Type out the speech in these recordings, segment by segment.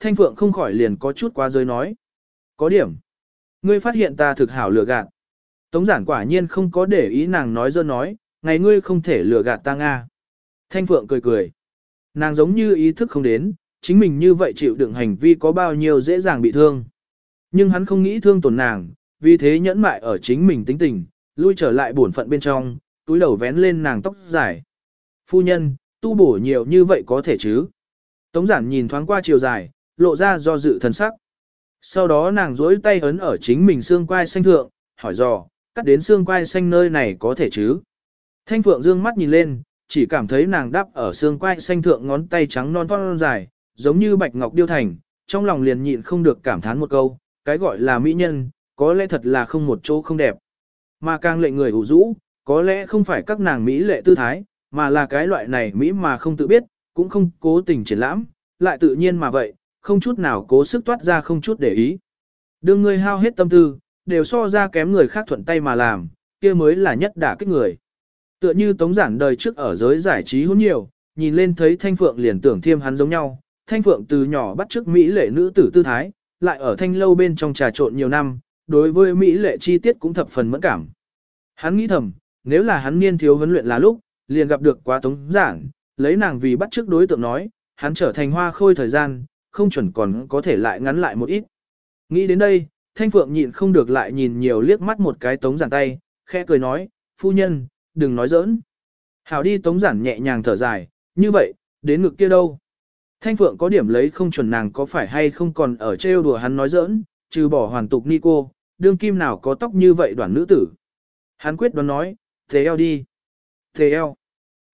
Thanh Phượng không khỏi liền có chút quá giới nói. Có điểm. Ngươi phát hiện ta thực hảo lừa gạt. Tống giản quả nhiên không có để ý nàng nói dơ nói, ngày ngươi không thể lừa gạt ta Nga. Thanh Phượng cười cười. Nàng giống như ý thức không đến, chính mình như vậy chịu đựng hành vi có bao nhiêu dễ dàng bị thương. Nhưng hắn không nghĩ thương tổn nàng, vì thế nhẫn mại ở chính mình tính tình, lui trở lại bổn phận bên trong, túi đầu vén lên nàng tóc dài. Phu nhân, tu bổ nhiều như vậy có thể chứ? Tống giản nhìn thoáng qua chiều dài, lộ ra do dự thần sắc. Sau đó nàng duỗi tay ấn ở chính mình xương quai xanh thượng, hỏi dò, cắt đến xương quai xanh nơi này có thể chứ? Thanh Phượng dương mắt nhìn lên, chỉ cảm thấy nàng đắp ở xương quai xanh thượng ngón tay trắng non toan dài, giống như bạch ngọc điêu thành, trong lòng liền nhịn không được cảm thán một câu, cái gọi là mỹ nhân, có lẽ thật là không một chỗ không đẹp. Mà càng lệnh người ủ rũ, có lẽ không phải các nàng mỹ lệ tư thái, mà là cái loại này mỹ mà không tự biết, cũng không cố tình triển lãm, lại tự nhiên mà vậy, không chút nào cố sức toát ra không chút để ý. Đương ngươi hao hết tâm tư, đều so ra kém người khác thuận tay mà làm, kia mới là nhất đả kích người. Tựa như tống giản đời trước ở giới giải trí hôn nhiều, nhìn lên thấy Thanh Phượng liền tưởng thiêm hắn giống nhau. Thanh Phượng từ nhỏ bắt chước Mỹ lệ nữ tử tư thái, lại ở thanh lâu bên trong trà trộn nhiều năm, đối với Mỹ lệ chi tiết cũng thập phần mẫn cảm. Hắn nghĩ thầm, nếu là hắn niên thiếu huấn luyện là lúc, liền gặp được quá tống giản, lấy nàng vì bắt chước đối tượng nói, hắn trở thành hoa khôi thời gian, không chuẩn còn có thể lại ngắn lại một ít. Nghĩ đến đây, Thanh Phượng nhịn không được lại nhìn nhiều liếc mắt một cái tống giản tay, khẽ cười nói, phu nhân, đừng nói giỡn. Hảo đi tống giản nhẹ nhàng thở dài, như vậy, đến ngực kia đâu. Thanh Phượng có điểm lấy không chuẩn nàng có phải hay không còn ở trêu đùa hắn nói giỡn, trừ bỏ hoàn tục ni cô, đương kim nào có tóc như vậy đoàn nữ tử. Hắn quyết đoán nói, thế eo đi. Thế eo.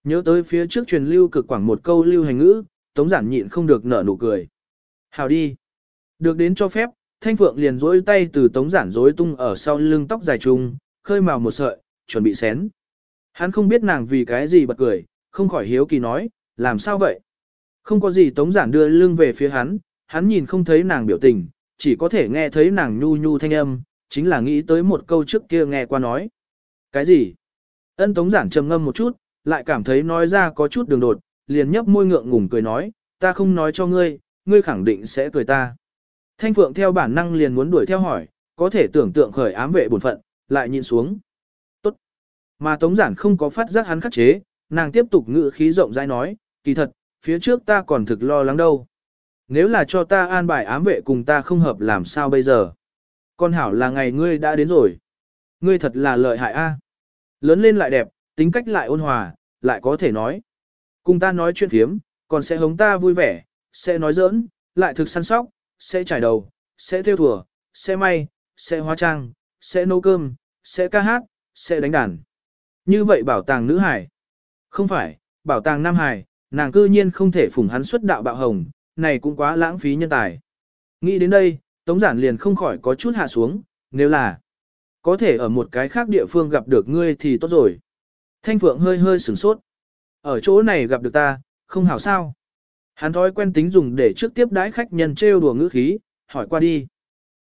Nhớ tới phía trước truyền lưu cực quảng một câu lưu hành ngữ, tống giản nhịn không được nở nụ cười. Hảo đi. Được đến cho phép, Thanh Phượng liền dối tay từ tống giản rối tung ở sau lưng tóc dài trung, khơi màu một sợi, chuẩn bị xén. Hắn không biết nàng vì cái gì bật cười, không khỏi hiếu kỳ nói, làm sao vậy? Không có gì tống giản đưa lưng về phía hắn, hắn nhìn không thấy nàng biểu tình, chỉ có thể nghe thấy nàng nhu nhu thanh âm, chính là nghĩ tới một câu trước kia nghe qua nói. Cái gì? Ân tống giản trầm ngâm một chút, lại cảm thấy nói ra có chút đường đột, liền nhấp môi ngượng ngùng cười nói, ta không nói cho ngươi, ngươi khẳng định sẽ cười ta. Thanh Phượng theo bản năng liền muốn đuổi theo hỏi, có thể tưởng tượng khởi ám vệ bổn phận, lại nhìn xuống. Tốt. Mà Tống Giản không có phát giác hắn khắc chế, nàng tiếp tục ngữ khí rộng rãi nói, kỳ thật, phía trước ta còn thực lo lắng đâu. Nếu là cho ta an bài ám vệ cùng ta không hợp làm sao bây giờ? Con hảo là ngày ngươi đã đến rồi. Ngươi thật là lợi hại a. À? Lớn lên lại đẹp, tính cách lại ôn hòa, lại có thể nói. Cùng ta nói chuyện phiếm, còn sẽ hống ta vui vẻ, sẽ nói giỡn, lại thực săn sóc, sẽ trải đầu, sẽ theo thùa, sẽ may, sẽ hóa trang, sẽ nấu cơm, sẽ ca hát, sẽ đánh đàn. Như vậy bảo tàng nữ hải. Không phải, bảo tàng nam hải, nàng cư nhiên không thể phủng hắn xuất đạo bạo hồng, này cũng quá lãng phí nhân tài. Nghĩ đến đây, Tống Giản liền không khỏi có chút hạ xuống, nếu là có thể ở một cái khác địa phương gặp được ngươi thì tốt rồi. Thanh Phượng hơi hơi sửng sốt. Ở chỗ này gặp được ta, không hảo sao. Hắn thói quen tính dùng để trước tiếp đãi khách nhân trêu đùa ngữ khí, hỏi qua đi.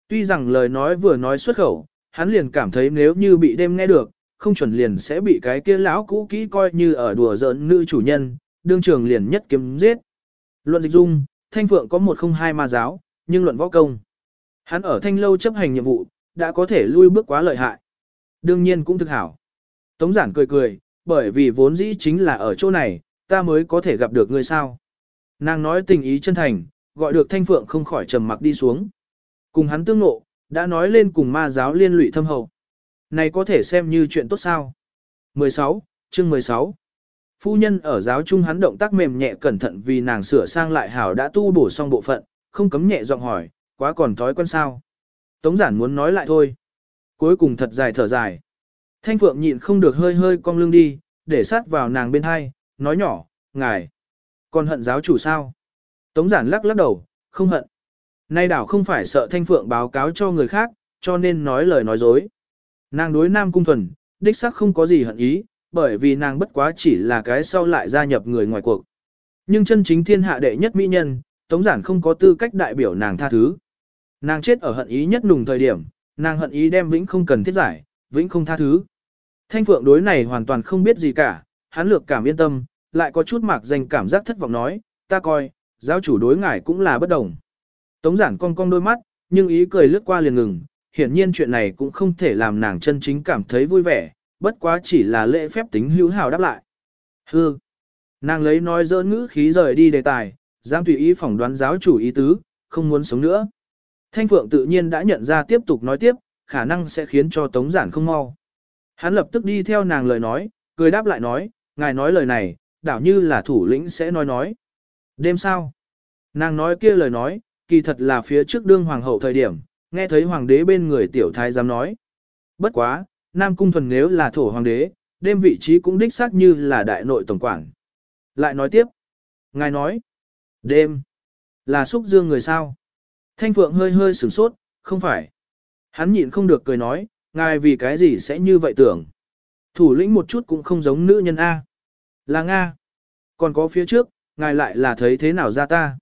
Tuy rằng lời nói vừa nói xuất khẩu, hắn liền cảm thấy nếu như bị đêm nghe được, không chuẩn liền sẽ bị cái kia lão cũ kỹ coi như ở đùa giỡn nữ chủ nhân, đương trường liền nhất kiếm giết. Luận dịch dung, Thanh Phượng có một không hai ma giáo, nhưng luận võ công. Hắn ở Thanh Lâu chấp hành nhiệm vụ, đã có thể lui bước quá lợi hại. Đương nhiên cũng thực hảo. Tống giản cười cười, bởi vì vốn dĩ chính là ở chỗ này, ta mới có thể gặp được ngươi sao. Nàng nói tình ý chân thành, gọi được Thanh Phượng không khỏi trầm mặc đi xuống. Cùng hắn tương ngộ, đã nói lên cùng ma giáo liên lụy thâm hậu. Này có thể xem như chuyện tốt sao. 16, chương 16 Phu nhân ở giáo trung hắn động tác mềm nhẹ cẩn thận vì nàng sửa sang lại hảo đã tu bổ xong bộ phận, không cấm nhẹ giọng hỏi, quá còn thói quen sao. Tống giản muốn nói lại thôi. Cuối cùng thật dài thở dài. Thanh Phượng nhịn không được hơi hơi cong lưng đi, để sát vào nàng bên hai, nói nhỏ, ngài. Còn hận giáo chủ sao? Tống giản lắc lắc đầu, không hận. Nay đảo không phải sợ Thanh Phượng báo cáo cho người khác, cho nên nói lời nói dối. Nàng đối Nam Cung Thuần, đích xác không có gì hận ý, bởi vì nàng bất quá chỉ là cái sau lại gia nhập người ngoài cuộc. Nhưng chân chính thiên hạ đệ nhất mỹ nhân, Tống giản không có tư cách đại biểu nàng tha thứ. Nàng chết ở hận ý nhất nùng thời điểm, nàng hận ý đem vĩnh không cần thiết giải, vĩnh không tha thứ. Thanh Phượng đối này hoàn toàn không biết gì cả, hắn lược cảm yên tâm, lại có chút mạc danh cảm giác thất vọng nói, ta coi, giáo chủ đối ngài cũng là bất đồng. Tống giản cong cong đôi mắt, nhưng ý cười lướt qua liền ngừng, hiển nhiên chuyện này cũng không thể làm nàng chân chính cảm thấy vui vẻ, bất quá chỉ là lễ phép tính hữu hảo đáp lại. Hư. Nàng lấy nói dỡ ngữ khí rời đi đề tài, dám tùy ý phỏng đoán giáo chủ ý tứ, không muốn sống nữa. Thanh Phượng tự nhiên đã nhận ra tiếp tục nói tiếp, khả năng sẽ khiến cho Tống Giản không mau. Hắn lập tức đi theo nàng lời nói, cười đáp lại nói, ngài nói lời này, đảo như là thủ lĩnh sẽ nói nói. Đêm sao? Nàng nói kia lời nói, kỳ thật là phía trước đương hoàng hậu thời điểm, nghe thấy hoàng đế bên người tiểu thái dám nói. Bất quá, Nam Cung Thuần nếu là thổ hoàng đế, đêm vị trí cũng đích xác như là đại nội tổng quản. Lại nói tiếp. Ngài nói. Đêm. Là xúc dương người sao? Thanh Phượng hơi hơi sửng sốt, không phải. Hắn nhịn không được cười nói, ngài vì cái gì sẽ như vậy tưởng. Thủ lĩnh một chút cũng không giống nữ nhân A. Là Nga. Còn có phía trước, ngài lại là thấy thế nào ra ta.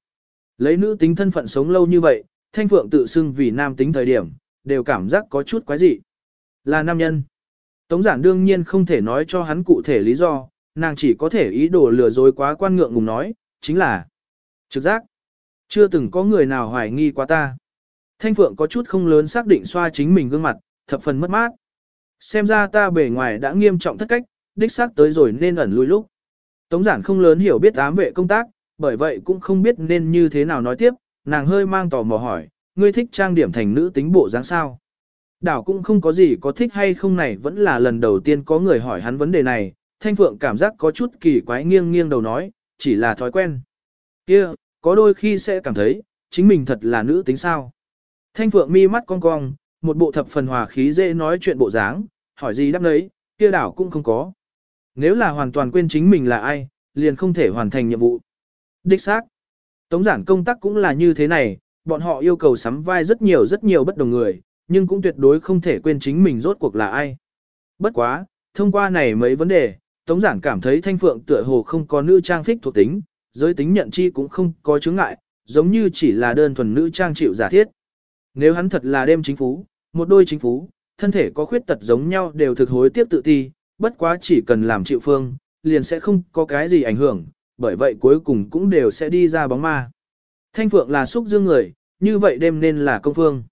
Lấy nữ tính thân phận sống lâu như vậy, Thanh Phượng tự xưng vì nam tính thời điểm, đều cảm giác có chút quái dị. Là nam nhân. Tống giản đương nhiên không thể nói cho hắn cụ thể lý do, nàng chỉ có thể ý đồ lừa dối quá quan ngượng ngùng nói, chính là trực giác. Chưa từng có người nào hoài nghi quá ta. Thanh Phượng có chút không lớn xác định xoa chính mình gương mặt, thập phần mất mát. Xem ra ta bề ngoài đã nghiêm trọng thất cách, đích xác tới rồi nên ẩn lui lúc. Tống giản không lớn hiểu biết ám vệ công tác, bởi vậy cũng không biết nên như thế nào nói tiếp, nàng hơi mang tò mò hỏi, ngươi thích trang điểm thành nữ tính bộ dáng sao? Đảo cũng không có gì có thích hay không này vẫn là lần đầu tiên có người hỏi hắn vấn đề này, Thanh Phượng cảm giác có chút kỳ quái nghiêng nghiêng đầu nói, chỉ là thói quen. kia có đôi khi sẽ cảm thấy, chính mình thật là nữ tính sao. Thanh Phượng mi mắt cong cong, một bộ thập phần hòa khí dễ nói chuyện bộ dáng, hỏi gì đáp đấy, kia đảo cũng không có. Nếu là hoàn toàn quên chính mình là ai, liền không thể hoàn thành nhiệm vụ. Đích xác. Tống giản công tác cũng là như thế này, bọn họ yêu cầu sắm vai rất nhiều rất nhiều bất đồng người, nhưng cũng tuyệt đối không thể quên chính mình rốt cuộc là ai. Bất quá, thông qua này mấy vấn đề, Tống giản cảm thấy thanh phượng tựa hồ không có nữ trang phích thuộc tính, giới tính nhận chi cũng không có chứng ngại, giống như chỉ là đơn thuần nữ trang chịu giả thiết. Nếu hắn thật là đêm chính phú, một đôi chính phú, thân thể có khuyết tật giống nhau đều thực hối tiếp tự ti, bất quá chỉ cần làm chịu phương, liền sẽ không có cái gì ảnh hưởng, bởi vậy cuối cùng cũng đều sẽ đi ra bóng ma. Thanh Phượng là xúc dương người, như vậy đêm nên là công phương.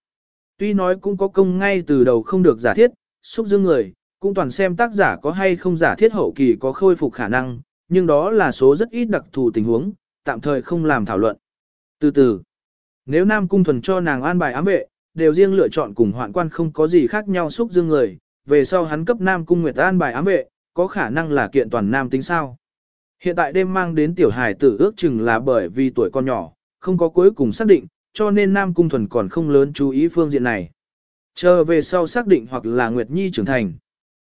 Tuy nói cũng có công ngay từ đầu không được giả thiết, xúc dương người, cũng toàn xem tác giả có hay không giả thiết hậu kỳ có khôi phục khả năng, nhưng đó là số rất ít đặc thù tình huống, tạm thời không làm thảo luận. Từ từ, nếu Nam Cung Thuần cho nàng an bài ám vệ, đều riêng lựa chọn cùng hoạn quan không có gì khác nhau xúc dương người, về sau hắn cấp Nam Cung Nguyệt an bài ám vệ, có khả năng là kiện toàn nam tính sao. Hiện tại đêm mang đến tiểu hải tử ước chừng là bởi vì tuổi con nhỏ, không có cuối cùng xác định, cho nên Nam Cung Thuần còn không lớn chú ý phương diện này. Chờ về sau xác định hoặc là Nguyệt Nhi trưởng thành.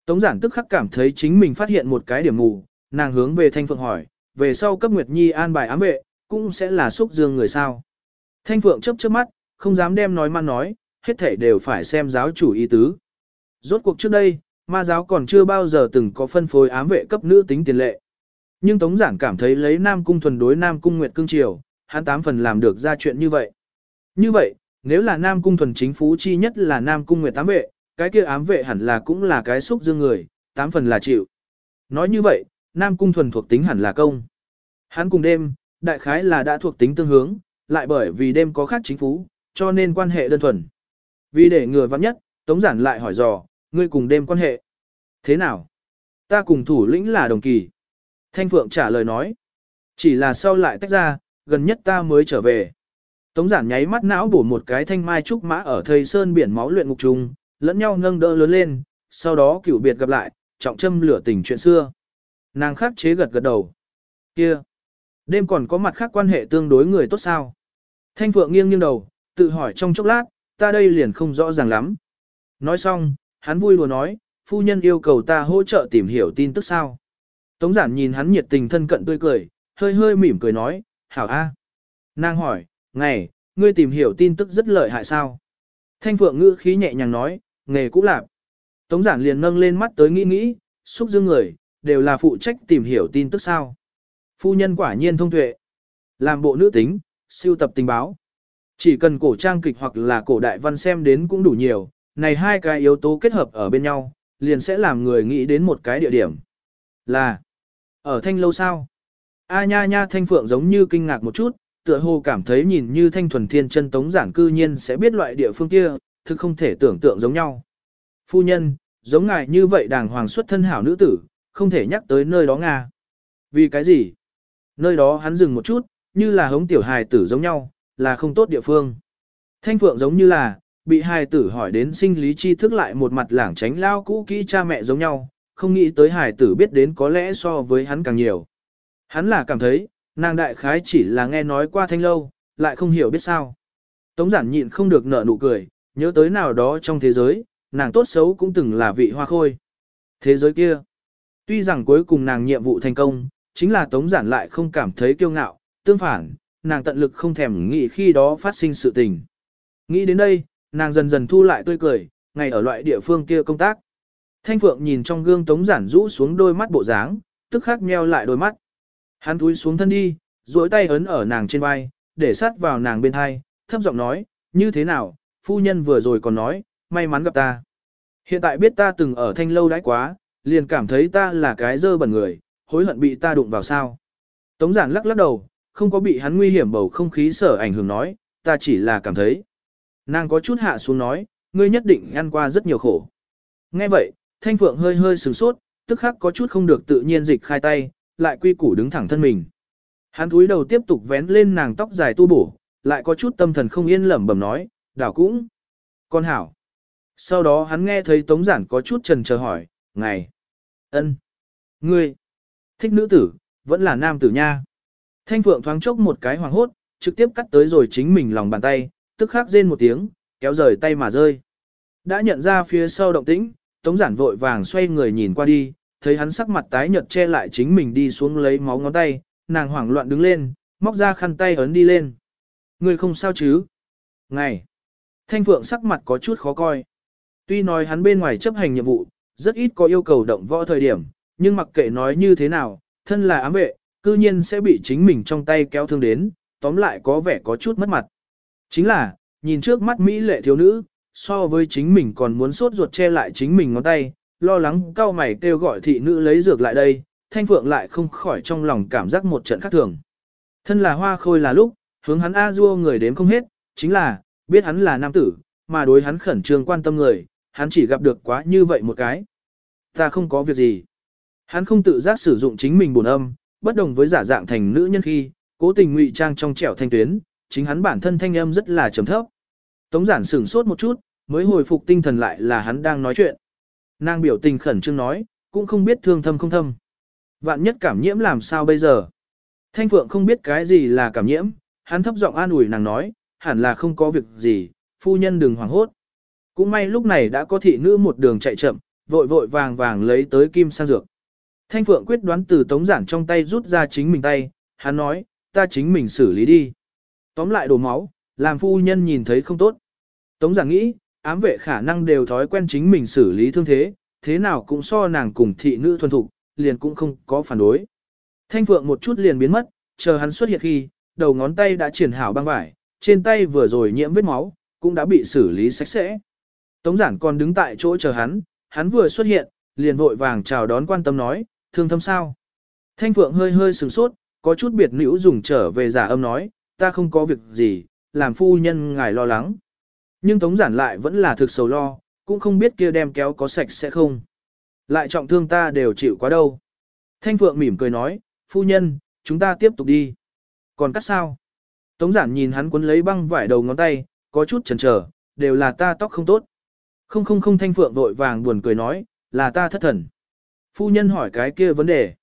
Tống giản tức khắc cảm thấy chính mình phát hiện một cái điểm mù, nàng hướng về Thanh Phượng hỏi, về sau cấp Nguyệt Nhi an bài ám vệ, cũng sẽ là xúc dương người sao. Thanh Phượng chớp chớp mắt, không dám đem nói man nói, hết thể đều phải xem giáo chủ ý tứ. Rốt cuộc trước đây, ma giáo còn chưa bao giờ từng có phân phối ám vệ cấp nữ tính tiền lệ. Nhưng Tống Giản cảm thấy lấy Nam Cung thuần đối Nam Cung Nguyệt Cương Triều, hắn tám phần làm được ra chuyện như vậy. Như vậy, nếu là Nam Cung thuần chính phú chi nhất là Nam Cung Nguyệt tám vệ, cái kia ám vệ hẳn là cũng là cái xúc dương người, tám phần là chịu. Nói như vậy, Nam Cung thuần thuộc tính hẳn là công. Hắn cùng đêm, đại khái là đã thuộc tính tương hướng, lại bởi vì đêm có khác chính phú, cho nên quan hệ đơn thuần. Vì để ngừa vắng nhất, Tống Giản lại hỏi dò, ngươi cùng đêm quan hệ. Thế nào? Ta cùng thủ lĩnh là đồng kỳ. Thanh Phượng trả lời nói. Chỉ là sau lại tách ra, gần nhất ta mới trở về. Tống giản nháy mắt não bổ một cái thanh mai trúc mã ở thầy sơn biển máu luyện ngục trùng, lẫn nhau nâng đỡ lớn lên, sau đó cửu biệt gặp lại, trọng châm lửa tình chuyện xưa. Nàng khắc chế gật gật đầu. Kia! Đêm còn có mặt khác quan hệ tương đối người tốt sao? Thanh Phượng nghiêng nghiêng đầu, tự hỏi trong chốc lát, ta đây liền không rõ ràng lắm. Nói xong, hắn vui lùa nói, phu nhân yêu cầu ta hỗ trợ tìm hiểu tin tức sao. Tống giản nhìn hắn nhiệt tình thân cận tươi cười, hơi hơi mỉm cười nói, hảo a. Nàng hỏi, ngày, ngươi tìm hiểu tin tức rất lợi hại sao? Thanh phượng ngữ khí nhẹ nhàng nói, nghề cũ lạc. Tống giản liền nâng lên mắt tới nghĩ nghĩ, xúc dương người, đều là phụ trách tìm hiểu tin tức sao. Phu nhân quả nhiên thông tuệ. Làm bộ nữ tính, siêu tập tình báo. Chỉ cần cổ trang kịch hoặc là cổ đại văn xem đến cũng đủ nhiều, này hai cái yếu tố kết hợp ở bên nhau, liền sẽ làm người nghĩ đến một cái địa điểm. Là, ở thanh lâu sao? A nha nha thanh phượng giống như kinh ngạc một chút, tựa hồ cảm thấy nhìn như thanh thuần thiên chân tống giản cư nhiên sẽ biết loại địa phương kia, thực không thể tưởng tượng giống nhau. Phu nhân, giống ngài như vậy đàng hoàng xuất thân hảo nữ tử, không thể nhắc tới nơi đó Nga. Vì cái gì? Nơi đó hắn dừng một chút, như là hống tiểu hài tử giống nhau, là không tốt địa phương. Thanh phượng giống như là, bị hài tử hỏi đến sinh lý tri thức lại một mặt lảng tránh lao cũ kỹ cha mẹ giống nhau, không nghĩ tới hài tử biết đến có lẽ so với hắn càng nhiều. Hắn là cảm thấy, nàng đại khái chỉ là nghe nói qua thanh lâu, lại không hiểu biết sao. Tống giản nhịn không được nở nụ cười, nhớ tới nào đó trong thế giới, nàng tốt xấu cũng từng là vị hoa khôi. Thế giới kia, tuy rằng cuối cùng nàng nhiệm vụ thành công, chính là tống giản lại không cảm thấy kiêu ngạo, tương phản, nàng tận lực không thèm nghĩ khi đó phát sinh sự tình. Nghĩ đến đây, nàng dần dần thu lại tươi cười, ngày ở loại địa phương kia công tác. Thanh Phượng nhìn trong gương tống giản rũ xuống đôi mắt bộ dáng, tức khắc nheo lại đôi mắt. Hắn túi xuống thân đi, duỗi tay ấn ở nàng trên vai, để sát vào nàng bên hai, thấp giọng nói, như thế nào, phu nhân vừa rồi còn nói, may mắn gặp ta. Hiện tại biết ta từng ở thanh lâu đãi quá, liền cảm thấy ta là cái dơ bẩn người, hối hận bị ta đụng vào sao. Tống giản lắc lắc đầu, không có bị hắn nguy hiểm bầu không khí sở ảnh hưởng nói, ta chỉ là cảm thấy. Nàng có chút hạ xuống nói, ngươi nhất định ăn qua rất nhiều khổ. Nghe vậy, thanh phượng hơi hơi sửng sốt, tức khắc có chút không được tự nhiên dịch khai tay, lại quy củ đứng thẳng thân mình. Hắn cúi đầu tiếp tục vén lên nàng tóc dài tu bổ, lại có chút tâm thần không yên lẩm bẩm nói, đảo cũng. Con hảo. Sau đó hắn nghe thấy tống giản có chút trần chờ hỏi, ngày. ân, Ngươi. Thích nữ tử, vẫn là nam tử nha. Thanh phượng thoáng chốc một cái hoàng hốt, trực tiếp cắt tới rồi chính mình lòng bàn tay, tức khắc rên một tiếng, kéo rời tay mà rơi. Đã nhận ra phía sau động tĩnh, tống giản vội vàng xoay người nhìn qua đi, thấy hắn sắc mặt tái nhợt che lại chính mình đi xuống lấy máu ngón tay, nàng hoảng loạn đứng lên, móc ra khăn tay ấn đi lên. Người không sao chứ? Ngày. Thanh Phượng sắc mặt có chút khó coi. Tuy nói hắn bên ngoài chấp hành nhiệm vụ, rất ít có yêu cầu động võ thời điểm, nhưng mặc kệ nói như thế nào, thân là ám vệ, cư nhiên sẽ bị chính mình trong tay kéo thương đến, tóm lại có vẻ có chút mất mặt. Chính là, nhìn trước mắt Mỹ lệ thiếu nữ, so với chính mình còn muốn sốt ruột che lại chính mình ngón tay, lo lắng cao mày kêu gọi thị nữ lấy dược lại đây, thanh phượng lại không khỏi trong lòng cảm giác một trận khác thường. Thân là hoa khôi là lúc, hướng hắn a dua người đến không hết, chính là, biết hắn là nam tử, mà đối hắn khẩn trương quan tâm người, hắn chỉ gặp được quá như vậy một cái. Ta không có việc gì. Hắn không tự giác sử dụng chính mình buồn âm, bất đồng với giả dạng thành nữ nhân khi, cố tình ngụy trang trong trẻo thanh tuyến, chính hắn bản thân thanh âm rất là trầm thấp. Tống giản sửng sốt một chút, mới hồi phục tinh thần lại là hắn đang nói chuyện. Nàng biểu tình khẩn trương nói, cũng không biết thương thâm không thâm. Vạn nhất cảm nhiễm làm sao bây giờ? Thanh Phượng không biết cái gì là cảm nhiễm, hắn thấp giọng an ủi nàng nói, hẳn là không có việc gì, phu nhân đừng hoảng hốt. Cũng may lúc này đã có thị nữ một đường chạy chậm, vội vội vàng vàng lấy tới kim sang dược. Thanh Phượng quyết đoán từ tống giản trong tay rút ra chính mình tay, hắn nói, ta chính mình xử lý đi. Tóm lại đổ máu, làm phu nhân nhìn thấy không tốt. Tống giảng nghĩ, ám vệ khả năng đều thói quen chính mình xử lý thương thế, thế nào cũng so nàng cùng thị nữ thuần thục, liền cũng không có phản đối. Thanh Phượng một chút liền biến mất, chờ hắn xuất hiện khi, đầu ngón tay đã triển hảo băng vải, trên tay vừa rồi nhiễm vết máu, cũng đã bị xử lý sạch sẽ. Tống giản còn đứng tại chỗ chờ hắn, hắn vừa xuất hiện, liền vội vàng chào đón quan tâm nói, thương thâm sao. Thanh Phượng hơi hơi sừng sốt, có chút biệt nữ dùng trở về giả âm nói, ta không có việc gì, làm phu nhân ngài lo lắng. Nhưng Tống giản lại vẫn là thực sầu lo, cũng không biết kia đem kéo có sạch sẽ không. Lại trọng thương ta đều chịu quá đâu. Thanh Phượng mỉm cười nói, phu nhân, chúng ta tiếp tục đi. Còn cắt sao? Tống giản nhìn hắn cuốn lấy băng vải đầu ngón tay, có chút chần chờ, đều là ta tóc không tốt. Không không không Thanh Phượng vội vàng buồn cười nói, là ta thất thần. Phu nhân hỏi cái kia vấn đề.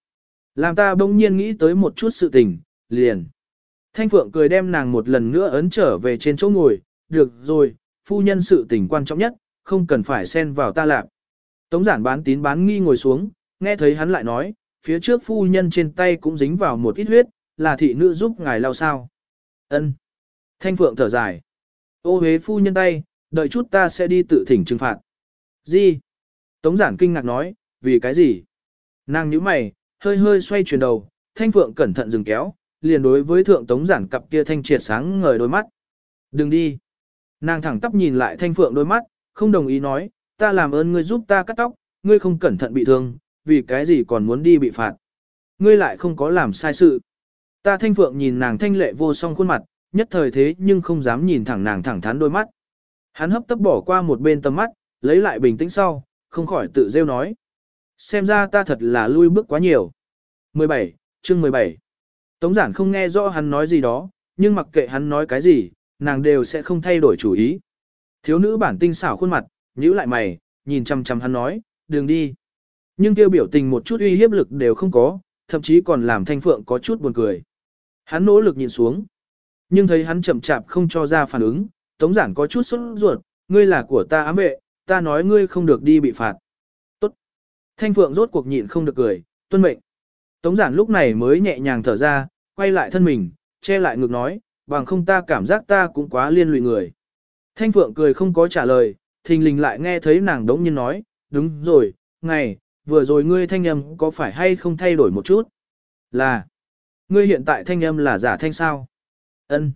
Làm ta bỗng nhiên nghĩ tới một chút sự tình, liền. Thanh Phượng cười đem nàng một lần nữa ấn trở về trên chỗ ngồi, được rồi, phu nhân sự tình quan trọng nhất, không cần phải xen vào ta làm. Tống giản bán tín bán nghi ngồi xuống, nghe thấy hắn lại nói, phía trước phu nhân trên tay cũng dính vào một ít huyết, là thị nữ giúp ngài lau sao. Ân. Thanh Phượng thở dài. Ô hế phu nhân tay, đợi chút ta sẽ đi tự thỉnh trừng phạt. Gì? Tống giản kinh ngạc nói, vì cái gì? Nàng nhíu mày, hơi hơi xoay chuyển đầu, Thanh Phượng cẩn thận dừng kéo, liền đối với thượng tống giản cặp kia thanh triệt sáng ngời đôi mắt. Đừng đi. Nàng thẳng tắp nhìn lại Thanh Phượng đôi mắt, không đồng ý nói, ta làm ơn ngươi giúp ta cắt tóc, ngươi không cẩn thận bị thương, vì cái gì còn muốn đi bị phạt. Ngươi lại không có làm sai sự. Ta thanh phượng nhìn nàng thanh lệ vô song khuôn mặt, nhất thời thế nhưng không dám nhìn thẳng nàng thẳng thắn đôi mắt. Hắn hấp tấp bỏ qua một bên tầm mắt, lấy lại bình tĩnh sau, không khỏi tự rêu nói. Xem ra ta thật là lui bước quá nhiều. 17, chương 17. Tống giản không nghe rõ hắn nói gì đó, nhưng mặc kệ hắn nói cái gì, nàng đều sẽ không thay đổi chủ ý. Thiếu nữ bản tinh xảo khuôn mặt, nhíu lại mày, nhìn chăm chăm hắn nói, đường đi. Nhưng kêu biểu tình một chút uy hiếp lực đều không có, thậm chí còn làm thanh phượng có chút buồn cười. Hắn nỗ lực nhìn xuống. Nhưng thấy hắn chậm chạp không cho ra phản ứng, tống giản có chút sốt ruột, ngươi là của ta ám vệ, ta nói ngươi không được đi bị phạt. Tốt. Thanh phượng rốt cuộc nhịn không được cười, tuân mệnh. Tống giản lúc này mới nhẹ nhàng thở ra, quay lại thân mình, che lại ngực nói, bằng không ta cảm giác ta cũng quá liên lụy người. Thanh phượng cười không có trả lời, thình lình lại nghe thấy nàng đống nhiên nói, đúng rồi, ngày, vừa rồi ngươi thanh âm có phải hay không thay đổi một chút? Là, ngươi hiện tại thanh âm là giả thanh sao? Ân.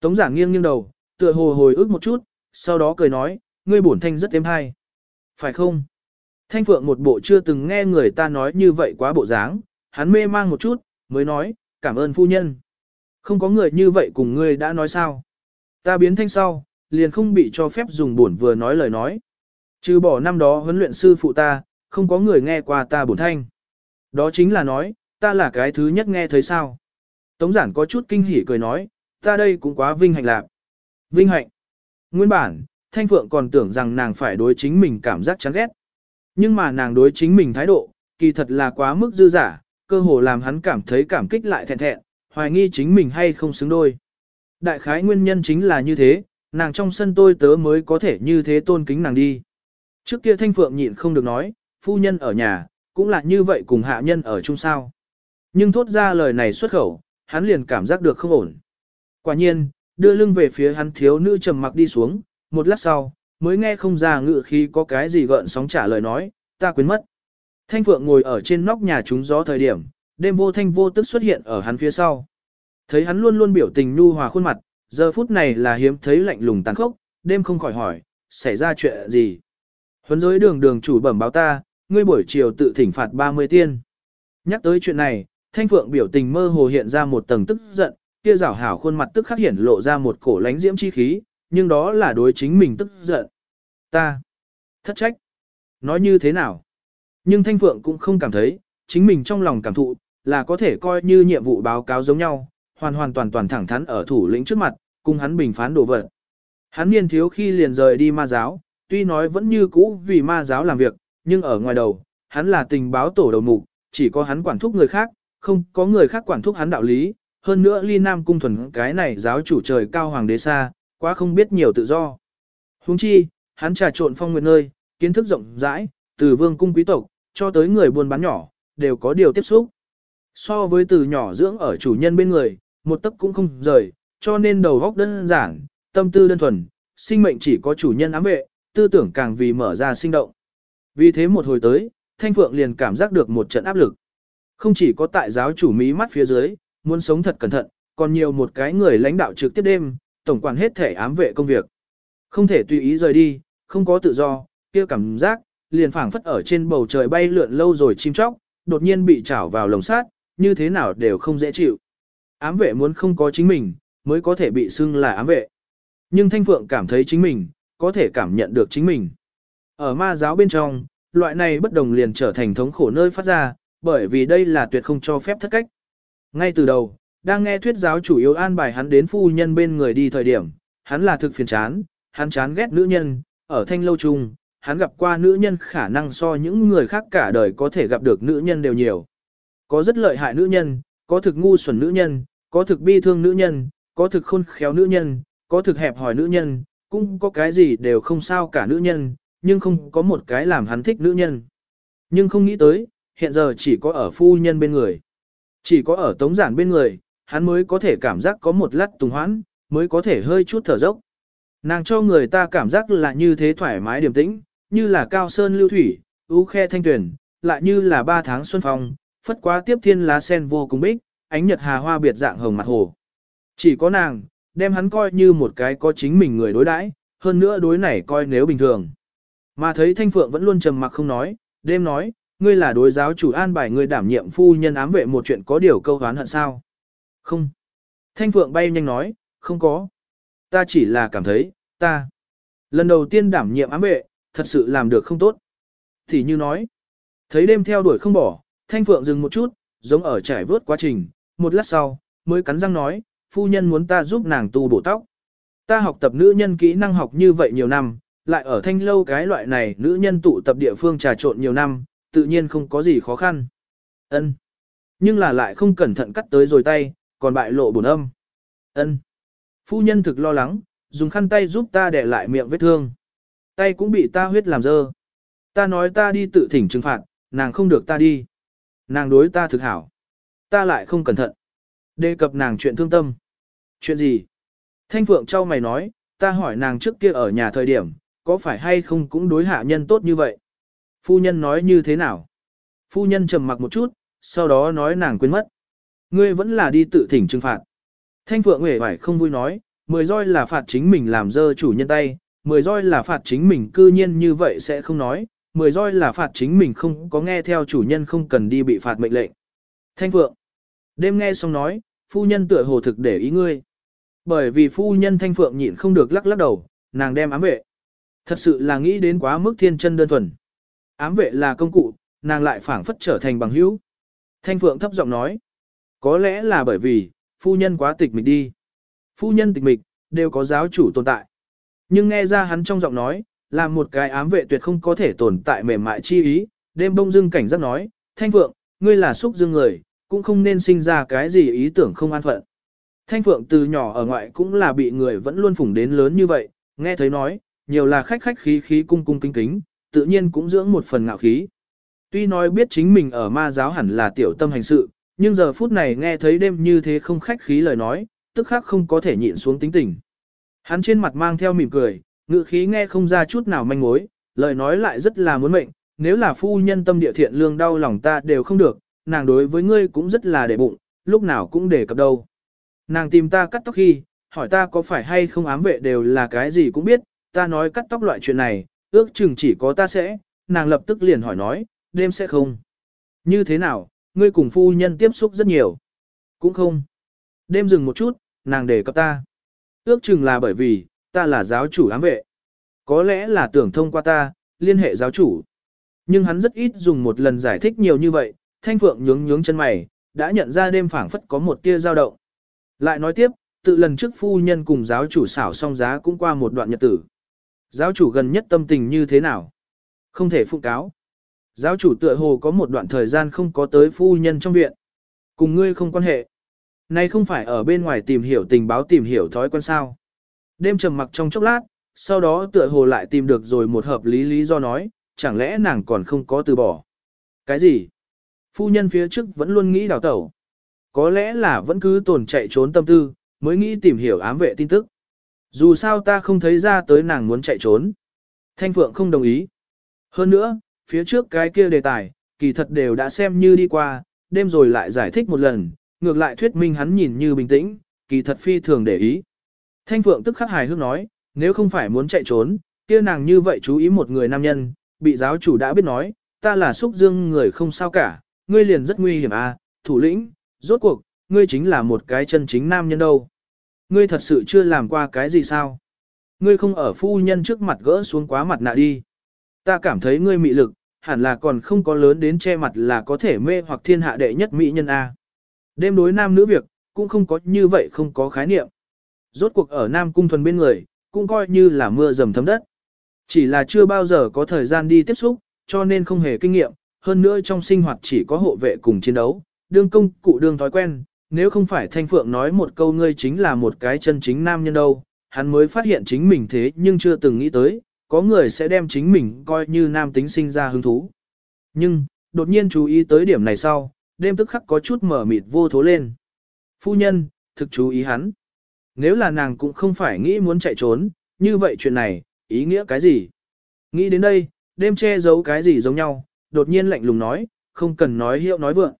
Tống giản nghiêng nghiêng đầu, tựa hồ hồi ức một chút, sau đó cười nói, ngươi bổn thanh rất êm hay. Phải không? Thanh phượng một bộ chưa từng nghe người ta nói như vậy quá bộ dáng, hắn mê mang một chút, mới nói, cảm ơn phu nhân. Không có người như vậy cùng ngươi đã nói sao? Ta biến thanh sau, liền không bị cho phép dùng bổn vừa nói lời nói. Trừ bỏ năm đó huấn luyện sư phụ ta, không có người nghe qua ta bổn thanh. Đó chính là nói, ta là cái thứ nhất nghe thấy sao. Tống giản có chút kinh hỉ cười nói, ta đây cũng quá vinh hạnh lạc. Vinh hạnh. Nguyên bản, Thanh Phượng còn tưởng rằng nàng phải đối chính mình cảm giác chán ghét. Nhưng mà nàng đối chính mình thái độ, kỳ thật là quá mức dư giả, cơ hồ làm hắn cảm thấy cảm kích lại thẹn thẹn, hoài nghi chính mình hay không xứng đôi. Đại khái nguyên nhân chính là như thế, nàng trong sân tôi tớ mới có thể như thế tôn kính nàng đi. Trước kia Thanh Phượng nhịn không được nói, phu nhân ở nhà, cũng là như vậy cùng hạ nhân ở chung sao. Nhưng thốt ra lời này xuất khẩu, hắn liền cảm giác được không ổn. Quả nhiên, đưa lưng về phía hắn thiếu nữ trầm mặc đi xuống, một lát sau, mới nghe không ra ngự khi có cái gì gợn sóng trả lời nói, ta quên mất. Thanh Phượng ngồi ở trên nóc nhà trúng gió thời điểm, đêm vô thanh vô tức xuất hiện ở hắn phía sau. Thấy hắn luôn luôn biểu tình nhu hòa khuôn mặt, giờ phút này là hiếm thấy lạnh lùng tàn khốc, đêm không khỏi hỏi, xảy ra chuyện gì. Huấn giới đường đường chủ bẩm báo ta, ngươi buổi chiều tự thỉnh phạt 30 tiên. Nhắc tới chuyện này, Thanh Phượng biểu tình mơ hồ hiện ra một tầng tức giận, kia rảo hảo khuôn mặt tức khắc hiển lộ ra một cổ lánh diễm chi khí, nhưng đó là đối chính mình tức giận. Ta, thất trách. Nói như thế nào? Nhưng Thanh Phượng cũng không cảm thấy, chính mình trong lòng cảm thụ, là có thể coi như nhiệm vụ báo cáo giống nhau, hoàn hoàn toàn toàn thẳng thắn ở thủ lĩnh trước mặt, cùng hắn bình phán đồ vật. Hắn niên thiếu khi liền rời đi ma giáo, tuy nói vẫn như cũ vì ma giáo làm việc, nhưng ở ngoài đầu, hắn là tình báo tổ đầu mục, chỉ có hắn quản thúc người khác, không có người khác quản thúc hắn đạo lý, hơn nữa ly nam cung thuần cái này giáo chủ trời cao hoàng đế xa, quá không biết nhiều tự do. Huống chi, hắn trà trộn phong nguyện nơi, kiến thức rộng rãi, từ vương cung quý tộc, cho tới người buôn bán nhỏ, đều có điều tiếp xúc. So với từ nhỏ dưỡng ở chủ nhân bên người, một tấc cũng không rời, cho nên đầu góc đơn giản, tâm tư đơn thuần, sinh mệnh chỉ có chủ nhân ám vệ, tư tưởng càng vì mở ra sinh động. Vì thế một hồi tới, Thanh Phượng liền cảm giác được một trận áp lực. Không chỉ có tại giáo chủ mỹ mắt phía dưới, muốn sống thật cẩn thận, còn nhiều một cái người lãnh đạo trực tiếp đêm, tổng quản hết thể ám vệ công việc. Không thể tùy ý rời đi, không có tự do, kia cảm giác, liền phảng phất ở trên bầu trời bay lượn lâu rồi chim chóc, đột nhiên bị chảo vào lồng sát, như thế nào đều không dễ chịu. Ám vệ muốn không có chính mình, mới có thể bị xưng là ám vệ. Nhưng Thanh Phượng cảm thấy chính mình, có thể cảm nhận được chính mình. Ở ma giáo bên trong, loại này bất đồng liền trở thành thống khổ nơi phát ra, bởi vì đây là tuyệt không cho phép thất cách. Ngay từ đầu, đang nghe thuyết giáo chủ yếu an bài hắn đến phu nhân bên người đi thời điểm, hắn là thực phiền chán, hắn chán ghét nữ nhân, ở thanh lâu chung, hắn gặp qua nữ nhân khả năng so những người khác cả đời có thể gặp được nữ nhân đều nhiều. Có rất lợi hại nữ nhân, có thực ngu xuẩn nữ nhân, có thực bi thương nữ nhân, có thực khôn khéo nữ nhân, có thực hẹp hòi nữ nhân, cũng có cái gì đều không sao cả nữ nhân, nhưng không có một cái làm hắn thích nữ nhân. Nhưng không nghĩ tới, hiện giờ chỉ có ở phu nhân bên người. Chỉ có ở tống giản bên người, hắn mới có thể cảm giác có một lát tùng hoãn, mới có thể hơi chút thở dốc. Nàng cho người ta cảm giác là như thế thoải mái điềm tĩnh, như là cao sơn lưu thủy, ú khe thanh tuyển, lại như là ba tháng xuân phong, phất quá tiếp thiên lá sen vô cùng bích, ánh nhật hà hoa biệt dạng hồng mặt hồ. Chỉ có nàng, đem hắn coi như một cái có chính mình người đối đãi, hơn nữa đối này coi nếu bình thường. Mà thấy Thanh Phượng vẫn luôn trầm mặc không nói, đêm nói, ngươi là đối giáo chủ an bài ngươi đảm nhiệm phu nhân ám vệ một chuyện có điều câu hán hận sao. Không. Thanh Phượng bay nhanh nói, không có. Ta chỉ là cảm thấy, ta. Lần đầu tiên đảm nhiệm ám vệ, thật sự làm được không tốt. Thì như nói, thấy đêm theo đuổi không bỏ, Thanh Phượng dừng một chút, giống ở trải vớt quá trình, một lát sau, mới cắn răng nói, phu nhân muốn ta giúp nàng tu bổ tóc. Ta học tập nữ nhân kỹ năng học như vậy nhiều năm, lại ở thanh lâu cái loại này nữ nhân tụ tập địa phương trà trộn nhiều năm, tự nhiên không có gì khó khăn. Ân, Nhưng là lại không cẩn thận cắt tới rồi tay, còn bại lộ bổn âm. Ân. Phu nhân thực lo lắng, dùng khăn tay giúp ta để lại miệng vết thương. Tay cũng bị ta huyết làm dơ. Ta nói ta đi tự thỉnh trừng phạt, nàng không được ta đi. Nàng đối ta thực hảo. Ta lại không cẩn thận. Đề cập nàng chuyện thương tâm. Chuyện gì? Thanh Phượng Châu mày nói, ta hỏi nàng trước kia ở nhà thời điểm, có phải hay không cũng đối hạ nhân tốt như vậy? Phu nhân nói như thế nào? Phu nhân trầm mặc một chút, sau đó nói nàng quên mất. Ngươi vẫn là đi tự thỉnh trừng phạt. Thanh Phượng Huệ phải không vui nói, mười roi là phạt chính mình làm dơ chủ nhân tay, mười roi là phạt chính mình cư nhiên như vậy sẽ không nói, mười roi là phạt chính mình không có nghe theo chủ nhân không cần đi bị phạt mệnh lệnh. Thanh Phượng. Đêm nghe xong nói, phu nhân tựa hồ thực để ý ngươi. Bởi vì phu nhân Thanh Phượng nhịn không được lắc lắc đầu, nàng đem ám vệ. Thật sự là nghĩ đến quá mức thiên chân đơn thuần. Ám vệ là công cụ, nàng lại phảng phất trở thành bằng hữu. Thanh Phượng thấp giọng nói. Có lẽ là bởi vì, phu nhân quá tịch mịch đi. Phu nhân tịch mịch, đều có giáo chủ tồn tại. Nhưng nghe ra hắn trong giọng nói, là một cái ám vệ tuyệt không có thể tồn tại mềm mại chi ý, đêm bông dưng cảnh giác nói, Thanh Phượng, ngươi là xúc dương người, cũng không nên sinh ra cái gì ý tưởng không an phận. Thanh Phượng từ nhỏ ở ngoại cũng là bị người vẫn luôn phủng đến lớn như vậy, nghe thấy nói, nhiều là khách khách khí khí cung cung kính kính, tự nhiên cũng dưỡng một phần ngạo khí. Tuy nói biết chính mình ở ma giáo hẳn là tiểu tâm hành sự, nhưng giờ phút này nghe thấy đêm như thế không khách khí lời nói, tức khắc không có thể nhịn xuống tính tình. Hắn trên mặt mang theo mỉm cười, ngự khí nghe không ra chút nào manh mối, lời nói lại rất là muốn mệnh, nếu là phu nhân tâm địa thiện lương đau lòng ta đều không được, nàng đối với ngươi cũng rất là để bụng, lúc nào cũng để cập đâu. Nàng tìm ta cắt tóc khi, hỏi ta có phải hay không ám vệ đều là cái gì cũng biết, ta nói cắt tóc loại chuyện này, ước chừng chỉ có ta sẽ, nàng lập tức liền hỏi nói, đêm sẽ không. Như thế nào, ngươi cùng phu nhân tiếp xúc rất nhiều. Cũng không. Đêm dừng một chút, nàng để cập ta. Ước chừng là bởi vì, ta là giáo chủ ám vệ. Có lẽ là tưởng thông qua ta, liên hệ giáo chủ. Nhưng hắn rất ít dùng một lần giải thích nhiều như vậy, thanh phượng nhướng nhướng chân mày, đã nhận ra đêm phảng phất có một tia dao động. Lại nói tiếp, tự lần trước phu nhân cùng giáo chủ xảo xong giá cũng qua một đoạn nhật tử. Giáo chủ gần nhất tâm tình như thế nào? Không thể phụ cáo. Giáo chủ tựa hồ có một đoạn thời gian không có tới phu nhân trong viện. Cùng ngươi không quan hệ. Nay không phải ở bên ngoài tìm hiểu tình báo tìm hiểu thói quen sao. Đêm trầm mặc trong chốc lát, sau đó tựa hồ lại tìm được rồi một hợp lý lý do nói, chẳng lẽ nàng còn không có từ bỏ. Cái gì? Phu nhân phía trước vẫn luôn nghĩ đào tẩu. Có lẽ là vẫn cứ tồn chạy trốn tâm tư, mới nghĩ tìm hiểu ám vệ tin tức. Dù sao ta không thấy ra tới nàng muốn chạy trốn. Thanh Phượng không đồng ý. Hơn nữa, phía trước cái kia đề tài, kỳ thật đều đã xem như đi qua, đêm rồi lại giải thích một lần, ngược lại thuyết minh hắn nhìn như bình tĩnh, kỳ thật phi thường để ý. Thanh Phượng tức khắc hài hước nói, nếu không phải muốn chạy trốn, kia nàng như vậy chú ý một người nam nhân, bị giáo chủ đã biết nói, ta là xúc dương người không sao cả, ngươi liền rất nguy hiểm à, thủ lĩnh, rốt cuộc, ngươi chính là một cái chân chính nam nhân đâu. Ngươi thật sự chưa làm qua cái gì sao? Ngươi không ở phu nhân trước mặt gỡ xuống quá mặt nạ đi. Ta cảm thấy ngươi mị lực, hẳn là còn không có lớn đến che mặt là có thể mê hoặc thiên hạ đệ nhất mỹ nhân A. Đêm đối nam nữ việc, cũng không có như vậy không có khái niệm. Rốt cuộc ở Nam Cung Thuần bên người, cũng coi như là mưa dầm thấm đất. Chỉ là chưa bao giờ có thời gian đi tiếp xúc, cho nên không hề kinh nghiệm, hơn nữa trong sinh hoạt chỉ có hộ vệ cùng chiến đấu, đương công cụ đương thói quen, nếu không phải Thanh Phượng nói một câu ngươi chính là một cái chân chính nam nhân đâu, hắn mới phát hiện chính mình thế nhưng chưa từng nghĩ tới, có người sẽ đem chính mình coi như nam tính sinh ra hứng thú. Nhưng, đột nhiên chú ý tới điểm này sau, đêm tức khắc có chút mở mịt vô thố lên. Phu nhân, thực chú ý hắn. Nếu là nàng cũng không phải nghĩ muốn chạy trốn, như vậy chuyện này, ý nghĩa cái gì? Nghĩ đến đây, đêm che giấu cái gì giống nhau, đột nhiên lạnh lùng nói, không cần nói hiệu nói vượng.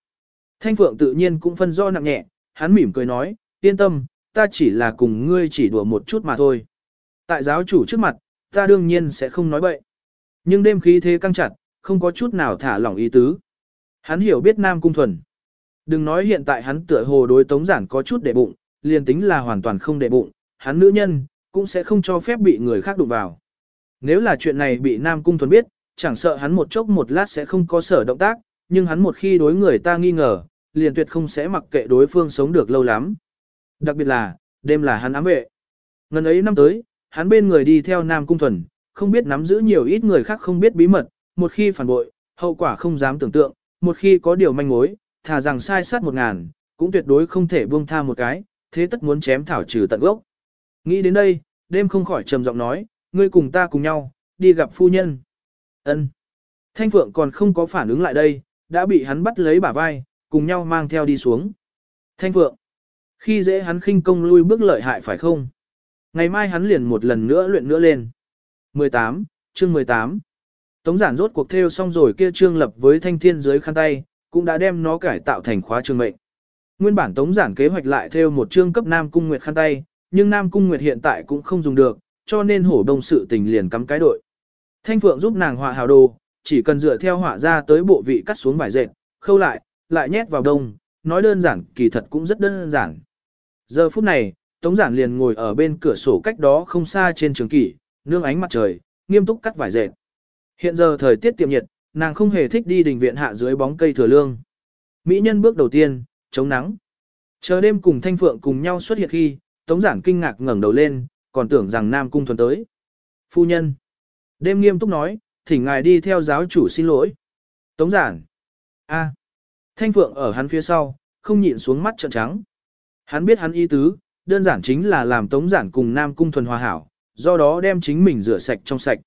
Thanh Phượng tự nhiên cũng phân do nặng nhẹ, hắn mỉm cười nói, yên tâm, ta chỉ là cùng ngươi chỉ đùa một chút mà thôi. Tại giáo chủ trước mặt, ta đương nhiên sẽ không nói bậy. Nhưng đêm khí thế căng chặt, không có chút nào thả lỏng ý tứ. Hắn hiểu biết Nam Cung Thuần. Đừng nói hiện tại hắn tựa hồ đối tống giản có chút để bụng, liền tính là hoàn toàn không để bụng, hắn nữ nhân, cũng sẽ không cho phép bị người khác đụng vào. Nếu là chuyện này bị Nam Cung Thuần biết, chẳng sợ hắn một chốc một lát sẽ không có sở động tác, nhưng hắn một khi đối người ta nghi ngờ, liền tuyệt không sẽ mặc kệ đối phương sống được lâu lắm. Đặc biệt là, đêm là hắn ám vệ. Ngần ấy năm tới, hắn bên người đi theo Nam Cung Thuần, không biết nắm giữ nhiều ít người khác không biết bí mật, một khi phản bội, hậu quả không dám tưởng tượng, một khi có điều manh mối, thà rằng sai sát một ngàn, cũng tuyệt đối không thể buông tha một cái, thế tất muốn chém thảo trừ tận gốc. Nghĩ đến đây, đêm không khỏi trầm giọng nói, ngươi cùng ta cùng nhau, đi gặp phu nhân. Ân. Thanh Phượng còn không có phản ứng lại đây, đã bị hắn bắt lấy bả vai, cùng nhau mang theo đi xuống. Thanh Phượng. Khi dễ hắn khinh công lui bước lợi hại phải không? Ngày mai hắn liền một lần nữa luyện nữa lên. 18, chương 18. Tống giản rốt cuộc theo xong rồi kia trương lập với thanh thiên dưới khăn tay, cũng đã đem nó cải tạo thành khóa trương mệnh. Nguyên bản tống giản kế hoạch lại theo một trương cấp Nam Cung Nguyệt khăn tay, nhưng Nam Cung Nguyệt hiện tại cũng không dùng được, cho nên hổ đông sự tình liền cắm cái đội. Thanh Phượng giúp nàng họa hào đồ, chỉ cần dựa theo họa ra tới bộ vị cắt xuống vải dệt, khâu lại, lại nhét vào đông, nói đơn giản kỳ thật cũng rất đơn giản. Giờ phút này, Tống giản liền ngồi ở bên cửa sổ cách đó không xa trên trường kỷ, nương ánh mặt trời, nghiêm túc cắt vải dệt. Hiện giờ thời tiết tiệm nhiệt, nàng không hề thích đi đình viện hạ dưới bóng cây thừa lương. Mỹ nhân bước đầu tiên, chống nắng. Chờ đêm cùng Thanh Phượng cùng nhau xuất hiện khi, Tống giản kinh ngạc ngẩng đầu lên, còn tưởng rằng Nam Cung thuần tới. Phu nhân. Đêm nghiêm túc nói, thỉnh ngài đi theo giáo chủ xin lỗi. Tống giản. a Thanh Phượng ở hắn phía sau, không nhịn xuống mắt trợn trắng. Hắn biết hắn ý tứ, đơn giản chính là làm Tống giản cùng Nam Cung thuần hòa hảo, do đó đem chính mình rửa sạch trong sạch.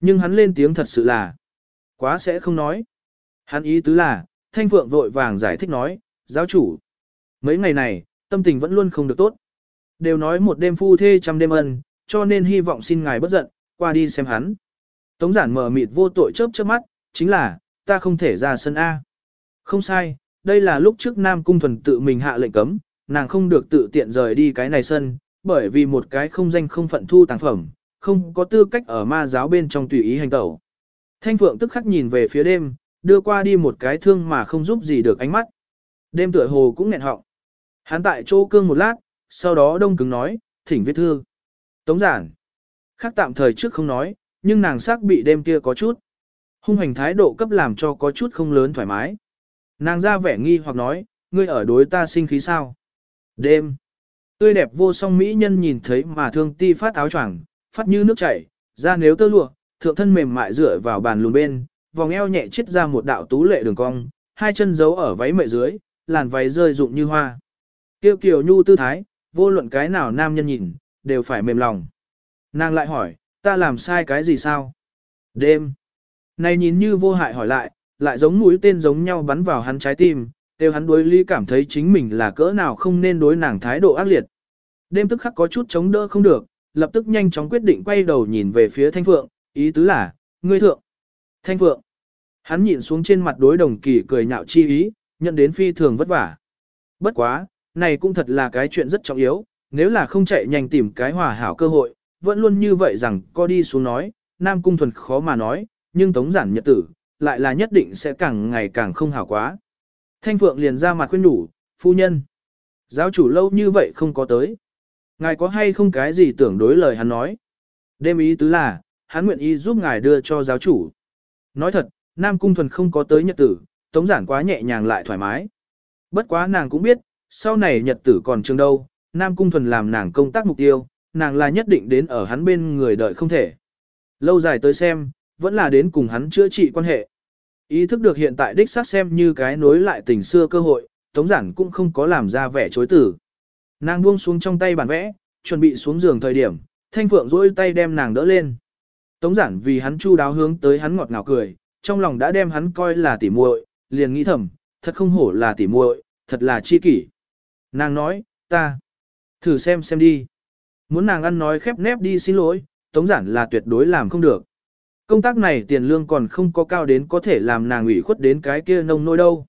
Nhưng hắn lên tiếng thật sự là, quá sẽ không nói. Hắn ý tứ là, Thanh Phượng vội vàng giải thích nói, giáo chủ. Mấy ngày này, tâm tình vẫn luôn không được tốt. Đều nói một đêm phu thê trăm đêm ân, cho nên hy vọng xin ngài bất giận, qua đi xem hắn. Tống giản mở mịt vô tội chớp chớp mắt, chính là, ta không thể ra sân A. Không sai, đây là lúc trước Nam Cung Thuần tự mình hạ lệnh cấm, nàng không được tự tiện rời đi cái này sân, bởi vì một cái không danh không phận thu tàng phẩm, không có tư cách ở ma giáo bên trong tùy ý hành tẩu. Thanh Phượng tức khắc nhìn về phía đêm, đưa qua đi một cái thương mà không giúp gì được ánh mắt. Đêm tựa hồ cũng nghẹn họng. Hắn tại chỗ cương một lát, sau đó đông cứng nói, thỉnh viết thư. Tống giản. Khác tạm thời trước không nói, nhưng nàng sắc bị đêm kia có chút. Hung hành thái độ cấp làm cho có chút không lớn thoải mái. Nàng ra vẻ nghi hoặc nói, ngươi ở đối ta sinh khí sao? Đêm. Tươi đẹp vô song mỹ nhân nhìn thấy mà thương ti phát áo choàng, phát như nước chảy, da nếu tơ lụa, thượng thân mềm mại dựa vào bàn lùn bên, vòng eo nhẹ chết ra một đạo tú lệ đường cong, hai chân giấu ở váy mệ dưới, làn váy rơi rụng như hoa. Kiêu kiều nhu tư thái, vô luận cái nào nam nhân nhìn, đều phải mềm lòng. Nàng lại hỏi, ta làm sai cái gì sao? Đêm. Này nhìn như vô hại hỏi lại, lại giống mũi tên giống nhau bắn vào hắn trái tim, đều hắn đối lý cảm thấy chính mình là cỡ nào không nên đối nàng thái độ ác liệt. Đêm tức khắc có chút chống đỡ không được, lập tức nhanh chóng quyết định quay đầu nhìn về phía Thanh Phượng, ý tứ là, ngươi thượng. Thanh Phượng. Hắn nhìn xuống trên mặt đối đồng kỳ cười nhạo chi ý, nhận đến phi thường vất vả. Bất quá, này cũng thật là cái chuyện rất trọng yếu, nếu là không chạy nhanh tìm cái hòa hảo cơ hội, vẫn luôn như vậy rằng có đi xuống nói, Nam Cung Thuần khó mà nói, nhưng tống giản nhật tử, lại là nhất định sẽ càng ngày càng không hảo quá. Thanh Phượng liền ra mặt khuyên đủ, phu nhân. Giáo chủ lâu như vậy không có tới. Ngài có hay không cái gì tưởng đối lời hắn nói? Đêm ý tứ là, hắn nguyện ý giúp ngài đưa cho giáo chủ. Nói thật, Nam Cung Thuần không có tới nhật tử, tống giản quá nhẹ nhàng lại thoải mái. Bất quá nàng cũng biết, sau này nhật tử còn trường đâu, Nam Cung Thuần làm nàng công tác mục tiêu, nàng là nhất định đến ở hắn bên người đợi không thể. Lâu dài tới xem, vẫn là đến cùng hắn chữa trị quan hệ. Ý thức được hiện tại đích xác xem như cái nối lại tình xưa cơ hội, Tống Giản cũng không có làm ra vẻ chối tử. Nàng buông xuống trong tay bản vẽ, chuẩn bị xuống giường thời điểm, Thanh Phượng duỗi tay đem nàng đỡ lên. Tống Giản vì hắn chu đáo hướng tới hắn ngọt ngào cười, trong lòng đã đem hắn coi là tỉ muội, liền nghĩ thầm, thật không hổ là tỉ muội, thật là chi kỷ. Nàng nói, ta, thử xem xem đi. Muốn nàng ăn nói khép nép đi xin lỗi, Tống Giản là tuyệt đối làm không được. Công tác này tiền lương còn không có cao đến có thể làm nàng ủy khuất đến cái kia nông nôi đâu.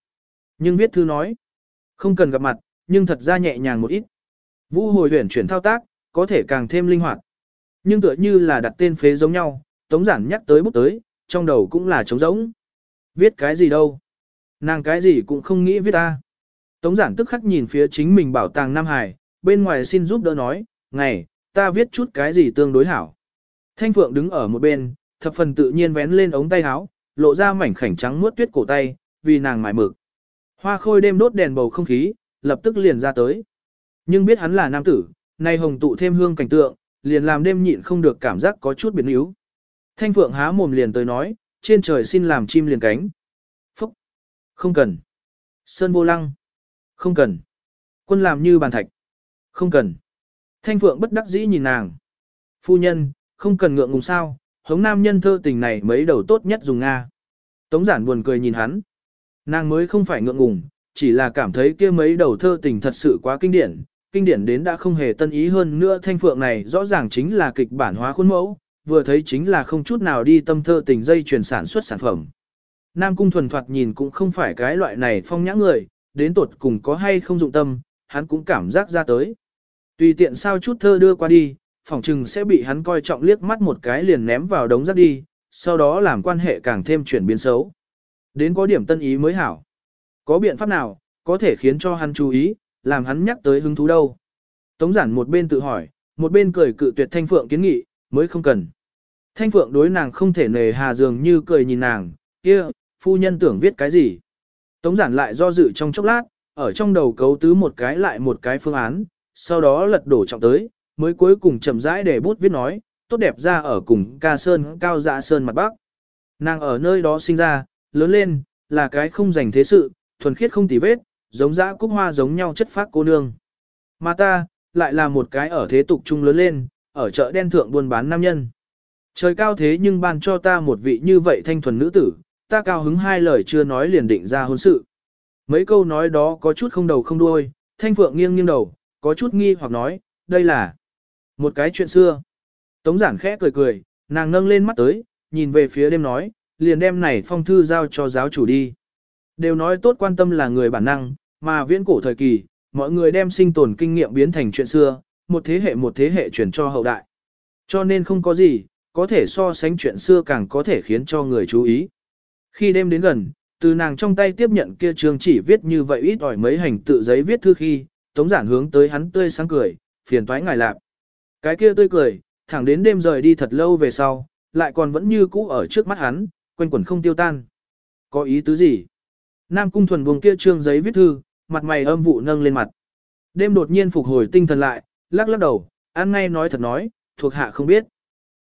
Nhưng viết thư nói, không cần gặp mặt, nhưng thật ra nhẹ nhàng một ít. Vũ hồi huyển chuyển thao tác, có thể càng thêm linh hoạt. Nhưng tựa như là đặt tên phế giống nhau, tống giản nhắc tới bút tới, trong đầu cũng là trống rỗng. Viết cái gì đâu? Nàng cái gì cũng không nghĩ viết ta. Tống giản tức khắc nhìn phía chính mình bảo tàng Nam Hải, bên ngoài xin giúp đỡ nói, ngày, ta viết chút cái gì tương đối hảo. Thanh Phượng đứng ở một bên, thập phần tự nhiên vén lên ống tay áo, lộ ra mảnh khảnh trắng muốt tuyết cổ tay, vì nàng mải mực. Hoa khôi đêm đốt đèn bầu không khí, lập tức liền ra tới. Nhưng biết hắn là nam tử, nay hồng tụ thêm hương cảnh tượng, liền làm đêm nhịn không được cảm giác có chút biến yếu. Thanh Phượng há mồm liền tới nói, trên trời xin làm chim liền cánh. Phúc! Không cần. Sơn vô lăng. Không cần. Quân làm như bàn thạch. Không cần. Thanh Phượng bất đắc dĩ nhìn nàng. Phu nhân, không cần ngượng ngùng sao, hống nam nhân thơ tình này mấy đầu tốt nhất dùng Nga. Tống giản buồn cười nhìn hắn. Nàng mới không phải ngượng ngùng, chỉ là cảm thấy kia mấy đầu thơ tình thật sự quá kinh điển, kinh điển đến đã không hề tân ý hơn nữa thanh phượng này rõ ràng chính là kịch bản hóa khuôn mẫu, vừa thấy chính là không chút nào đi tâm thơ tình dây chuyển sản xuất sản phẩm. Nam cung thuần thoạt nhìn cũng không phải cái loại này phong nhã người, đến tột cùng có hay không dụng tâm, hắn cũng cảm giác ra tới. Tùy tiện sao chút thơ đưa qua đi, phỏng chừng sẽ bị hắn coi trọng liếc mắt một cái liền ném vào đống rác đi, sau đó làm quan hệ càng thêm chuyển biến xấu. Đến có điểm tân ý mới hảo. Có biện pháp nào, có thể khiến cho hắn chú ý, làm hắn nhắc tới hứng thú đâu. Tống giản một bên tự hỏi, một bên cười cự tuyệt Thanh Phượng kiến nghị, mới không cần. Thanh Phượng đối nàng không thể nề hà dường như cười nhìn nàng, kia, phu nhân tưởng viết cái gì. Tống giản lại do dự trong chốc lát, ở trong đầu cấu tứ một cái lại một cái phương án, sau đó lật đổ trọng tới, mới cuối cùng chậm rãi để bút viết nói, tốt đẹp ra ở cùng ca sơn cao dạ sơn mặt bắc. Nàng ở nơi đó sinh ra, lớn lên, là cái không dành thế sự, thuần khiết không tì vết, giống dã cúc hoa giống nhau chất phác cô nương. Mà ta, lại là một cái ở thế tục trung lớn lên, ở chợ đen thượng buôn bán nam nhân. Trời cao thế nhưng ban cho ta một vị như vậy thanh thuần nữ tử, ta cao hứng hai lời chưa nói liền định ra hôn sự. Mấy câu nói đó có chút không đầu không đuôi, thanh phượng nghiêng nghiêng đầu, có chút nghi hoặc nói, đây là một cái chuyện xưa. Tống giản khẽ cười cười, nàng nâng lên mắt tới, nhìn về phía đêm nói, liền đem này phong thư giao cho giáo chủ đi. Đều nói tốt quan tâm là người bản năng, mà viễn cổ thời kỳ, mọi người đem sinh tồn kinh nghiệm biến thành chuyện xưa, một thế hệ một thế hệ truyền cho hậu đại. Cho nên không có gì, có thể so sánh chuyện xưa càng có thể khiến cho người chú ý. Khi đêm đến gần, từ nàng trong tay tiếp nhận kia trường chỉ viết như vậy ít ỏi mấy hành tự giấy viết thư khi, tống giản hướng tới hắn tươi sáng cười, phiền toái ngài lạc. Cái kia tươi cười, thẳng đến đêm rời đi thật lâu về sau, lại còn vẫn như cũ ở trước mắt hắn, quanh quẩn không tiêu tan. Có ý tứ gì? Nam cung thuần buông kia trương giấy viết thư, mặt mày âm vụ nâng lên mặt. Đêm đột nhiên phục hồi tinh thần lại, lắc lắc đầu, ăn ngay nói thật nói, thuộc hạ không biết.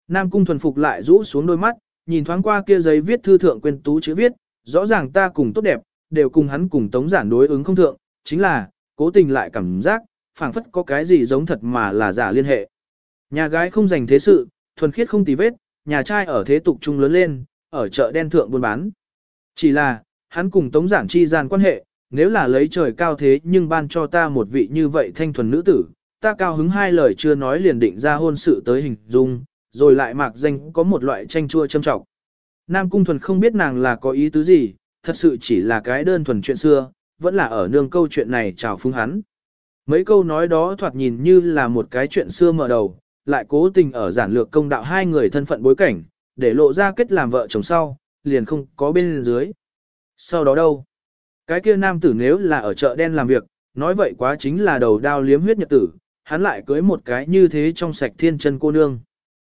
Nam cung thuần phục lại rũ xuống đôi mắt, nhìn thoáng qua kia giấy viết thư thượng quên tú chữ viết, rõ ràng ta cùng tốt đẹp, đều cùng hắn cùng tống giản đối ứng không thượng, chính là, cố tình lại cảm giác, phảng phất có cái gì giống thật mà là giả liên hệ. Nhà gái không dành thế sự, thuần khiết không tì vết, nhà trai ở thế tục trung lớn lên, ở chợ đen thượng buôn bán. Chỉ là, hắn cùng tống giản chi gian quan hệ, nếu là lấy trời cao thế nhưng ban cho ta một vị như vậy thanh thuần nữ tử, ta cao hứng hai lời chưa nói liền định ra hôn sự tới hình dung, rồi lại mạc danh có một loại tranh chua châm trọng. Nam Cung Thuần không biết nàng là có ý tứ gì, thật sự chỉ là cái đơn thuần chuyện xưa, vẫn là ở nương câu chuyện này chào phúng hắn. Mấy câu nói đó thoạt nhìn như là một cái chuyện xưa mở đầu, lại cố tình ở giản lược công đạo hai người thân phận bối cảnh, để lộ ra kết làm vợ chồng sau, liền không có bên dưới. Sau đó đâu? Cái kia nam tử nếu là ở chợ đen làm việc, nói vậy quá chính là đầu đao liếm huyết nhật tử, hắn lại cưới một cái như thế trong sạch thiên chân cô nương.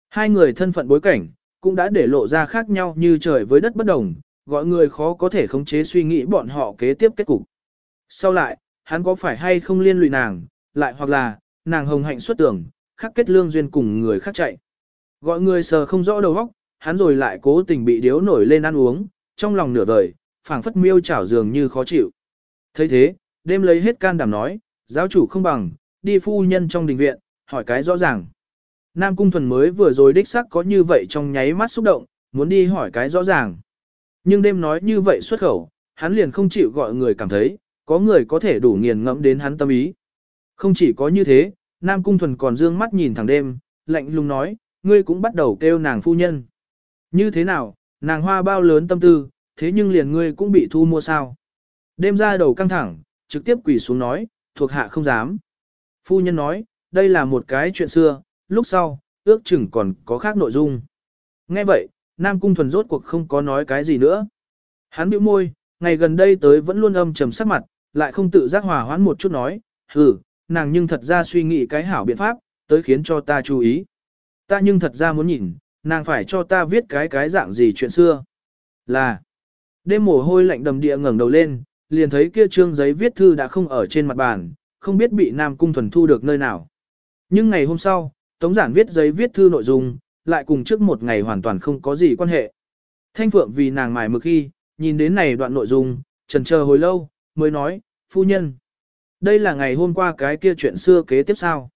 Hai người thân phận bối cảnh, cũng đã để lộ ra khác nhau như trời với đất bất đồng, gọi người khó có thể khống chế suy nghĩ bọn họ kế tiếp kết cục. Sau lại, hắn có phải hay không liên lụy nàng, lại hoặc là, nàng hồng hạnh xuất tưởng, khắc kết lương duyên cùng người khác chạy. Gọi người sờ không rõ đầu óc, hắn rồi lại cố tình bị điếu nổi lên ăn uống, trong lòng nửa vời, phảng phất miêu chảo dường như khó chịu. thấy thế, đêm lấy hết can đảm nói, giáo chủ không bằng, đi phu nhân trong đình viện, hỏi cái rõ ràng. Nam Cung Thuần mới vừa rồi đích sắc có như vậy trong nháy mắt xúc động, muốn đi hỏi cái rõ ràng. Nhưng đêm nói như vậy xuất khẩu, hắn liền không chịu gọi người cảm thấy, có người có thể đủ nghiền ngẫm đến hắn tâm ý. Không chỉ có như thế, Nam Cung Thuần còn dương mắt nhìn thẳng đêm, lạnh lùng nói, ngươi cũng bắt đầu kêu nàng phu nhân. Như thế nào, nàng hoa bao lớn tâm tư, thế nhưng liền ngươi cũng bị thu mua sao. Đêm ra đầu căng thẳng, trực tiếp quỳ xuống nói, thuộc hạ không dám. Phu nhân nói, đây là một cái chuyện xưa, lúc sau, ước chừng còn có khác nội dung. Nghe vậy, Nam Cung Thuần rốt cuộc không có nói cái gì nữa. Hắn bĩu môi, ngày gần đây tới vẫn luôn âm trầm sắc mặt, lại không tự giác hòa hoãn một chút nói, hừ, nàng nhưng thật ra suy nghĩ cái hảo biện pháp, tới khiến cho ta chú ý. Ta nhưng thật ra muốn nhìn, nàng phải cho ta viết cái cái dạng gì chuyện xưa. Là, đêm mồ hôi lạnh đầm địa ngẩng đầu lên, liền thấy kia trương giấy viết thư đã không ở trên mặt bàn, không biết bị Nam Cung Thuần thu được nơi nào. Nhưng ngày hôm sau, Tống Giản viết giấy viết thư nội dung, lại cùng trước một ngày hoàn toàn không có gì quan hệ. Thanh Phượng vì nàng mài mực khi, nhìn đến này đoạn nội dung, trần chờ hồi lâu, mới nói, phu nhân. Đây là ngày hôm qua cái kia chuyện xưa kế tiếp sao.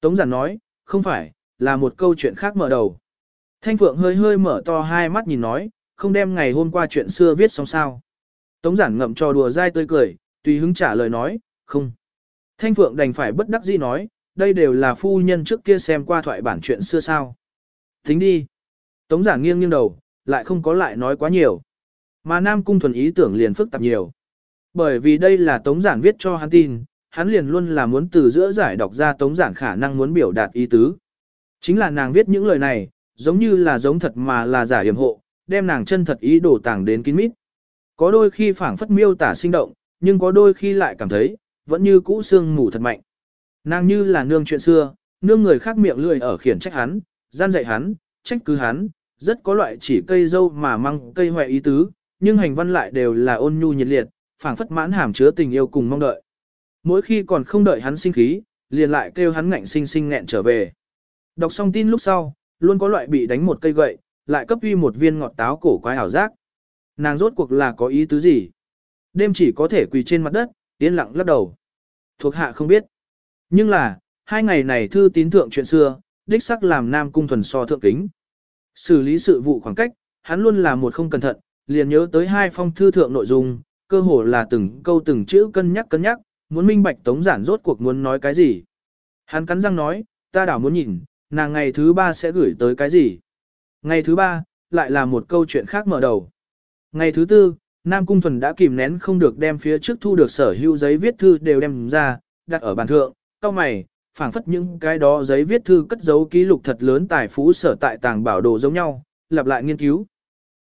Tống Giản nói, không phải, là một câu chuyện khác mở đầu. Thanh Phượng hơi hơi mở to hai mắt nhìn nói, không đem ngày hôm qua chuyện xưa viết xong sao. Tống giản ngậm cho đùa dai tươi cười, tùy hứng trả lời nói, không. Thanh Phượng đành phải bất đắc dĩ nói, đây đều là phu nhân trước kia xem qua thoại bản chuyện xưa sao. Tính đi. Tống giản nghiêng nghiêng đầu, lại không có lại nói quá nhiều. Mà Nam Cung thuần ý tưởng liền phức tạp nhiều. Bởi vì đây là Tống giản viết cho hắn tin, hắn liền luôn là muốn từ giữa giải đọc ra Tống giản khả năng muốn biểu đạt ý tứ. Chính là nàng viết những lời này, giống như là giống thật mà là giả hiểm hộ, đem nàng chân thật ý đồ tàng đến kín mít. Có đôi khi phảng phất miêu tả sinh động, nhưng có đôi khi lại cảm thấy, vẫn như cũ xương mù thật mạnh. Nàng như là nương chuyện xưa, nương người khác miệng lười ở khiển trách hắn, gian dạy hắn, trách cứ hắn, rất có loại chỉ cây dâu mà mang cây hoại ý tứ, nhưng hành văn lại đều là ôn nhu nhiệt liệt, phảng phất mãn hàm chứa tình yêu cùng mong đợi. Mỗi khi còn không đợi hắn sinh khí, liền lại kêu hắn ngạnh sinh sinh nghẹn trở về. Đọc xong tin lúc sau, luôn có loại bị đánh một cây gậy, lại cấp uy một viên ngọt táo cổ quái ảo giác. Nàng rốt cuộc là có ý tứ gì? Đêm chỉ có thể quỳ trên mặt đất, yên lặng lắc đầu. Thuộc hạ không biết. Nhưng là, hai ngày này thư tín thượng chuyện xưa, đích sắc làm nam cung thuần so thượng kính. Xử lý sự vụ khoảng cách, hắn luôn là một không cẩn thận, liền nhớ tới hai phong thư thượng nội dung, cơ hồ là từng câu từng chữ cân nhắc cân nhắc, muốn minh bạch tống giản rốt cuộc muốn nói cái gì. Hắn cắn răng nói, ta đảo muốn nhìn, nàng ngày thứ ba sẽ gửi tới cái gì. Ngày thứ ba, lại là một câu chuyện khác mở đầu. Ngày thứ tư, Nam Cung Thuần đã kìm nén không được đem phía trước thu được sở hữu giấy viết thư đều đem ra, đặt ở bàn thượng, cao mày, phảng phất những cái đó giấy viết thư cất giấu ký lục thật lớn tài phú sở tại tàng bảo đồ giống nhau, lặp lại nghiên cứu.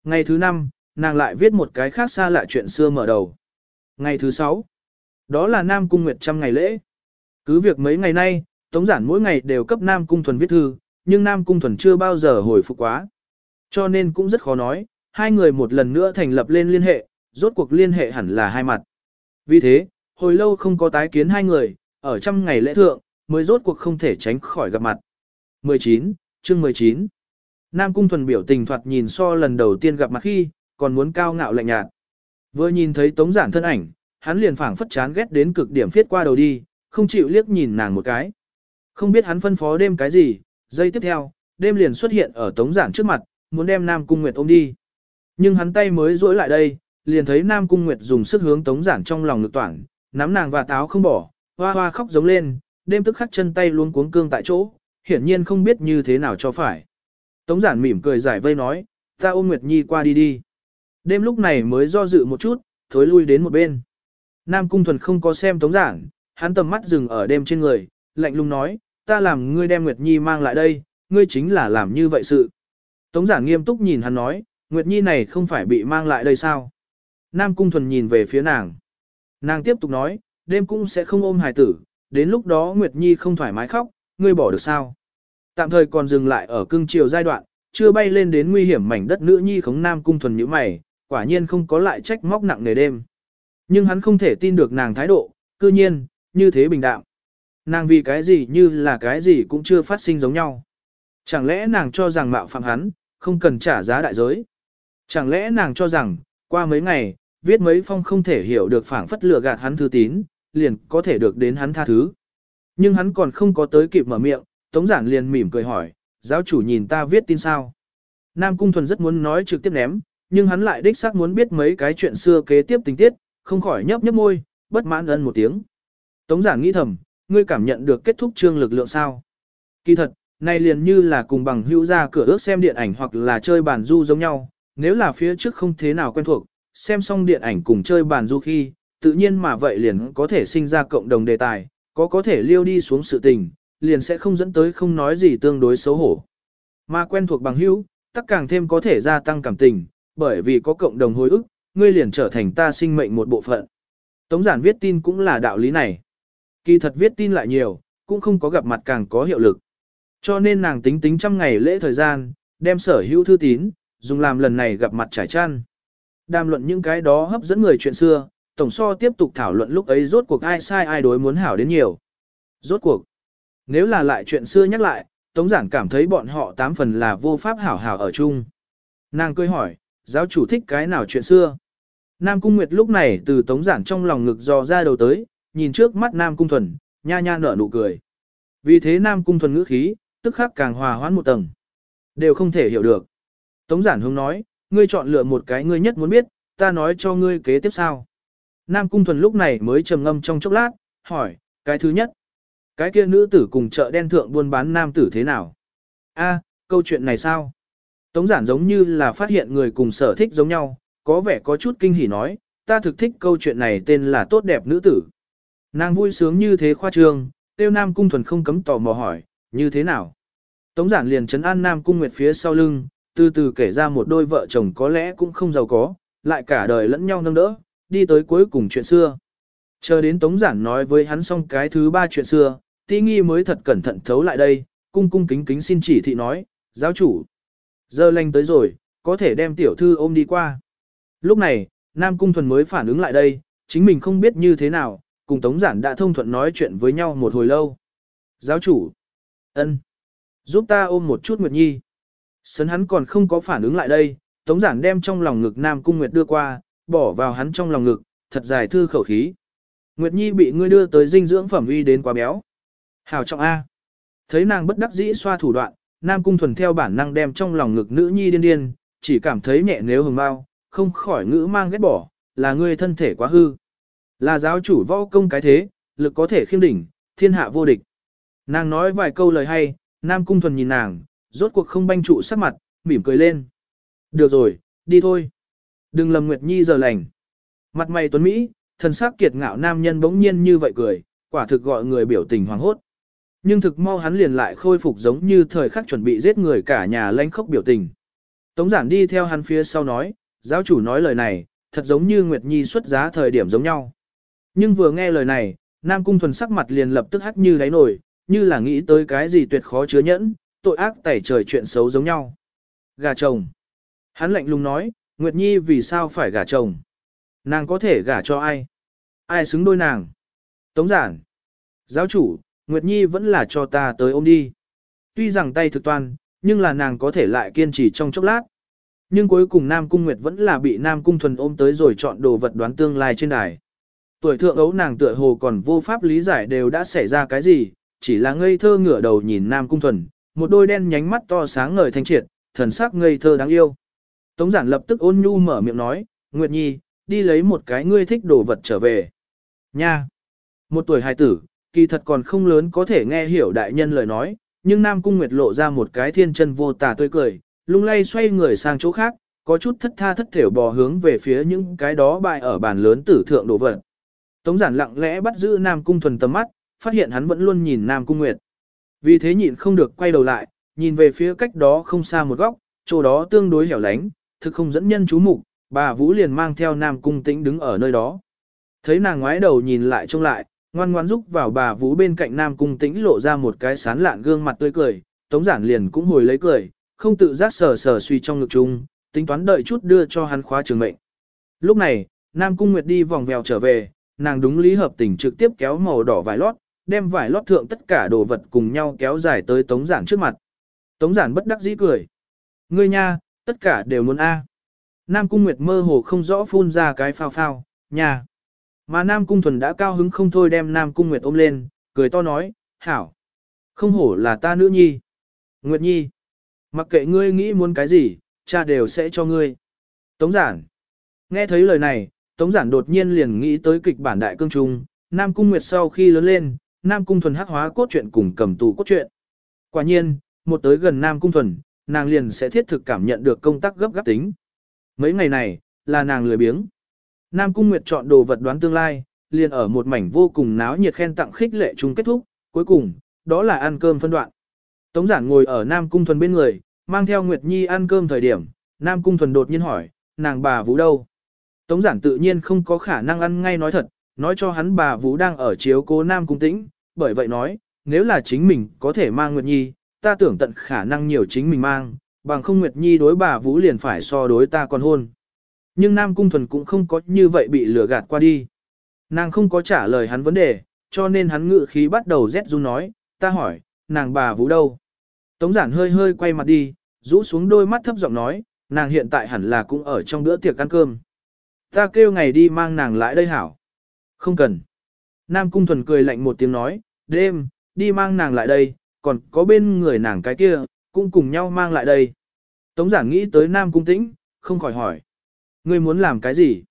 Ngày thứ năm, nàng lại viết một cái khác xa lạ chuyện xưa mở đầu. Ngày thứ sáu, đó là Nam Cung Nguyệt trăm ngày lễ. Cứ việc mấy ngày nay, Tống Giản mỗi ngày đều cấp Nam Cung Thuần viết thư, nhưng Nam Cung Thuần chưa bao giờ hồi phục quá. Cho nên cũng rất khó nói, hai người một lần nữa thành lập lên liên hệ, rốt cuộc liên hệ hẳn là hai mặt. Vì thế, hồi lâu không có tái kiến hai người, ở trăm ngày lễ thượng, mới rốt cuộc không thể tránh khỏi gặp mặt. 19, chương 19 Nam Cung Thuần biểu tình thoạt nhìn so lần đầu tiên gặp mặt khi, còn muốn cao ngạo lạnh nhạt. Vừa nhìn thấy tống giản thân ảnh, hắn liền phảng phất chán ghét đến cực điểm phiết qua đầu đi, không chịu liếc nhìn nàng một cái. Không biết hắn phân phó đêm cái gì, giây tiếp theo, đêm liền xuất hiện ở tống giản trước mặt, muốn đem Nam Cung Nguyệt ôm đi. Nhưng hắn tay mới duỗi lại đây, liền thấy Nam Cung Nguyệt dùng sức hướng tống giản trong lòng lực toản, nắm nàng và táo không bỏ, hoa hoa khóc giống lên, đêm tức khắc chân tay luôn cuống cương tại chỗ, hiển nhiên không biết như thế nào cho phải. Tống giản mỉm cười giải vây nói, ta ôm Nguyệt Nhi qua đi đi. Đêm lúc này mới do dự một chút, thối lui đến một bên. Nam Cung Thuần không có xem tống giản, hắn tầm mắt dừng ở đêm trên người, lạnh lùng nói, ta làm ngươi đem Nguyệt Nhi mang lại đây, ngươi chính là làm như vậy sự. Tống giản nghiêm túc nhìn hắn nói, Nguyệt Nhi này không phải bị mang lại đây sao? Nam Cung Thuần nhìn về phía nàng. Nàng tiếp tục nói, đêm cũng sẽ không ôm hài tử, đến lúc đó Nguyệt Nhi không thoải mái khóc, ngươi bỏ được sao? Tạm thời còn dừng lại ở cưng chiều giai đoạn, chưa bay lên đến nguy hiểm mảnh đất nữ nhi khống Nam Cung Thuần như mày, quả nhiên không có lại trách móc nặng nề đêm. Nhưng hắn không thể tin được nàng thái độ, cư nhiên, như thế bình đạm. Nàng vì cái gì như là cái gì cũng chưa phát sinh giống nhau. Chẳng lẽ nàng cho rằng mạo phạm hắn, không cần trả giá đại giới. Chẳng lẽ nàng cho rằng, qua mấy ngày, viết mấy phong không thể hiểu được phảng phất lừa gạt hắn thư tín, liền có thể được đến hắn tha thứ. Nhưng hắn còn không có tới kịp mở miệng, Tống Giản liền mỉm cười hỏi, giáo chủ nhìn ta viết tin sao. Nam Cung Thuần rất muốn nói trực tiếp ném, nhưng hắn lại đích xác muốn biết mấy cái chuyện xưa kế tiếp tình tiết, không khỏi nhấp nhấp môi, bất mãn ân một tiếng. Tống Giản nghĩ thầm, ngươi cảm nhận được kết thúc chương lực lượng sao. Kỳ thật, này liền như là cùng bằng hữu ra cửa ước xem điện ảnh hoặc là chơi bàn du giống nhau, nếu là phía trước không thế nào quen thuộc, xem xong điện ảnh cùng chơi bàn du khi, tự nhiên mà vậy liền có thể sinh ra cộng đồng đề tài, có có thể liêu đi xuống sự tình, liền sẽ không dẫn tới không nói gì tương đối xấu hổ. Mà quen thuộc bằng hữu, tất càng thêm có thể gia tăng cảm tình, bởi vì có cộng đồng hồi ức, ngươi liền trở thành ta sinh mệnh một bộ phận. Tống giản viết tin cũng là đạo lý này. Kỳ thật viết tin lại nhiều, cũng không có gặp mặt càng có hiệu lực. Cho nên nàng tính tính trăm ngày lễ thời gian, đem sở hữu thư tín, dùng làm lần này gặp mặt trải chăn. Đàm luận những cái đó hấp dẫn người chuyện xưa, tổng so tiếp tục thảo luận lúc ấy rốt cuộc ai sai ai đối muốn hảo đến nhiều. Rốt cuộc, nếu là lại chuyện xưa nhắc lại, Tống giản cảm thấy bọn họ tám phần là vô pháp hảo hảo ở chung. Nàng cười hỏi, giáo chủ thích cái nào chuyện xưa? Nam Cung Nguyệt lúc này từ Tống giản trong lòng ngực dò ra đầu tới, nhìn trước mắt Nam Cung Thuần, nha nha nở nụ cười. Vì thế Nam Cung Thuần ngữ khí, tức khắc càng hòa hoãn một tầng. Đều không thể hiểu được. Tống giản hướng nói, ngươi chọn lựa một cái ngươi nhất muốn biết, ta nói cho ngươi kế tiếp sao. Nam Cung Thuần lúc này mới trầm ngâm trong chốc lát, hỏi, cái thứ nhất. Cái kia nữ tử cùng chợ đen thượng buôn bán nam tử thế nào? A, câu chuyện này sao? Tống giản giống như là phát hiện người cùng sở thích giống nhau, có vẻ có chút kinh hỉ nói, ta thực thích câu chuyện này tên là tốt đẹp nữ tử. Nàng vui sướng như thế khoa trương, tiêu nam cung thuần không cấm tò mò hỏi, như thế nào? Tống giản liền chấn an nam cung nguyệt phía sau lưng, từ từ kể ra một đôi vợ chồng có lẽ cũng không giàu có, lại cả đời lẫn nhau nâng đỡ, đi tới cuối cùng chuyện xưa. Chờ đến Tống giản nói với hắn xong cái thứ ba chuyện xưa, ti nghi mới thật cẩn thận thấu lại đây, cung cung kính kính xin chỉ thị nói, giáo chủ. Giờ lành tới rồi, có thể đem tiểu thư ôm đi qua. Lúc này, Nam Cung Thuần mới phản ứng lại đây, chính mình không biết như thế nào, cùng Tống Giản đã thông thuận nói chuyện với nhau một hồi lâu. Giáo chủ, ân, giúp ta ôm một chút Nguyệt Nhi. Sấn hắn còn không có phản ứng lại đây, Tống Giản đem trong lòng ngực Nam Cung Nguyệt đưa qua, bỏ vào hắn trong lòng ngực, thật dài thư khẩu khí. Nguyệt Nhi bị ngươi đưa tới dinh dưỡng phẩm uy đến quá béo. Hảo trọng A. Thấy nàng bất đắc dĩ xoa thủ đoạn, Nam Cung Thuần theo bản năng đem trong lòng ngực nữ nhi điên điên, chỉ cảm thấy nhẹ nếu hừng bao, không khỏi ngữ mang ghét bỏ, là ngươi thân thể quá hư. Là giáo chủ võ công cái thế, lực có thể khiêm đỉnh, thiên hạ vô địch. Nàng nói vài câu lời hay, Nam Cung Thuần nhìn nàng, rốt cuộc không banh trụ sắc mặt, mỉm cười lên. Được rồi, đi thôi. Đừng lầm Nguyệt Nhi giờ lành. Mặt mày tuấn Mỹ, thần sắc kiệt ngạo nam nhân bỗng nhiên như vậy cười, quả thực gọi người biểu tình hoàng hốt. Nhưng thực mau hắn liền lại khôi phục giống như thời khắc chuẩn bị giết người cả nhà lanh khốc biểu tình. Tống giản đi theo hắn phía sau nói, giáo chủ nói lời này, thật giống như Nguyệt Nhi xuất giá thời điểm giống nhau. Nhưng vừa nghe lời này, Nam Cung thuần sắc mặt liền lập tức hắc như đáy nổi, như là nghĩ tới cái gì tuyệt khó chứa nhẫn, tội ác tẩy trời chuyện xấu giống nhau. Gà chồng. Hắn lạnh lùng nói, Nguyệt Nhi vì sao phải gả chồng? Nàng có thể gả cho ai? Ai xứng đôi nàng? Tống giản. Giáo chủ, Nguyệt Nhi vẫn là cho ta tới ôm đi. Tuy rằng tay thực toan, nhưng là nàng có thể lại kiên trì trong chốc lát. Nhưng cuối cùng Nam Cung Nguyệt vẫn là bị Nam Cung Thuần ôm tới rồi chọn đồ vật đoán tương lai trên đài. Tuổi thượng ấu nàng tựa hồ còn vô pháp lý giải đều đã xảy ra cái gì, chỉ là ngây thơ ngửa đầu nhìn Nam Cung Thuần, một đôi đen nhánh mắt to sáng ngời thanh triệt, thần sắc ngây thơ đáng yêu. Tống giản lập tức ôn nhu mở miệng nói, Nguyệt Nhi, đi lấy một cái ngươi thích đồ vật trở về. Nha! Một tuổi hài tử, kỳ thật còn không lớn có thể nghe hiểu đại nhân lời nói, nhưng Nam Cung Nguyệt lộ ra một cái thiên chân vô tà tươi cười, lung lay xoay người sang chỗ khác, có chút thất tha thất thểu bò hướng về phía những cái đó bại ở bàn lớn tử thượng đồ vật. Tống giản lặng lẽ bắt giữ Nam Cung thuần tầm mắt, phát hiện hắn vẫn luôn nhìn Nam Cung Nguyệt. Vì thế nhịn không được quay đầu lại, nhìn về phía cách đó không xa một góc, chỗ đó tương đối hẻo lánh, thực không dẫn nhân chú mục, bà Vũ liền mang theo Nam Cung Tĩnh đứng ở nơi đó. Thấy nàng ngoái đầu nhìn lại trông lại, ngoan ngoãn rúc vào bà Vũ bên cạnh Nam Cung Tĩnh lộ ra một cái sán lạn gương mặt tươi cười, Tống Giản liền cũng hồi lấy cười, không tự giác sờ sờ suy trong ngực chung, tính toán đợi chút đưa cho hắn khóa trường mệnh. Lúc này, Nam Cung Nguyệt đi vòng vèo trở về, nàng đúng lý hợp tình trực tiếp kéo màu đỏ vải lót, đem vải lót thượng tất cả đồ vật cùng nhau kéo dài tới Tống Giản trước mặt. Tống Giản bất đắc dĩ cười. Ngươi nha, tất cả đều muốn A. Nam Cung Nguyệt mơ hồ không rõ phun ra cái phao phao, nha. Mà Nam Cung Thuần đã cao hứng không thôi đem Nam Cung Nguyệt ôm lên, cười to nói, hảo. Không hổ là ta nữ nhi. Nguyệt nhi. Mặc kệ ngươi nghĩ muốn cái gì, cha đều sẽ cho ngươi. Tống giản. Nghe thấy lời này, Tống giản đột nhiên liền nghĩ tới kịch bản đại cương trung, Nam Cung Nguyệt sau khi lớn lên, Nam Cung Thuần hắc hóa cốt truyện cùng cầm tù cốt truyện. Quả nhiên, một tới gần Nam Cung Thuần, nàng liền sẽ thiết thực cảm nhận được công tác gấp gáp tính. Mấy ngày này, là nàng lười biếng. Nam Cung Nguyệt chọn đồ vật đoán tương lai, liền ở một mảnh vô cùng náo nhiệt khen tặng khích lệ chung kết thúc, cuối cùng, đó là ăn cơm phân đoạn. Tống giản ngồi ở Nam Cung Thuần bên người, mang theo Nguyệt Nhi ăn cơm thời điểm, Nam Cung Thuần đột nhiên hỏi, nàng bà vũ đâu? Tống giản tự nhiên không có khả năng ăn ngay nói thật, nói cho hắn bà Vũ đang ở chiếu cố Nam Cung Tĩnh, bởi vậy nói, nếu là chính mình có thể mang Nguyệt Nhi, ta tưởng tận khả năng nhiều chính mình mang, bằng không Nguyệt Nhi đối bà Vũ liền phải so đối ta còn hôn. Nhưng Nam Cung Thuần cũng không có như vậy bị lừa gạt qua đi. Nàng không có trả lời hắn vấn đề, cho nên hắn ngự khí bắt đầu rét run nói, ta hỏi, nàng bà Vũ đâu? Tống giản hơi hơi quay mặt đi, rũ xuống đôi mắt thấp giọng nói, nàng hiện tại hẳn là cũng ở trong bữa tiệc ăn cơm. Ta kêu ngày đi mang nàng lại đây hảo. Không cần. Nam Cung Thuần cười lạnh một tiếng nói, đêm, đi mang nàng lại đây, còn có bên người nàng cái kia, cũng cùng nhau mang lại đây. Tống giản nghĩ tới Nam Cung Tĩnh, không khỏi hỏi. Ngươi muốn làm cái gì?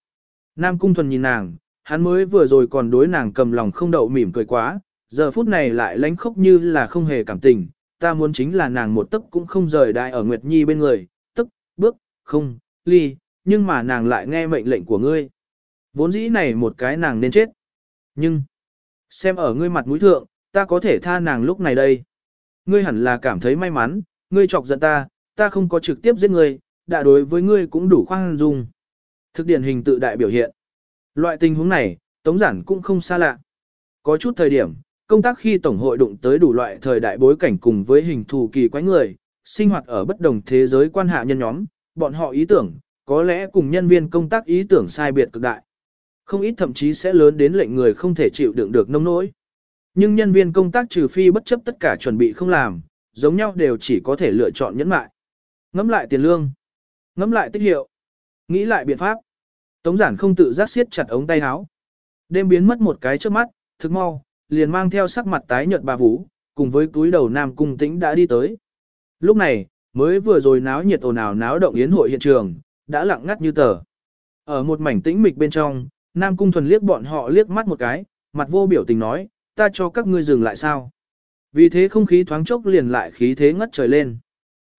Nam Cung Thuần nhìn nàng, hắn mới vừa rồi còn đối nàng cầm lòng không đậu mỉm cười quá, giờ phút này lại lánh khóc như là không hề cảm tình, ta muốn chính là nàng một tấc cũng không rời đại ở Nguyệt Nhi bên người, tức, bước, không, ly, nhưng mà nàng lại nghe mệnh lệnh của ngươi. Vốn dĩ này một cái nàng nên chết. Nhưng, xem ở ngươi mặt mũi thượng, ta có thể tha nàng lúc này đây. Ngươi hẳn là cảm thấy may mắn, ngươi chọc giận ta, ta không có trực tiếp giết ngươi, đã đối với ngươi cũng đủ khoan dung. Thực điển hình tự đại biểu hiện. Loại tình huống này, tống giản cũng không xa lạ. Có chút thời điểm, công tác khi tổng hội đụng tới đủ loại thời đại bối cảnh cùng với hình thù kỳ quái người, sinh hoạt ở bất đồng thế giới quan hạ nhân nhóm, bọn họ ý tưởng, có lẽ cùng nhân viên công tác ý tưởng sai biệt cực đại. Không ít thậm chí sẽ lớn đến lệnh người không thể chịu đựng được nông nỗi. Nhưng nhân viên công tác trừ phi bất chấp tất cả chuẩn bị không làm, giống nhau đều chỉ có thể lựa chọn nhẫn mại. Ngắm lại tiền lương, ngắm lại tích hiệu, nghĩ lại biện pháp. Tống giản không tự giác siết chặt ống tay áo. Đêm biến mất một cái trước mắt, thực mau, liền mang theo sắc mặt tái nhợt bà Vũ, cùng với túi đầu Nam Cung Tĩnh đã đi tới. Lúc này, mới vừa rồi náo nhiệt ồn ào náo động yến hội hiện trường, đã lặng ngắt như tờ. Ở một mảnh tĩnh mịch bên trong, Nam Cung Thuần liếc bọn họ liếc mắt một cái, mặt vô biểu tình nói, ta cho các ngươi dừng lại sao. Vì thế không khí thoáng chốc liền lại khí thế ngất trời lên.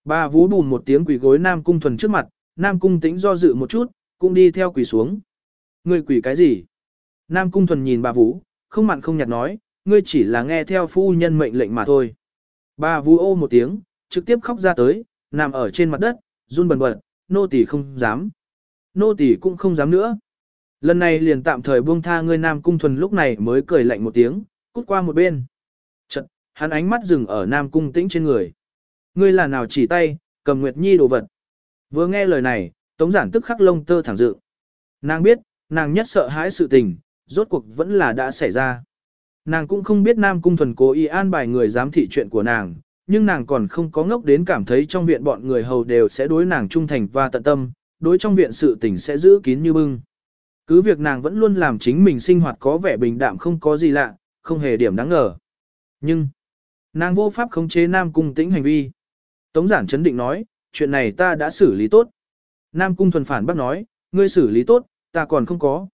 Bà Vũ bùn một tiếng quỳ gối Nam Cung Thuần trước mặt, Nam Cung Tĩnh do dự một chút, cũng đi theo quỳ xuống. Ngươi quỳ cái gì? Nam Cung Thuần nhìn bà Vũ, không mặn không nhạt nói, ngươi chỉ là nghe theo phu nhân mệnh lệnh mà thôi. Bà Vũ ô một tiếng, trực tiếp khóc ra tới, nằm ở trên mặt đất, run bần bật, nô tỳ không dám. Nô tỳ cũng không dám nữa. Lần này liền tạm thời buông tha ngươi Nam Cung Thuần lúc này mới cười lạnh một tiếng, cút qua một bên. Chật, hắn ánh mắt dừng ở Nam Cung Tĩnh trên người. Ngươi là nào chỉ tay, cầm Nguyệt Nhi đồ vật. Vừa nghe lời này, Tống giản tức khắc lông tơ thẳng dự. Nàng biết, nàng nhất sợ hãi sự tình, rốt cuộc vẫn là đã xảy ra. Nàng cũng không biết Nam Cung Thuần cố ý an bài người giám thị chuyện của nàng, nhưng nàng còn không có ngốc đến cảm thấy trong viện bọn người hầu đều sẽ đối nàng trung thành và tận tâm, đối trong viện sự tình sẽ giữ kín như bưng. Cứ việc nàng vẫn luôn làm chính mình sinh hoạt có vẻ bình đạm không có gì lạ, không hề điểm đáng ngờ. Nhưng, nàng vô pháp khống chế Nam Cung tĩnh hành vi. Tống giản chấn định nói, chuyện này ta đã xử lý tốt. Nam Cung thuần phản bác nói, ngươi xử lý tốt, ta còn không có.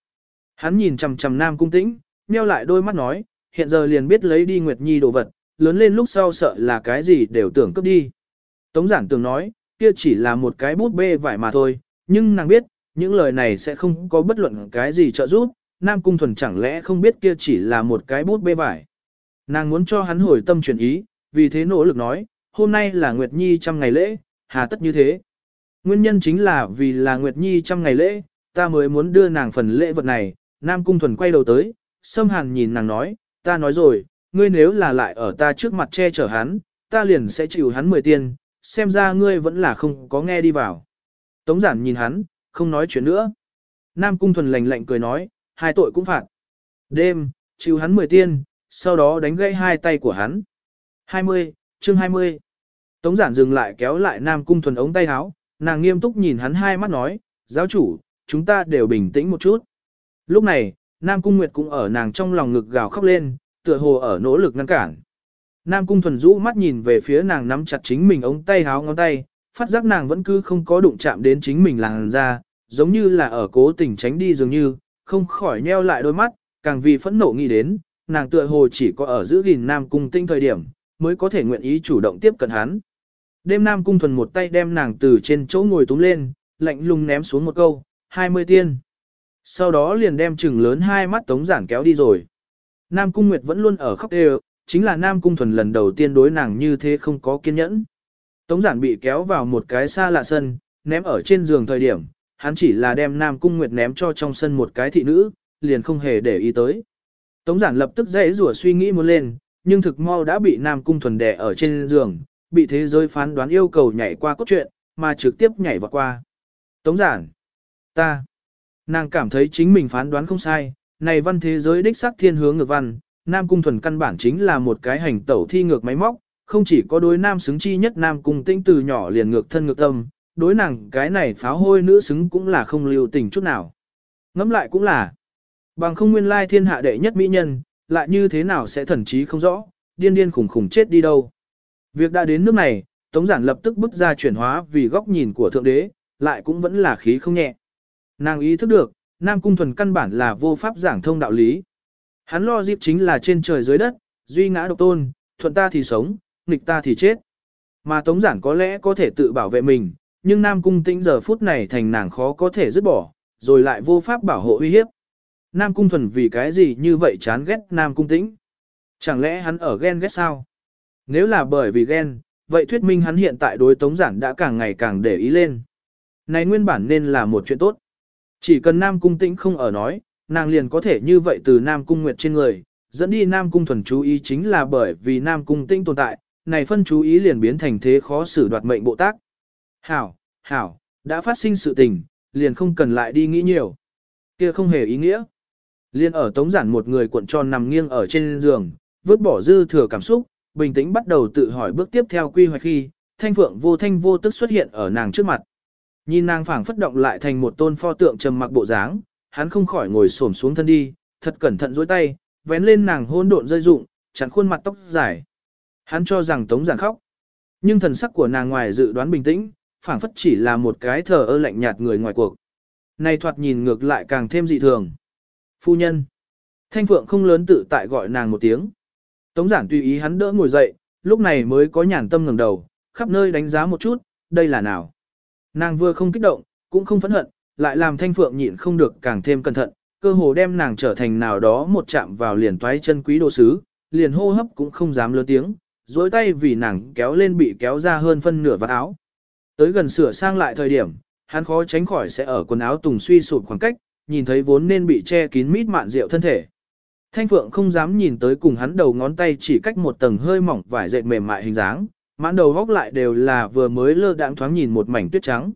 Hắn nhìn chằm chằm Nam Cung tĩnh, nheo lại đôi mắt nói, hiện giờ liền biết lấy đi Nguyệt Nhi đồ vật, lớn lên lúc sau sợ là cái gì đều tưởng cướp đi. Tống giản tưởng nói, kia chỉ là một cái bút bê vải mà thôi, nhưng nàng biết, những lời này sẽ không có bất luận cái gì trợ giúp, Nam Cung Thuần chẳng lẽ không biết kia chỉ là một cái bút bê vải. Nàng muốn cho hắn hồi tâm chuyển ý, vì thế nỗ lực nói, hôm nay là Nguyệt Nhi trăm ngày lễ, hà tất như thế. Nguyên nhân chính là vì là Nguyệt Nhi trăm ngày lễ, ta mới muốn đưa nàng phần lễ vật này, Nam Cung Thuần quay đầu tới, Sâm Hàn nhìn nàng nói, ta nói rồi, ngươi nếu là lại ở ta trước mặt che chở hắn, ta liền sẽ chịu hắn mười tiền, xem ra ngươi vẫn là không có nghe đi vào. Tống giản nhìn hắn, không nói chuyện nữa. Nam Cung Thuần lạnh lạnh cười nói, hai tội cũng phạt. Đêm, chịu hắn mười tiên, sau đó đánh gãy hai tay của hắn. 20, chương 20. Tống giản dừng lại kéo lại Nam Cung Thuần ống tay áo, nàng nghiêm túc nhìn hắn hai mắt nói, giáo chủ, chúng ta đều bình tĩnh một chút. Lúc này, Nam Cung Nguyệt cũng ở nàng trong lòng ngực gào khóc lên, tựa hồ ở nỗ lực ngăn cản. Nam Cung Thuần rũ mắt nhìn về phía nàng nắm chặt chính mình ống tay háo ngón tay, phát giác nàng vẫn cứ không có đụng chạm đến chính mình làn ra, giống như là ở cố tình tránh đi dường như, không khỏi nheo lại đôi mắt, càng vì phẫn nộ nghĩ đến, nàng tựa hồ chỉ có ở giữ gìn Nam Cung tinh thời điểm, mới có thể nguyện ý chủ động tiếp cận hắn. Đêm Nam Cung Thuần một tay đem nàng từ trên chỗ ngồi túm lên, lạnh lùng ném xuống một câu, 20 tiên. Sau đó liền đem chừng lớn hai mắt tống giản kéo đi rồi. Nam Cung Nguyệt vẫn luôn ở khóc đều, chính là Nam Cung Thuần lần đầu tiên đối nàng như thế không có kiên nhẫn. Tống giản bị kéo vào một cái xa lạ sân, ném ở trên giường thời điểm, hắn chỉ là đem Nam Cung Nguyệt ném cho trong sân một cái thị nữ, liền không hề để ý tới. Tống giản lập tức dễ rủa suy nghĩ muốn lên, nhưng thực mau đã bị Nam Cung Thuần đè ở trên giường, bị thế giới phán đoán yêu cầu nhảy qua cốt truyện, mà trực tiếp nhảy vào qua. Tống giản, ta, nàng cảm thấy chính mình phán đoán không sai, này văn thế giới đích xác thiên hướng ngược văn, Nam Cung Thuần căn bản chính là một cái hành tẩu thi ngược máy móc, không chỉ có đối nam xứng chi nhất Nam Cung tinh từ nhỏ liền ngược thân ngược tâm, đối nàng cái này pháo hôi nữ xứng cũng là không lưu tình chút nào. Ngẫm lại cũng là, bằng không nguyên lai thiên hạ đệ nhất mỹ nhân, lại như thế nào sẽ thần trí không rõ, điên điên khủng khủng chết đi đâu. Việc đã đến nước này, Tống Giản lập tức bước ra chuyển hóa vì góc nhìn của Thượng Đế, lại cũng vẫn là khí không nhẹ. Nàng ý thức được, Nam Cung Thuần căn bản là vô pháp giảng thông đạo lý. Hắn lo dịp chính là trên trời dưới đất, duy ngã độc tôn, thuận ta thì sống, nghịch ta thì chết. Mà Tống Giản có lẽ có thể tự bảo vệ mình, nhưng Nam Cung Tĩnh giờ phút này thành nàng khó có thể dứt bỏ, rồi lại vô pháp bảo hộ uy hiếp. Nam Cung Thuần vì cái gì như vậy chán ghét Nam Cung Tĩnh? Chẳng lẽ hắn ở ghen ghét sao? Nếu là bởi vì ghen, vậy thuyết minh hắn hiện tại đối Tống Giản đã càng ngày càng để ý lên. Này nguyên bản nên là một chuyện tốt. Chỉ cần Nam Cung Tĩnh không ở nói, nàng liền có thể như vậy từ Nam Cung Nguyệt trên người, dẫn đi Nam Cung Thuần chú ý chính là bởi vì Nam Cung Tĩnh tồn tại, này phân chú ý liền biến thành thế khó xử đoạt mệnh bộ tác. Hảo, hảo, đã phát sinh sự tình, liền không cần lại đi nghĩ nhiều. Kia không hề ý nghĩa. Liên ở tống giản một người cuộn tròn nằm nghiêng ở trên giường, vứt bỏ dư thừa cảm xúc, bình tĩnh bắt đầu tự hỏi bước tiếp theo quy hoạch khi, thanh phượng vô thanh vô tức xuất hiện ở nàng trước mặt. Nhìn nàng phảng phất động lại thành một tôn pho tượng trầm mặc bộ dáng, hắn không khỏi ngồi xổm xuống thân đi, thật cẩn thận duỗi tay, vén lên nàng hôn độn rơi rụng, chặn khuôn mặt tóc dài. Hắn cho rằng tống giản khóc. Nhưng thần sắc của nàng ngoài dự đoán bình tĩnh, phảng phất chỉ là một cái thờ ơ lạnh nhạt người ngoài cuộc. Này thoạt nhìn ngược lại càng thêm dị thường. Phu nhân. Thanh Phượng không lớn tự tại gọi nàng một tiếng. Tống giản tùy ý hắn đỡ ngồi dậy, lúc này mới có nhàn tâm ngẩng đầu, khắp nơi đánh giá một chút, đây là nào. Nàng vừa không kích động, cũng không phẫn hận, lại làm Thanh Phượng nhịn không được càng thêm cẩn thận, cơ hồ đem nàng trở thành nào đó một chạm vào liền toái chân quý đồ sứ, liền hô hấp cũng không dám lớn tiếng, dối tay vì nàng kéo lên bị kéo ra hơn phân nửa vạt áo. Tới gần sửa sang lại thời điểm, hắn khó tránh khỏi sẽ ở quần áo tùng suy sụp khoảng cách, nhìn thấy vốn nên bị che kín mít mạn rượu thân thể. Thanh Phượng không dám nhìn tới cùng hắn đầu ngón tay chỉ cách một tầng hơi mỏng vải dệt mềm mại hình dáng, mãn đầu góc lại đều là vừa mới lơ đãng thoáng nhìn một mảnh tuyết trắng.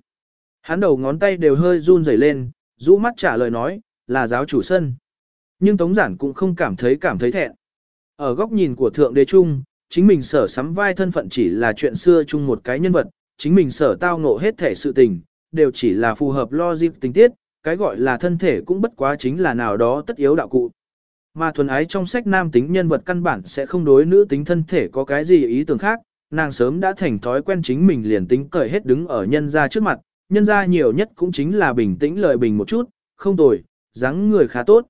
Hắn đầu ngón tay đều hơi run rẩy lên, rũ mắt trả lời nói, là giáo chủ sân. Nhưng Tống Giản cũng không cảm thấy cảm thấy thẹn. Ở góc nhìn của Thượng Đế Trung, chính mình sở sắm vai thân phận chỉ là chuyện xưa chung một cái nhân vật, chính mình sở tao ngộ hết thể sự tình, đều chỉ là phù hợp logic tình tiết, cái gọi là thân thể cũng bất quá chính là nào đó tất yếu đạo cụ. Mà thuần ái trong sách nam tính nhân vật căn bản sẽ không đối nữ tính thân thể có cái gì ý tưởng khác, nàng sớm đã thành thói quen chính mình liền tính cởi hết đứng ở nhân ra trước mặt, nhân ra nhiều nhất cũng chính là bình tĩnh lời bình một chút, không tồi, dáng người khá tốt.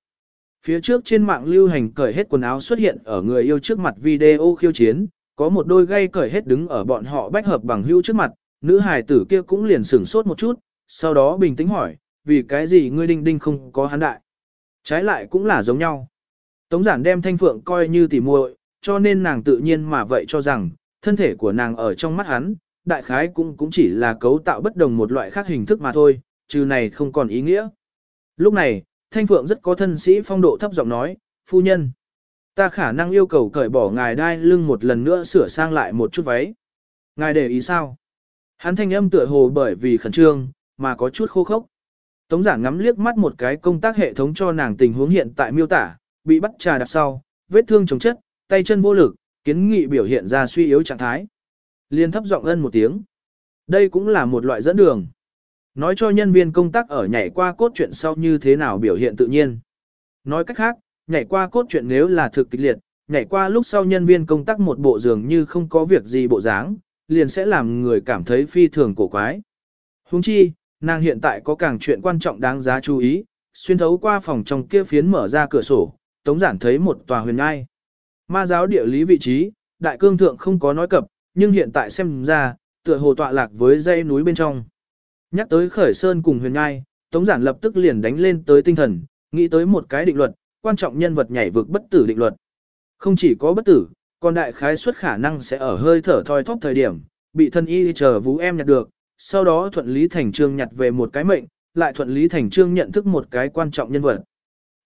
Phía trước trên mạng lưu hành cởi hết quần áo xuất hiện ở người yêu trước mặt video khiêu chiến, có một đôi gay cởi hết đứng ở bọn họ bách hợp bằng hữu trước mặt, nữ hài tử kia cũng liền sửng sốt một chút, sau đó bình tĩnh hỏi, vì cái gì ngươi đinh đinh không có hắn đại. Trái lại cũng là giống nhau. Tống giản đem thanh phượng coi như tỉ muội, cho nên nàng tự nhiên mà vậy cho rằng, thân thể của nàng ở trong mắt hắn, đại khái cũng cũng chỉ là cấu tạo bất đồng một loại khác hình thức mà thôi, trừ này không còn ý nghĩa. Lúc này, thanh phượng rất có thân sĩ phong độ thấp giọng nói, phu nhân. Ta khả năng yêu cầu cởi bỏ ngài đai lưng một lần nữa sửa sang lại một chút váy. Ngài để ý sao? Hắn thanh âm tựa hồ bởi vì khẩn trương, mà có chút khô khốc. Tống giảng ngắm liếc mắt một cái công tác hệ thống cho nàng tình huống hiện tại miêu tả, bị bắt trà đạp sau, vết thương chống chất, tay chân vô lực, kiến nghị biểu hiện ra suy yếu trạng thái. Liên thấp giọng ân một tiếng. Đây cũng là một loại dẫn đường. Nói cho nhân viên công tác ở nhảy qua cốt truyện sau như thế nào biểu hiện tự nhiên. Nói cách khác, nhảy qua cốt truyện nếu là thực kịch liệt, nhảy qua lúc sau nhân viên công tác một bộ dường như không có việc gì bộ dáng, liền sẽ làm người cảm thấy phi thường cổ quái. Huống chi, nàng hiện tại có càng chuyện quan trọng đáng giá chú ý, xuyên thấu qua phòng trong kia phiến mở ra cửa sổ, Tống Giản thấy một tòa huyền ngai. Ma giáo địa lý vị trí, đại cương thượng không có nói cập, nhưng hiện tại xem ra, tựa hồ tọa lạc với dãy núi bên trong. Nhắc tới khởi sơn cùng huyền ngai, Tống Giản lập tức liền đánh lên tới tinh thần, nghĩ tới một cái định luật, quan trọng nhân vật nhảy vực bất tử định luật. Không chỉ có bất tử, còn đại khái suất khả năng sẽ ở hơi thở thoi thóp thời điểm, bị thân y chờ vũ em nhặt được, sau đó thuận lý thành trương nhặt về một cái mệnh, lại thuận lý thành trương nhận thức một cái quan trọng nhân vật.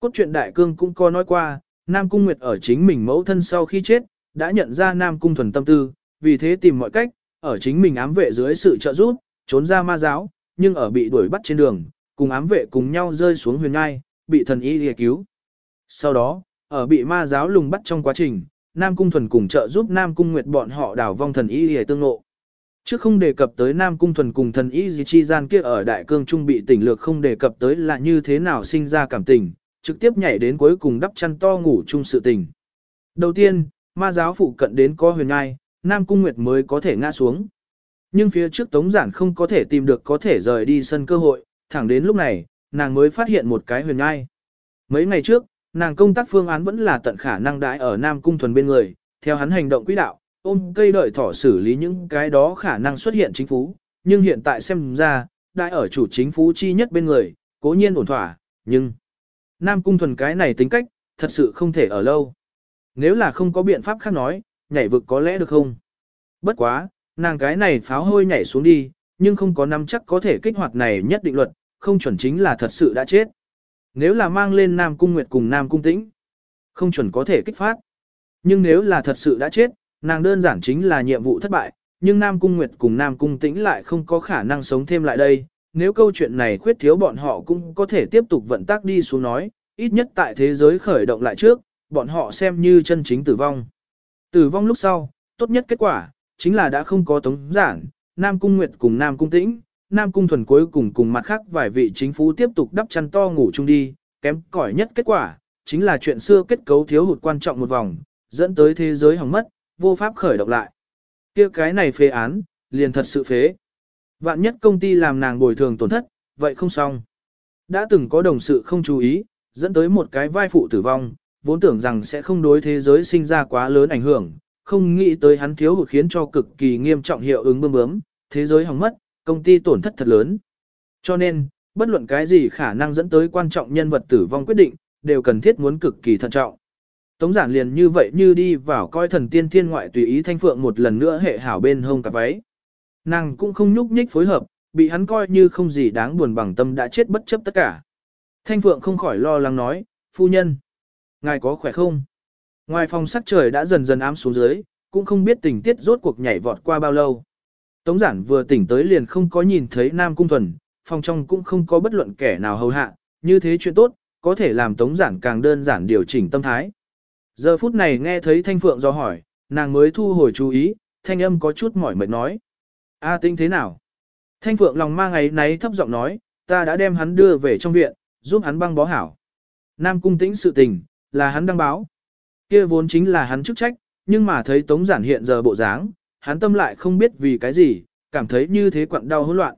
Cốt truyện đại cương cũng có nói qua, Nam Cung Nguyệt ở chính mình mẫu thân sau khi chết, đã nhận ra Nam Cung thuần tâm tư, vì thế tìm mọi cách, ở chính mình ám vệ dưới sự trợ giúp, trốn ra ma giáo, nhưng ở bị đuổi bắt trên đường, cùng ám vệ cùng nhau rơi xuống huyền ngai, bị thần y lìa cứu. Sau đó, ở bị ma giáo lùng bắt trong quá trình, Nam Cung Thuần cùng trợ giúp Nam Cung Nguyệt bọn họ đảo vong thần y lìa tương ngộ. Trước không đề cập tới Nam Cung Thuần cùng thần y gì chi gian kia ở Đại Cương Trung bị tỉnh lược không đề cập tới là như thế nào sinh ra cảm tình, trực tiếp nhảy đến cuối cùng đắp chăn to ngủ chung sự tình. Đầu tiên, ma giáo phụ cận đến có huyền ngai, Nam Cung Nguyệt mới có thể ngã xuống. Nhưng phía trước Tống Giản không có thể tìm được có thể rời đi sân cơ hội, thẳng đến lúc này, nàng mới phát hiện một cái huyền ngai. Mấy ngày trước, nàng công tác phương án vẫn là tận khả năng đãi ở Nam Cung Thuần bên người, theo hắn hành động quỹ đạo, ôm cây đợi thỏ xử lý những cái đó khả năng xuất hiện chính phú, nhưng hiện tại xem ra, đãi ở chủ chính phú chi nhất bên người, cố nhiên ổn thỏa, nhưng Nam Cung Thuần cái này tính cách, thật sự không thể ở lâu. Nếu là không có biện pháp khác nói, nhảy vực có lẽ được không? Bất quá, nàng cái này pháo hôi nhảy xuống đi, nhưng không có nắm chắc có thể kích hoạt này nhất định luật, không chuẩn chính là thật sự đã chết. Nếu là mang lên Nam Cung Nguyệt cùng Nam Cung Tĩnh, không chuẩn có thể kích phát. Nhưng nếu là thật sự đã chết, nàng đơn giản chính là nhiệm vụ thất bại, nhưng Nam Cung Nguyệt cùng Nam Cung Tĩnh lại không có khả năng sống thêm lại đây. Nếu câu chuyện này khuyết thiếu bọn họ cũng có thể tiếp tục vận tác đi xuống nói, ít nhất tại thế giới khởi động lại trước, bọn họ xem như chân chính tử vong. Tử vong lúc sau, tốt nhất kết quả, chính là đã không có tống giản, Nam Cung Nguyệt cùng Nam Cung Tĩnh, Nam Cung Thuần cuối cùng cùng mặt khác vài vị chính phủ tiếp tục đắp chăn to ngủ chung đi, kém cỏi nhất kết quả, chính là chuyện xưa kết cấu thiếu hụt quan trọng một vòng, dẫn tới thế giới hỏng mất, vô pháp khởi động lại. kia cái này phê án, liền thật sự phế. Vạn nhất công ty làm nàng bồi thường tổn thất, vậy không xong. Đã từng có đồng sự không chú ý, dẫn tới một cái vai phụ tử vong, vốn tưởng rằng sẽ không đối thế giới sinh ra quá lớn ảnh hưởng, không nghĩ tới hắn thiếu hụt khiến cho cực kỳ nghiêm trọng hiệu ứng bơm bướm, thế giới hỏng mất, công ty tổn thất thật lớn. Cho nên, bất luận cái gì khả năng dẫn tới quan trọng nhân vật tử vong quyết định, đều cần thiết muốn cực kỳ thận trọng. Tống giản liền như vậy như đi vào coi thần tiên thiên ngoại tùy ý thanh phượng một lần nữa hệ hảo bên hông cặp váy. Nàng cũng không nhúc nhích phối hợp, bị hắn coi như không gì đáng buồn bằng tâm đã chết bất chấp tất cả. Thanh phượng không khỏi lo lắng nói, phu nhân, ngài có khỏe không? Ngoài phòng sắc trời đã dần dần ám xuống dưới, cũng không biết tình tiết rốt cuộc nhảy vọt qua bao lâu. Tống giản vừa tỉnh tới liền không có nhìn thấy Nam Cung Thuần, phòng trong cũng không có bất luận kẻ nào hầu hạ, như thế chuyện tốt, có thể làm Tống giản càng đơn giản điều chỉnh tâm thái. Giờ phút này nghe thấy Thanh Phượng do hỏi, nàng mới thu hồi chú ý, Thanh âm có chút mỏi mệt nói. A tinh thế nào? Thanh Phượng lòng ma ngày náy thấp giọng nói, ta đã đem hắn đưa về trong viện, giúp hắn băng bó hảo. Nam Cung tĩnh sự tình, là hắn đăng báo. Kia vốn chính là hắn chức trách, nhưng mà thấy Tống giản hiện giờ bộ dáng, hắn tâm lại không biết vì cái gì, cảm thấy như thế quặn đau hỗn loạn.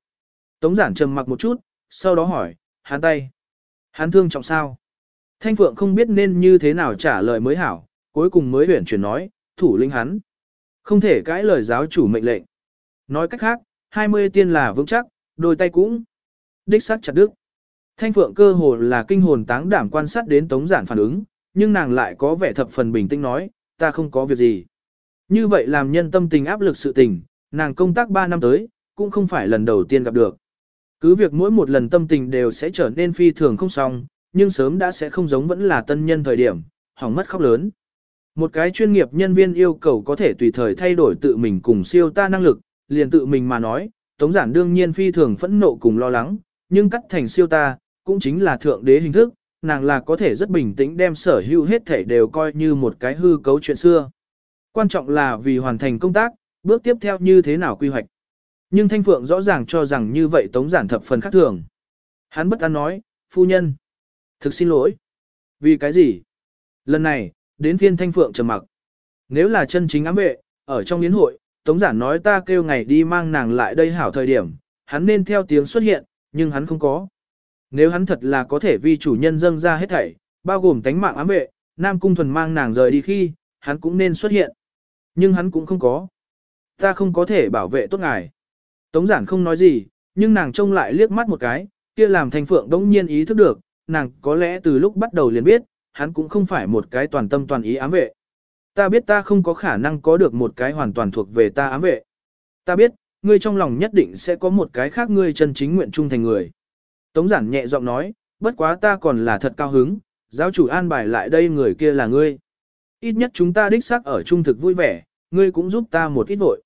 Tống giản trầm mặc một chút, sau đó hỏi, hắn tay. Hắn thương trọng sao? Thanh Phượng không biết nên như thế nào trả lời mới hảo, cuối cùng mới huyển chuyển nói, thủ lĩnh hắn. Không thể cãi lời giáo chủ mệnh lệnh. Nói cách khác, 20 tiên là vững chắc, đôi tay cũng đích sắc chặt đứt. Thanh Phượng cơ hồ là kinh hồn táng đảm quan sát đến Tống Giản phản ứng, nhưng nàng lại có vẻ thập phần bình tĩnh nói, ta không có việc gì. Như vậy làm nhân tâm tình áp lực sự tình, nàng công tác 3 năm tới, cũng không phải lần đầu tiên gặp được. Cứ việc mỗi một lần tâm tình đều sẽ trở nên phi thường không xong, nhưng sớm đã sẽ không giống vẫn là tân nhân thời điểm, hỏng mất khóc lớn. Một cái chuyên nghiệp nhân viên yêu cầu có thể tùy thời thay đổi tự mình cùng siêu ta năng lực, liền tự mình mà nói, Tống giản đương nhiên phi thường phẫn nộ cùng lo lắng, nhưng cắt thành siêu ta, cũng chính là thượng đế hình thức, nàng là có thể rất bình tĩnh đem sở hữu hết thể đều coi như một cái hư cấu chuyện xưa. Quan trọng là vì hoàn thành công tác, bước tiếp theo như thế nào quy hoạch. Nhưng Thanh Phượng rõ ràng cho rằng như vậy Tống Giản thập phần khác thường. Hắn bất an nói, phu nhân. Thực xin lỗi. Vì cái gì? Lần này, đến phiên Thanh Phượng trầm mặc. Nếu là chân chính ám vệ, ở trong yến hội, Tống Giản nói ta kêu ngày đi mang nàng lại đây hảo thời điểm, hắn nên theo tiếng xuất hiện, nhưng hắn không có. Nếu hắn thật là có thể vì chủ nhân dâng ra hết thảy, bao gồm tánh mạng ám vệ, Nam Cung Thuần mang nàng rời đi khi, hắn cũng nên xuất hiện. Nhưng hắn cũng không có. Ta không có thể bảo vệ tốt ngài. Tống giản không nói gì, nhưng nàng trông lại liếc mắt một cái, kia làm thành phượng đống nhiên ý thức được, nàng có lẽ từ lúc bắt đầu liền biết, hắn cũng không phải một cái toàn tâm toàn ý ám vệ. Ta biết ta không có khả năng có được một cái hoàn toàn thuộc về ta ám vệ. Ta biết, ngươi trong lòng nhất định sẽ có một cái khác ngươi chân chính nguyện trung thành người. Tống giản nhẹ giọng nói, bất quá ta còn là thật cao hứng, Giáo chủ an bài lại đây người kia là ngươi. Ít nhất chúng ta đích xác ở trung thực vui vẻ, ngươi cũng giúp ta một ít vội.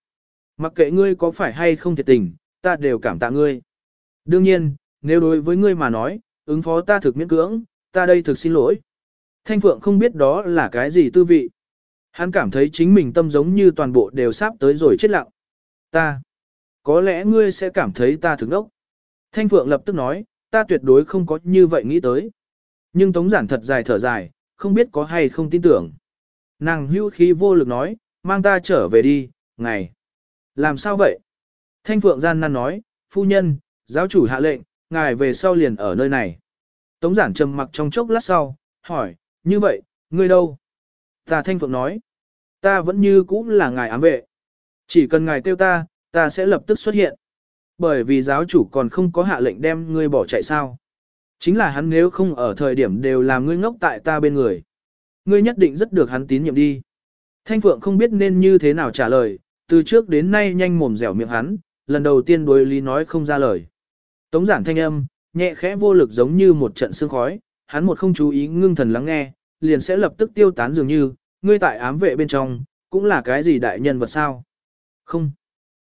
Mặc kệ ngươi có phải hay không thiệt tình, ta đều cảm tạ ngươi. Đương nhiên, nếu đối với ngươi mà nói, ứng phó ta thực miễn cưỡng, ta đây thực xin lỗi. Thanh Phượng không biết đó là cái gì tư vị. Hắn cảm thấy chính mình tâm giống như toàn bộ đều sắp tới rồi chết lặng. Ta, có lẽ ngươi sẽ cảm thấy ta thực đốc. Thanh Phượng lập tức nói, ta tuyệt đối không có như vậy nghĩ tới. Nhưng Tống Giản thật dài thở dài, không biết có hay không tin tưởng. Nàng hưu khí vô lực nói, mang ta trở về đi, ngày. Làm sao vậy? Thanh Phượng gian nan nói, phu nhân, giáo chủ hạ lệnh, ngài về sau liền ở nơi này. Tống giản trầm mặc trong chốc lát sau, hỏi, như vậy, ngươi đâu? Ta Thanh Phượng nói, ta vẫn như cũ là ngài ám vệ. Chỉ cần ngài kêu ta, ta sẽ lập tức xuất hiện. Bởi vì giáo chủ còn không có hạ lệnh đem ngươi bỏ chạy sao. Chính là hắn nếu không ở thời điểm đều làm ngươi ngốc tại ta bên người. Ngươi nhất định rất được hắn tín nhiệm đi. Thanh Phượng không biết nên như thế nào trả lời, từ trước đến nay nhanh mồm dẻo miệng hắn, lần đầu tiên đối lý nói không ra lời. Tống giản thanh âm, nhẹ khẽ vô lực giống như một trận sương khói, hắn một không chú ý ngưng thần lắng nghe, liền sẽ lập tức tiêu tán dường như, ngươi tại ám vệ bên trong, cũng là cái gì đại nhân vật sao? Không.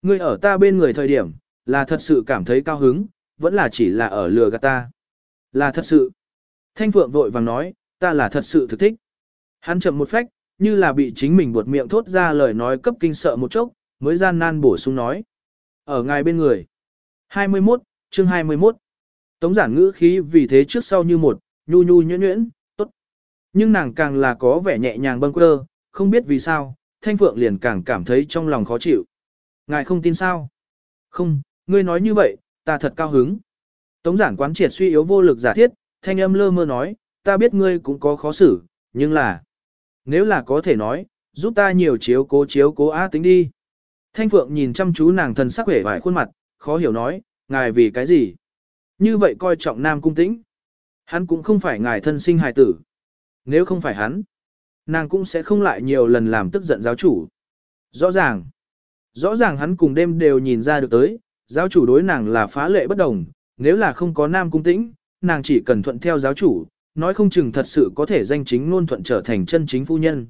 Ngươi ở ta bên người thời điểm, là thật sự cảm thấy cao hứng, vẫn là chỉ là ở lừa gạt ta. Là thật sự. Thanh Phượng vội vàng nói, ta là thật sự thực thích. Hắn chậm một phách, như là bị chính mình buột miệng thốt ra lời nói cấp kinh sợ một chốc, mới gian nan bổ sung nói. Ở ngài bên người. 21, chương 21. Tống giản ngữ khí vì thế trước sau như một, nhu nhu nhuyễn nhuyễn. Nhưng nàng càng là có vẻ nhẹ nhàng bâng quơ, không biết vì sao, Thanh Phượng liền càng cảm thấy trong lòng khó chịu. Ngài không tin sao? Không, ngươi nói như vậy, ta thật cao hứng. Tống giản quán triệt suy yếu vô lực giả thiết, thanh âm lơ mơ nói, ta biết ngươi cũng có khó xử, nhưng là, nếu là có thể nói, giúp ta nhiều chiếu cố chiếu cố á tính đi. Thanh Phượng nhìn chăm chú nàng thần sắc vẻ vải khuôn mặt, khó hiểu nói, ngài vì cái gì? Như vậy coi trọng nam cung tĩnh. Hắn cũng không phải ngài thân sinh hài tử. Nếu không phải hắn, nàng cũng sẽ không lại nhiều lần làm tức giận giáo chủ. Rõ ràng, rõ ràng hắn cùng đêm đều nhìn ra được tới, giáo chủ đối nàng là phá lệ bất đồng, nếu là không có nam cung tĩnh, nàng chỉ cần thuận theo giáo chủ, nói không chừng thật sự có thể danh chính ngôn thuận trở thành chân chính phu nhân.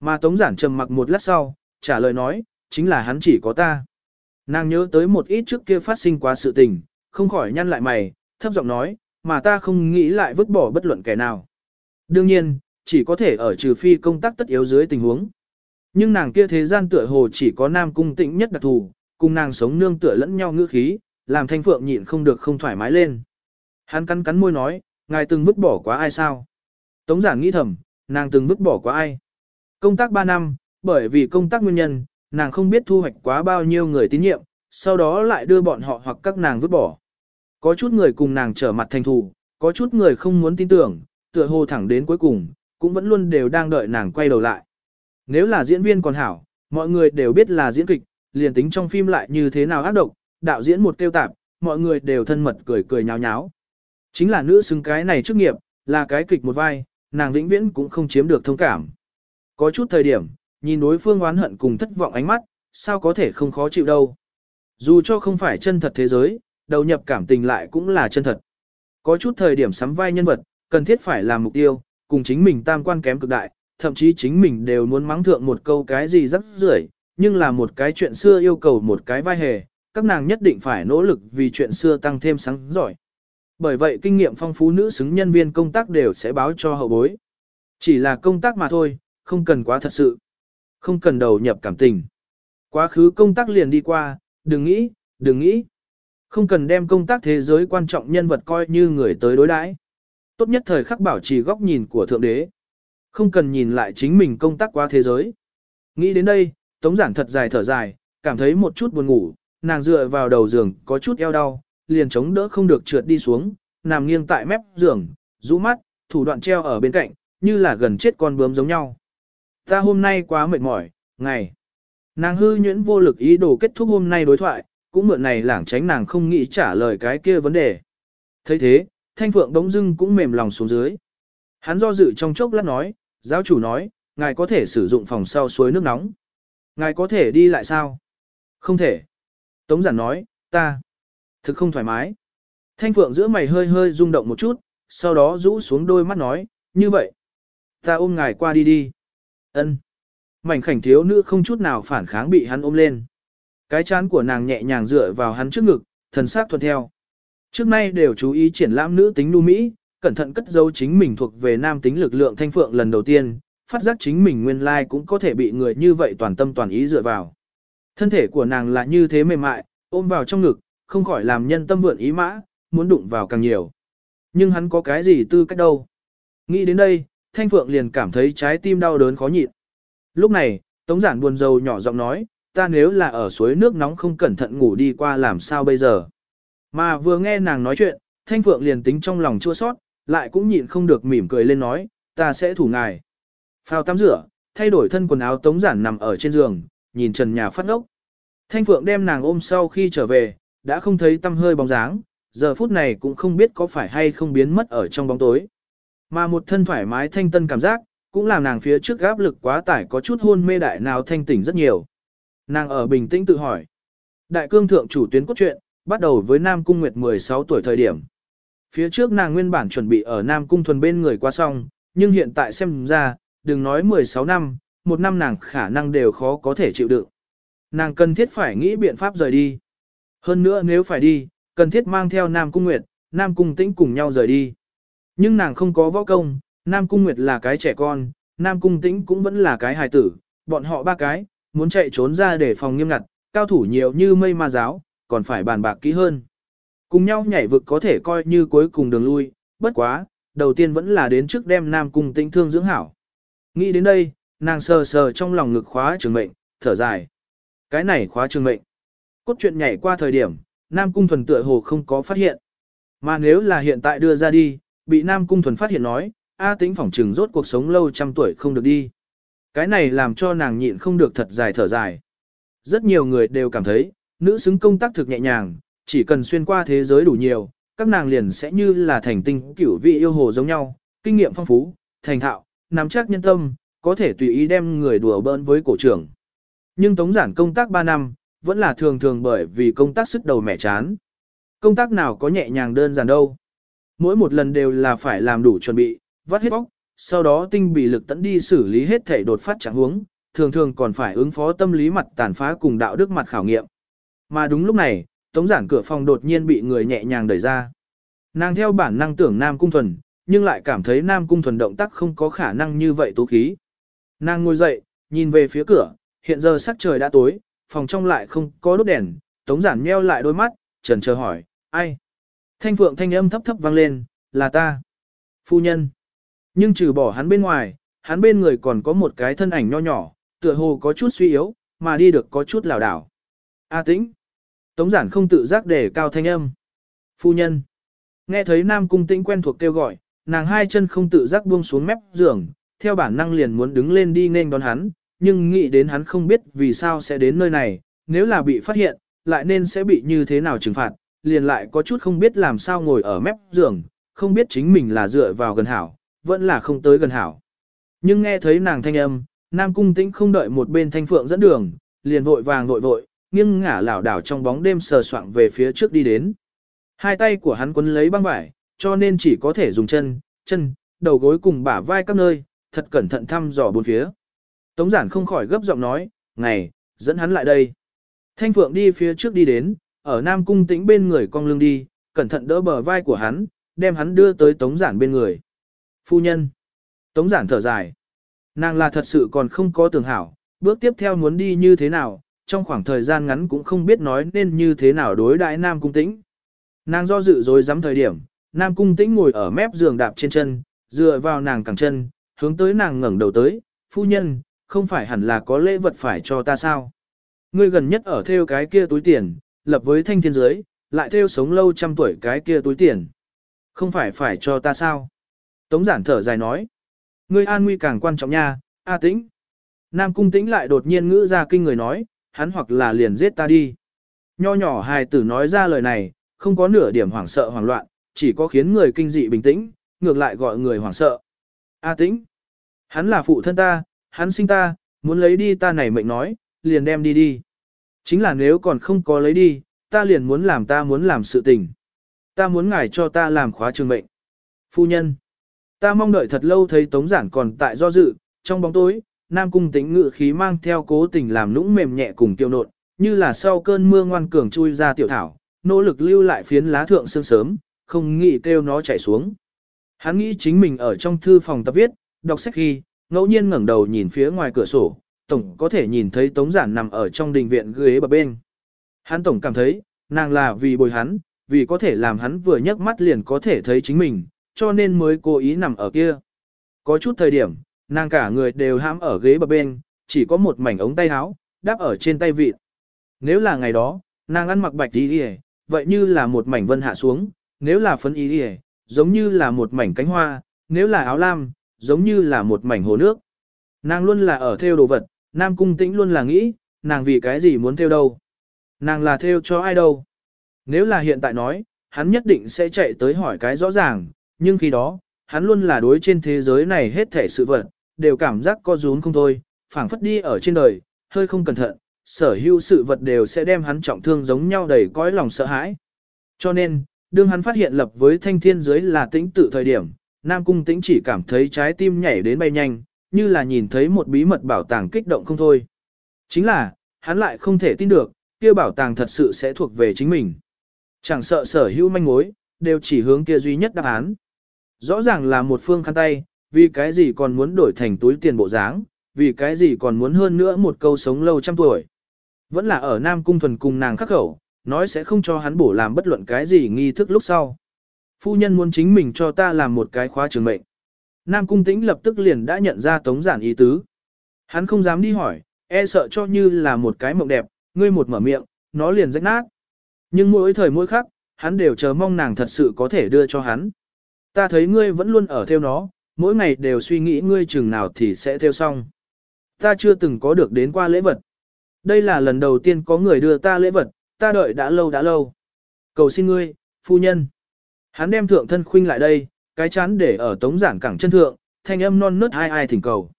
Mà Tống Giản trầm mặc một lát sau, trả lời nói, chính là hắn chỉ có ta. Nàng nhớ tới một ít trước kia phát sinh quá sự tình, không khỏi nhăn lại mày, thấp giọng nói, mà ta không nghĩ lại vứt bỏ bất luận kẻ nào. Đương nhiên, chỉ có thể ở trừ phi công tác tất yếu dưới tình huống. Nhưng nàng kia thế gian tựa hồ chỉ có nam cung tịnh nhất đặc thù, cùng nàng sống nương tựa lẫn nhau ngữ khí, làm thanh phượng nhịn không được không thoải mái lên. Hắn cắn cắn môi nói, ngài từng vứt bỏ quá ai sao? Tống giản nghĩ thầm, nàng từng vứt bỏ quá ai? Công tác 3 năm, bởi vì công tác nguyên nhân, nàng không biết thu hoạch quá bao nhiêu người tín nhiệm, sau đó lại đưa bọn họ hoặc các nàng vứt bỏ. Có chút người cùng nàng trở mặt thành thù, có chút người không muốn tin tưởng, tựa hồ thẳng đến cuối cùng, cũng vẫn luôn đều đang đợi nàng quay đầu lại. Nếu là diễn viên còn hảo, mọi người đều biết là diễn kịch, liền tính trong phim lại như thế nào ác độc, đạo diễn một tiêu tạp, mọi người đều thân mật cười cười nháo nháo. Chính là nữ xứng cái này chức nghiệp, là cái kịch một vai, nàng vĩnh viễn cũng không chiếm được thông cảm. Có chút thời điểm, nhìn đối phương oán hận cùng thất vọng ánh mắt, sao có thể không khó chịu đâu. Dù cho không phải chân thật thế giới, đầu nhập cảm tình lại cũng là chân thật. Có chút thời điểm sắm vai nhân vật, cần thiết phải làm mục tiêu, cùng chính mình tam quan kém cực đại, thậm chí chính mình đều muốn mắng thượng một câu cái gì rắc rưởi, nhưng là một cái chuyện xưa yêu cầu một cái vai hề, các nàng nhất định phải nỗ lực vì chuyện xưa tăng thêm sáng giỏi. Bởi vậy kinh nghiệm phong phú nữ xứng nhân viên công tác đều sẽ báo cho hậu bối. Chỉ là công tác mà thôi, không cần quá thật sự. Không cần đầu nhập cảm tình. Quá khứ công tác liền đi qua, đừng nghĩ, đừng nghĩ. Không cần đem công tác thế giới quan trọng nhân vật coi như người tới đối đãi. Tốt nhất thời khắc bảo trì góc nhìn của Thượng Đế. Không cần nhìn lại chính mình công tác qua thế giới. Nghĩ đến đây, Tống Giản thật dài thở dài, cảm thấy một chút buồn ngủ, nàng dựa vào đầu giường có chút eo đau, liền chống đỡ không được trượt đi xuống, nằm nghiêng tại mép giường, rũ mắt, thủ đoạn treo ở bên cạnh, như là gần chết con bướm giống nhau. Ta hôm nay quá mệt mỏi, ngày. Nàng hư nhuyễn vô lực ý đồ kết thúc hôm nay đối thoại, cũng mượn này lảng tránh nàng không nghĩ trả lời cái kia vấn đề. thấy thế, thanh phượng đống dưng cũng mềm lòng xuống dưới. Hắn do dự trong chốc lát nói, giáo chủ nói, ngài có thể sử dụng phòng sau suối nước nóng. Ngài có thể đi lại sao? Không thể. Tống giản nói, ta. Thực không thoải mái. Thanh phượng giữa mày hơi hơi rung động một chút, sau đó rũ xuống đôi mắt nói, như vậy. Ta ôm ngài qua đi đi. ân Mảnh khảnh thiếu nữ không chút nào phản kháng bị hắn ôm lên. Cái chán của nàng nhẹ nhàng dựa vào hắn trước ngực, thần sắc thuận theo. Trước nay đều chú ý triển lãm nữ tính nu mỹ, cẩn thận cất giấu chính mình thuộc về nam tính lực lượng thanh phượng lần đầu tiên, phát giác chính mình nguyên lai cũng có thể bị người như vậy toàn tâm toàn ý dựa vào. Thân thể của nàng là như thế mềm mại, ôm vào trong ngực, không khỏi làm nhân tâm vượn ý mã, muốn đụng vào càng nhiều. Nhưng hắn có cái gì tư cách đâu. Nghĩ đến đây, Thanh Phượng liền cảm thấy trái tim đau đớn khó nhịn. Lúc này, Tống Giản buồn rầu nhỏ giọng nói, ta nếu là ở suối nước nóng không cẩn thận ngủ đi qua làm sao bây giờ. Mà vừa nghe nàng nói chuyện, Thanh Phượng liền tính trong lòng chua sót, lại cũng nhịn không được mỉm cười lên nói, ta sẽ thủ ngài. Phao tắm rửa, thay đổi thân quần áo Tống Giản nằm ở trên giường, nhìn trần nhà phát ốc. Thanh Phượng đem nàng ôm sau khi trở về, đã không thấy tâm hơi bóng dáng, giờ phút này cũng không biết có phải hay không biến mất ở trong bóng tối. Mà một thân thoải mái thanh tân cảm giác, cũng làm nàng phía trước gáp lực quá tải có chút hôn mê đại nào thanh tỉnh rất nhiều. Nàng ở bình tĩnh tự hỏi. Đại cương thượng chủ tuyến cốt truyện, bắt đầu với Nam Cung Nguyệt 16 tuổi thời điểm. Phía trước nàng nguyên bản chuẩn bị ở Nam Cung thuần bên người qua xong, nhưng hiện tại xem ra, đừng nói 16 năm, một năm nàng khả năng đều khó có thể chịu đựng. Nàng cần thiết phải nghĩ biện pháp rời đi. Hơn nữa nếu phải đi, cần thiết mang theo Nam Cung Nguyệt, Nam Cung Tĩnh cùng nhau rời đi. Nhưng nàng không có võ công, Nam Cung Nguyệt là cái trẻ con, Nam Cung Tĩnh cũng vẫn là cái hài tử, bọn họ ba cái, muốn chạy trốn ra để phòng nghiêm ngặt, cao thủ nhiều như mây ma giáo, còn phải bàn bạc kỹ hơn. Cùng nhau nhảy vực có thể coi như cuối cùng đường lui, bất quá, đầu tiên vẫn là đến trước đem Nam Cung Tĩnh thương dưỡng hảo. Nghĩ đến đây, nàng sờ sờ trong lòng ngực khóa trường mệnh, thở dài. Cái này khóa trường mệnh. Cốt truyện nhảy qua thời điểm, Nam Cung Thuần tựa hồ không có phát hiện. Mà nếu là hiện tại đưa ra đi, bị Nam Cung Thuần phát hiện nói, A Tĩnh phỏng trừng rốt cuộc sống lâu trăm tuổi không được đi. Cái này làm cho nàng nhịn không được thật dài thở dài. Rất nhiều người đều cảm thấy, nữ xứng công tác thực nhẹ nhàng, chỉ cần xuyên qua thế giới đủ nhiều, các nàng liền sẽ như là thành tinh cửu vị yêu hồ giống nhau, kinh nghiệm phong phú, thành thạo, nắm chắc nhân tâm, có thể tùy ý đem người đùa bỡn với cổ trưởng. Nhưng tống giản công tác 3 năm, vẫn là thường thường bởi vì công tác sức đầu mẻ chán. Công tác nào có nhẹ nhàng đơn giản đâu. Mỗi một lần đều là phải làm đủ chuẩn bị, vắt hết bóc, sau đó tinh bị lực tẫn đi xử lý hết thể đột phát trạng huống, thường thường còn phải ứng phó tâm lý mặt tàn phá cùng đạo đức mặt khảo nghiệm. Mà đúng lúc này, tống giản cửa phòng đột nhiên bị người nhẹ nhàng đẩy ra. Nàng theo bản năng tưởng Nam Cung Thuần, nhưng lại cảm thấy Nam Cung Thuần động tác không có khả năng như vậy tố khí. Nàng ngồi dậy, nhìn về phía cửa, hiện giờ sắc trời đã tối, phòng trong lại không có đốt đèn, tống giản nheo lại đôi mắt, trần chờ hỏi, ai? Thanh phượng thanh âm thấp thấp vang lên, là ta. Phu nhân. Nhưng trừ bỏ hắn bên ngoài, hắn bên người còn có một cái thân ảnh nho nhỏ, tựa hồ có chút suy yếu, mà đi được có chút lảo đảo. A tĩnh. Tống giản không tự giác để cao thanh âm. Phu nhân. Nghe thấy Nam Cung Tĩnh quen thuộc kêu gọi, nàng hai chân không tự giác buông xuống mép giường, theo bản năng liền muốn đứng lên đi nên đón hắn, nhưng nghĩ đến hắn không biết vì sao sẽ đến nơi này, nếu là bị phát hiện, lại nên sẽ bị như thế nào trừng phạt, liền lại có chút không biết làm sao ngồi ở mép giường, không biết chính mình là dựa vào gần hảo, vẫn là không tới gần hảo. Nhưng nghe thấy nàng thanh âm, Nam Cung Tĩnh không đợi một bên thanh phượng dẫn đường, liền vội vàng vội vội, nghiêng ngả lảo đảo trong bóng đêm sờ soạng về phía trước đi đến. Hai tay của hắn quấn lấy băng vải, cho nên chỉ có thể dùng chân, chân, đầu gối cùng bả vai các nơi, thật cẩn thận thăm dò bốn phía. Tống giản không khỏi gấp giọng nói, ngày, dẫn hắn lại đây. Thanh Phượng đi phía trước đi đến, ở Nam Cung tĩnh bên người cong lưng đi, cẩn thận đỡ bờ vai của hắn, đem hắn đưa tới Tống giản bên người. Phu nhân. Tống giản thở dài. Nàng là thật sự còn không có tưởng hảo, bước tiếp theo muốn đi như thế nào, trong khoảng thời gian ngắn cũng không biết nói nên như thế nào đối đại Nam Cung tĩnh. Nàng do dự rồi dám thời điểm, Nam Cung tĩnh ngồi ở mép giường đạp trên chân, dựa vào nàng cẳng chân, hướng tới nàng ngẩng đầu tới, phu nhân, không phải hẳn là có lễ vật phải cho ta sao? Ngươi gần nhất ở theo cái kia túi tiền, lập với thanh thiên giới, lại theo sống lâu trăm tuổi cái kia túi tiền. Không phải phải cho ta sao? Tống giản thở dài nói. Ngươi an nguy càng quan trọng nha, A tĩnh. Nam cung tĩnh lại đột nhiên ngữ ra kinh người nói, hắn hoặc là liền giết ta đi. Nho nhỏ hài tử nói ra lời này, không có nửa điểm hoảng sợ hoảng loạn, chỉ có khiến người kinh dị bình tĩnh, ngược lại gọi người hoảng sợ. A à, tĩnh. Hắn là phụ thân ta, hắn sinh ta, muốn lấy đi ta này mệnh nói, liền đem đi đi. Chính là nếu còn không có lấy đi, ta liền muốn làm ta muốn làm sự tình. Ta muốn ngài cho ta làm khóa trường mệnh. Phu nhân. Ta mong đợi thật lâu thấy Tống Giản còn tại do dự, trong bóng tối, Nam Cung Tĩnh ngự khí mang theo cố tình làm nũng mềm nhẹ cùng tiêu nộn, như là sau cơn mưa ngoan cường chui ra tiểu thảo, nỗ lực lưu lại phiến lá thượng sương sớm, không nghĩ kêu nó chảy xuống. Hắn nghĩ chính mình ở trong thư phòng tập viết, đọc sách khi, ngẫu nhiên ngẩng đầu nhìn phía ngoài cửa sổ, tổng có thể nhìn thấy Tống Giản nằm ở trong đình viện ghế bờ bên. Hắn tổng cảm thấy, nàng là vì bồi hắn, vì có thể làm hắn vừa nhấc mắt liền có thể thấy chính mình, cho nên mới cố ý nằm ở kia. Có chút thời điểm, nàng cả người đều hãm ở ghế bờ bên, chỉ có một mảnh ống tay áo, đáp ở trên tay vịt. Nếu là ngày đó, nàng ăn mặc bạch y vậy như là một mảnh vân hạ xuống, nếu là phấn y giống như là một mảnh cánh hoa, nếu là áo lam, giống như là một mảnh hồ nước. Nàng luôn là ở theo đồ vật, Nam Cung Tĩnh luôn là nghĩ, nàng vì cái gì muốn theo đâu. Nàng là theo cho ai đâu. Nếu là hiện tại nói, hắn nhất định sẽ chạy tới hỏi cái rõ ràng, nhưng khi đó, hắn luôn là đối trên thế giới này hết thể sự vật, đều cảm giác co rúm không thôi, phảng phất đi ở trên đời, hơi không cẩn thận, sở hữu sự vật đều sẽ đem hắn trọng thương giống nhau đầy cõi lòng sợ hãi. Cho nên, đương hắn phát hiện lập với thanh thiên giới là tĩnh tự thời điểm, Nam Cung tĩnh chỉ cảm thấy trái tim nhảy đến bay nhanh, như là nhìn thấy một bí mật bảo tàng kích động không thôi. Chính là, hắn lại không thể tin được, kia bảo tàng thật sự sẽ thuộc về chính mình. Chẳng sợ sở hữu manh mối, đều chỉ hướng kia duy nhất đáp án. Rõ ràng là một phương khăn tay, vì cái gì còn muốn đổi thành túi tiền bộ dáng, vì cái gì còn muốn hơn nữa một câu sống lâu trăm tuổi. Vẫn là ở Nam Cung Thuần cùng nàng khắc khẩu, nói sẽ không cho hắn bổ làm bất luận cái gì nghi thức lúc sau. Phu nhân muốn chính mình cho ta làm một cái khóa trường mệnh. Nam Cung Tĩnh lập tức liền đã nhận ra tống giản ý tứ. Hắn không dám đi hỏi, e sợ cho như là một cái mộng đẹp, ngươi một mở miệng, nó liền rách nát. Nhưng mỗi thời mỗi khắc, hắn đều chờ mong nàng thật sự có thể đưa cho hắn. Ta thấy ngươi vẫn luôn ở theo nó, mỗi ngày đều suy nghĩ ngươi chừng nào thì sẽ theo xong. Ta chưa từng có được đến qua lễ vật. Đây là lần đầu tiên có người đưa ta lễ vật, ta đợi đã lâu đã lâu. Cầu xin ngươi, phu nhân. Hắn đem thượng thân khuynh lại đây, cái chán để ở tống giản cẳng chân thượng, thanh âm non nớt ai ai thỉnh cầu.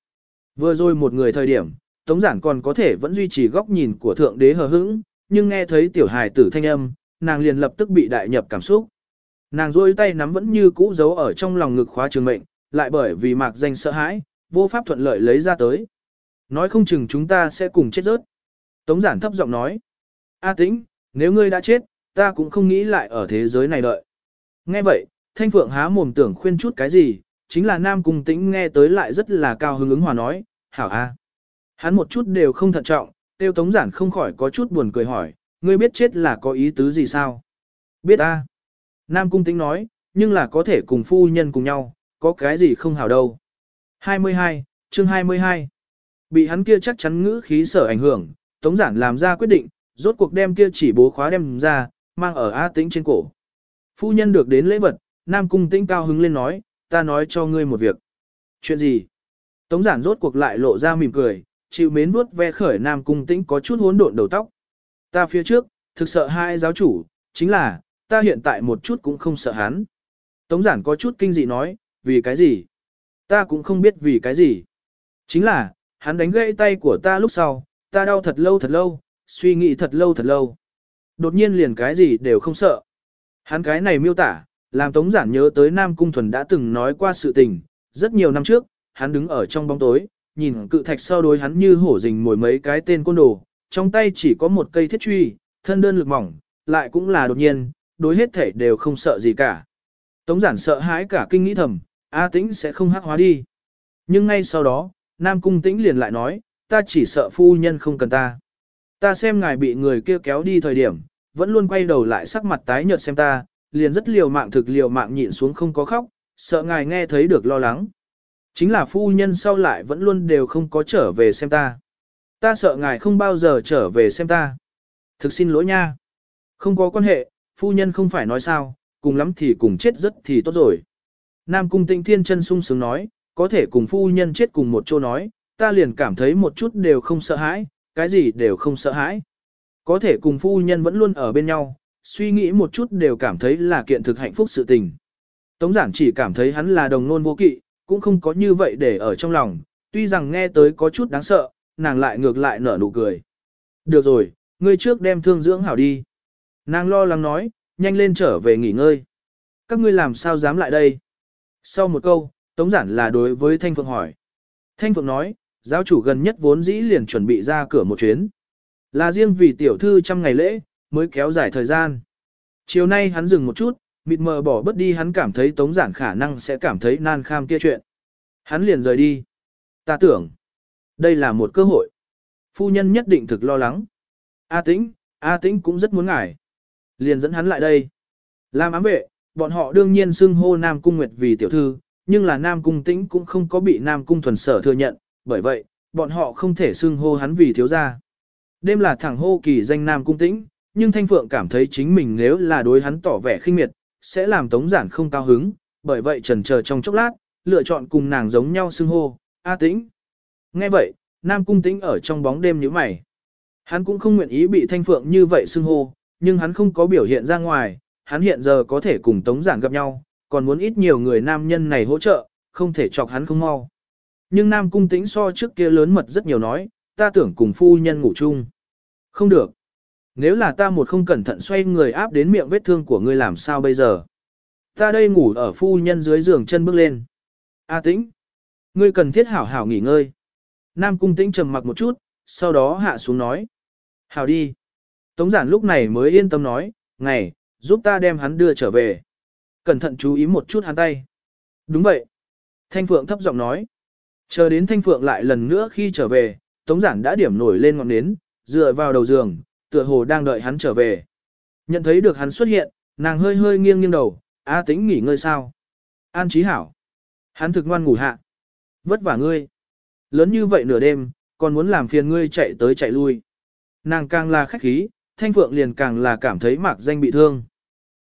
Vừa rồi một người thời điểm, tống giản còn có thể vẫn duy trì góc nhìn của thượng đế hờ hững, nhưng nghe thấy tiểu hài tử thanh âm, nàng liền lập tức bị đại nhập cảm xúc. Nàng rôi tay nắm vẫn như cũ giấu ở trong lòng ngực khóa trường mệnh, lại bởi vì mạc danh sợ hãi, vô pháp thuận lợi lấy ra tới. Nói không chừng chúng ta sẽ cùng chết rớt. Tống giản thấp giọng nói. A tĩnh, nếu ngươi đã chết, ta cũng không nghĩ lại ở thế giới này đợi. Nghe vậy, Thanh Phượng há mồm tưởng khuyên chút cái gì, chính là Nam Cung Tĩnh nghe tới lại rất là cao hứng ứng hòa nói, hảo a. Hắn một chút đều không thận trọng, tiêu tống giản không khỏi có chút buồn cười hỏi, ngươi biết chết là có ý tứ gì sao? Biết a. Nam Cung Tĩnh nói, nhưng là có thể cùng phu nhân cùng nhau, có cái gì không hảo đâu. 22, chương 22. Bị hắn kia chắc chắn ngữ khí sở ảnh hưởng, Tống Giản làm ra quyết định, rốt cuộc đem kia chỉ bố khóa đem ra, mang ở A Tĩnh trên cổ. Phu nhân được đến lễ vật, Nam Cung Tĩnh cao hứng lên nói, ta nói cho ngươi một việc. Chuyện gì? Tống Giản rốt cuộc lại lộ ra mỉm cười, chịu mến vuốt ve khởi Nam Cung Tĩnh có chút hỗn độn đầu tóc. Ta phía trước, thực sợ hai giáo chủ, chính là, ta hiện tại một chút cũng không sợ hắn. Tống Giản có chút kinh dị nói, vì cái gì? Ta cũng không biết vì cái gì. Chính là, hắn đánh gãy tay của ta lúc sau, ta đau thật lâu thật lâu, suy nghĩ thật lâu thật lâu. Đột nhiên liền cái gì đều không sợ. Hắn cái này miêu tả, làm Tống Giản nhớ tới Nam Cung Thuần đã từng nói qua sự tình, rất nhiều năm trước, hắn đứng ở trong bóng tối, nhìn cự thạch sau đối hắn như hổ rình mồi mấy cái tên côn đồ, trong tay chỉ có một cây thiết truy, thân đơn lực mỏng, lại cũng là đột nhiên, đối hết thể đều không sợ gì cả. Tống Giản sợ hãi cả kinh nghĩ thầm, A Tĩnh sẽ không hắc hóa đi. Nhưng ngay sau đó, Nam Cung Tĩnh liền lại nói, ta chỉ sợ phu nhân không cần ta. Ta xem ngài bị người kia kéo đi thời điểm, vẫn luôn quay đầu lại sắc mặt tái nhợt xem ta, liền rất liều mạng thực liều mạng nhịn xuống không có khóc, sợ ngài nghe thấy được lo lắng. Chính là phu nhân sau lại vẫn luôn đều không có trở về xem ta. Ta sợ ngài không bao giờ trở về xem ta. Thực xin lỗi nha. Không có quan hệ, phu nhân không phải nói sao, cùng lắm thì cùng chết rất thì tốt rồi. Nam cung tĩnh thiên chân sung sướng nói, có thể cùng phu nhân chết cùng một chỗ nói, ta liền cảm thấy một chút đều không sợ hãi, cái gì đều không sợ hãi. Có thể cùng phu nhân vẫn luôn ở bên nhau, suy nghĩ một chút đều cảm thấy là kiện thực hạnh phúc sự tình. Tống giản chỉ cảm thấy hắn là đồng nôn vô kỵ, cũng không có như vậy để ở trong lòng, tuy rằng nghe tới có chút đáng sợ, nàng lại ngược lại nở nụ cười. Được rồi, ngươi trước đem thương dưỡng hảo đi. Nàng lo lắng nói, nhanh lên trở về nghỉ ngơi. Các ngươi làm sao dám lại đây? Sau một câu, Tống giản là đối với Thanh Phượng hỏi. Thanh Phượng nói, giáo chủ gần nhất vốn dĩ liền chuẩn bị ra cửa một chuyến. Là riêng vì tiểu thư trăm ngày lễ, mới kéo dài thời gian. Chiều nay hắn dừng một chút, mịt mờ bỏ bớt đi hắn cảm thấy tống giản khả năng sẽ cảm thấy nan kham kia chuyện. Hắn liền rời đi. Ta tưởng, đây là một cơ hội. Phu nhân nhất định thực lo lắng. A tĩnh, A tĩnh cũng rất muốn ngải. Liền dẫn hắn lại đây. Làm ám vệ, bọn họ đương nhiên xưng hô Nam Cung Nguyệt vì tiểu thư, nhưng là Nam Cung Tĩnh cũng không có bị Nam Cung thuần sở thừa nhận, bởi vậy, bọn họ không thể xưng hô hắn vì thiếu gia. Đêm là thẳng hô kỳ danh Nam Cung Tĩnh, nhưng Thanh Phượng cảm thấy chính mình nếu là đối hắn tỏ vẻ khinh miệt, sẽ làm Tống Giản không cao hứng, bởi vậy trần chờ trong chốc lát, lựa chọn cùng nàng giống nhau xưng hô, A Tĩnh. Nghe vậy, Nam Cung Tĩnh ở trong bóng đêm nhíu mày. Hắn cũng không nguyện ý bị Thanh Phượng như vậy xưng hô, nhưng hắn không có biểu hiện ra ngoài, hắn hiện giờ có thể cùng Tống Giản gặp nhau, còn muốn ít nhiều người nam nhân này hỗ trợ, không thể chọc hắn không mau. Nhưng Nam Cung Tĩnh so trước kia lớn mật rất nhiều nói, ta tưởng cùng phu nhân ngủ chung. Không được. Nếu là ta một không cẩn thận xoay người áp đến miệng vết thương của ngươi làm sao bây giờ? Ta đây ngủ ở phu nhân dưới giường chân bước lên. A tĩnh. Ngươi cần thiết hảo hảo nghỉ ngơi. Nam cung tĩnh trầm mặc một chút, sau đó hạ xuống nói. Hảo đi. Tống giản lúc này mới yên tâm nói, ngày, giúp ta đem hắn đưa trở về. Cẩn thận chú ý một chút hắn tay. Đúng vậy. Thanh Phượng thấp giọng nói. Chờ đến Thanh Phượng lại lần nữa khi trở về, Tống giản đã điểm nổi lên ngọn nến, dựa vào đầu giường, tựa hồ đang đợi hắn trở về. Nhận thấy được hắn xuất hiện, nàng hơi hơi nghiêng nghiêng đầu, A tĩnh nghỉ ngơi sao? An trí hảo. Hắn thực ngoan ngủ hạ. Vất vả ngươi. Lớn như vậy nửa đêm, còn muốn làm phiền ngươi chạy tới chạy lui. Nàng càng là khách khí, thanh phượng liền càng là cảm thấy mạc danh bị thương.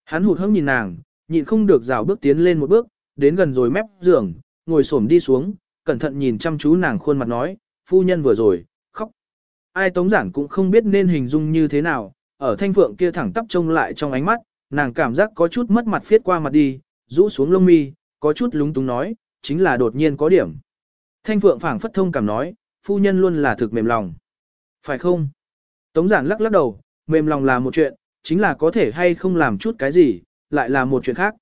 Hắn hụt hẫng nhìn nàng, nhịn không được rào bước tiến lên một bước, đến gần rồi mép giường, ngồi xổm đi xuống, cẩn thận nhìn chăm chú nàng khuôn mặt nói, phu nhân vừa rồi, khóc. Ai tống giản cũng không biết nên hình dung như thế nào, ở thanh phượng kia thẳng tắp trông lại trong ánh mắt, nàng cảm giác có chút mất mặt phiết qua mặt đi, rũ xuống lông mi, có chút lúng túng nói, chính là đột nhiên có điểm. Thanh phượng phảng phất thông cảm nói, phu nhân luôn là thực mềm lòng. Phải không? Tống giản lắc lắc đầu, mềm lòng là một chuyện, chính là có thể hay không làm chút cái gì, lại là một chuyện khác.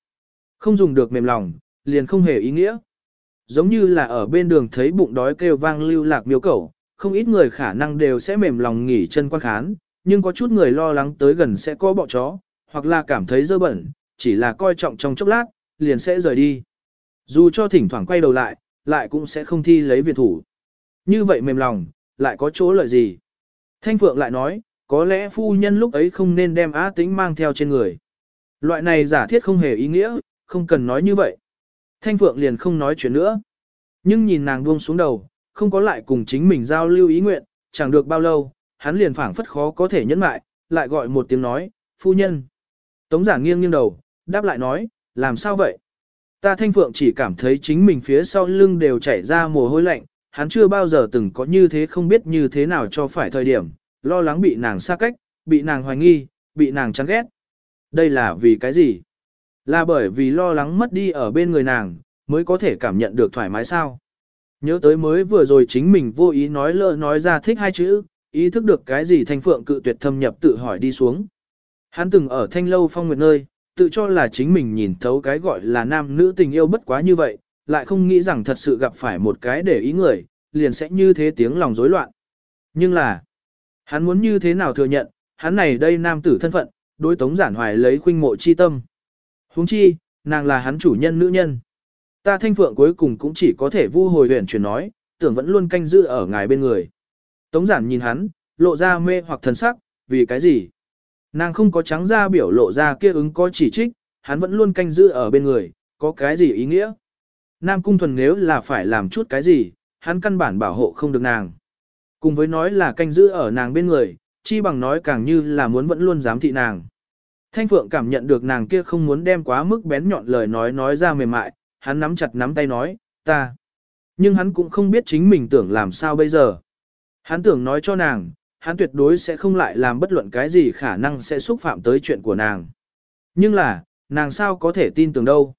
Không dùng được mềm lòng, liền không hề ý nghĩa. Giống như là ở bên đường thấy bụng đói kêu vang lưu lạc miếu cẩu, không ít người khả năng đều sẽ mềm lòng nghỉ chân quan khán, nhưng có chút người lo lắng tới gần sẽ có bọ chó, hoặc là cảm thấy dơ bẩn, chỉ là coi trọng trong chốc lát, liền sẽ rời đi. Dù cho thỉnh thoảng quay đầu lại, lại cũng sẽ không thi lấy việt thủ. Như vậy mềm lòng, lại có chỗ lợi gì? Thanh Phượng lại nói, có lẽ phu nhân lúc ấy không nên đem á tính mang theo trên người. Loại này giả thiết không hề ý nghĩa, không cần nói như vậy. Thanh Phượng liền không nói chuyện nữa. Nhưng nhìn nàng buông xuống đầu, không có lại cùng chính mình giao lưu ý nguyện, chẳng được bao lâu, hắn liền phảng phất khó có thể nhẫn lại, lại gọi một tiếng nói, phu nhân. Tống giả nghiêng nghiêng đầu, đáp lại nói, làm sao vậy? Ta thanh phượng chỉ cảm thấy chính mình phía sau lưng đều chảy ra mồ hôi lạnh, hắn chưa bao giờ từng có như thế không biết như thế nào cho phải thời điểm, lo lắng bị nàng xa cách, bị nàng hoài nghi, bị nàng chán ghét. Đây là vì cái gì? Là bởi vì lo lắng mất đi ở bên người nàng, mới có thể cảm nhận được thoải mái sao? Nhớ tới mới vừa rồi chính mình vô ý nói lỡ nói ra thích hai chữ, ý thức được cái gì thanh phượng cự tuyệt thâm nhập tự hỏi đi xuống. Hắn từng ở thanh lâu phong nguyệt nơi, tự cho là chính mình nhìn thấu cái gọi là nam nữ tình yêu bất quá như vậy, lại không nghĩ rằng thật sự gặp phải một cái để ý người, liền sẽ như thế tiếng lòng rối loạn. Nhưng là, hắn muốn như thế nào thừa nhận, hắn này đây nam tử thân phận, đối tống giản hoài lấy khuynh mộ chi tâm. huống chi, nàng là hắn chủ nhân nữ nhân. Ta thanh phượng cuối cùng cũng chỉ có thể vu hồi huyền chuyển nói, tưởng vẫn luôn canh giữ ở ngài bên người. Tống giản nhìn hắn, lộ ra mê hoặc thần sắc, vì cái gì? Nàng không có trắng ra biểu lộ ra kia ứng có chỉ trích, hắn vẫn luôn canh giữ ở bên người, có cái gì ý nghĩa? Nam cung thuần nếu là phải làm chút cái gì, hắn căn bản bảo hộ không được nàng. Cùng với nói là canh giữ ở nàng bên người, chi bằng nói càng như là muốn vẫn luôn giám thị nàng. Thanh Phượng cảm nhận được nàng kia không muốn đem quá mức bén nhọn lời nói nói ra mềm mại, hắn nắm chặt nắm tay nói, ta. Nhưng hắn cũng không biết chính mình tưởng làm sao bây giờ. Hắn tưởng nói cho nàng, hắn tuyệt đối sẽ không lại làm bất luận cái gì khả năng sẽ xúc phạm tới chuyện của nàng. Nhưng là, nàng sao có thể tin tưởng đâu.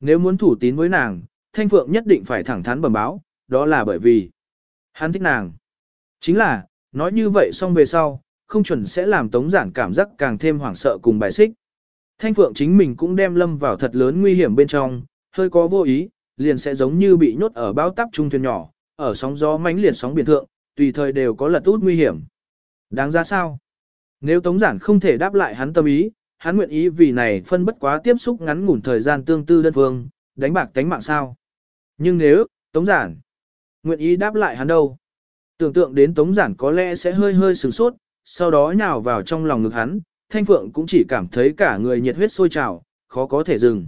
Nếu muốn thủ tín với nàng, Thanh Phượng nhất định phải thẳng thắn bẩm báo, đó là bởi vì hắn thích nàng. Chính là, nói như vậy xong về sau, không chuẩn sẽ làm tống giản cảm giác càng thêm hoảng sợ cùng bài xích. Thanh Phượng chính mình cũng đem lâm vào thật lớn nguy hiểm bên trong, hơi có vô ý, liền sẽ giống như bị nhốt ở bao táp trung thuyền nhỏ, ở sóng gió mãnh liệt sóng biển thượng, tùy thời đều có lật út nguy hiểm. Đáng ra sao? Nếu Tống Giản không thể đáp lại hắn tâm ý, hắn nguyện ý vì này phân bất quá tiếp xúc ngắn ngủn thời gian tương tư đơn phương, đánh bạc tánh mạng sao. Nhưng nếu, Tống Giản, nguyện ý đáp lại hắn đâu? Tưởng tượng đến Tống Giản có lẽ sẽ hơi hơi sửng sốt, sau đó nhào vào trong lòng ngực hắn, Thanh Phượng cũng chỉ cảm thấy cả người nhiệt huyết sôi trào, khó có thể dừng.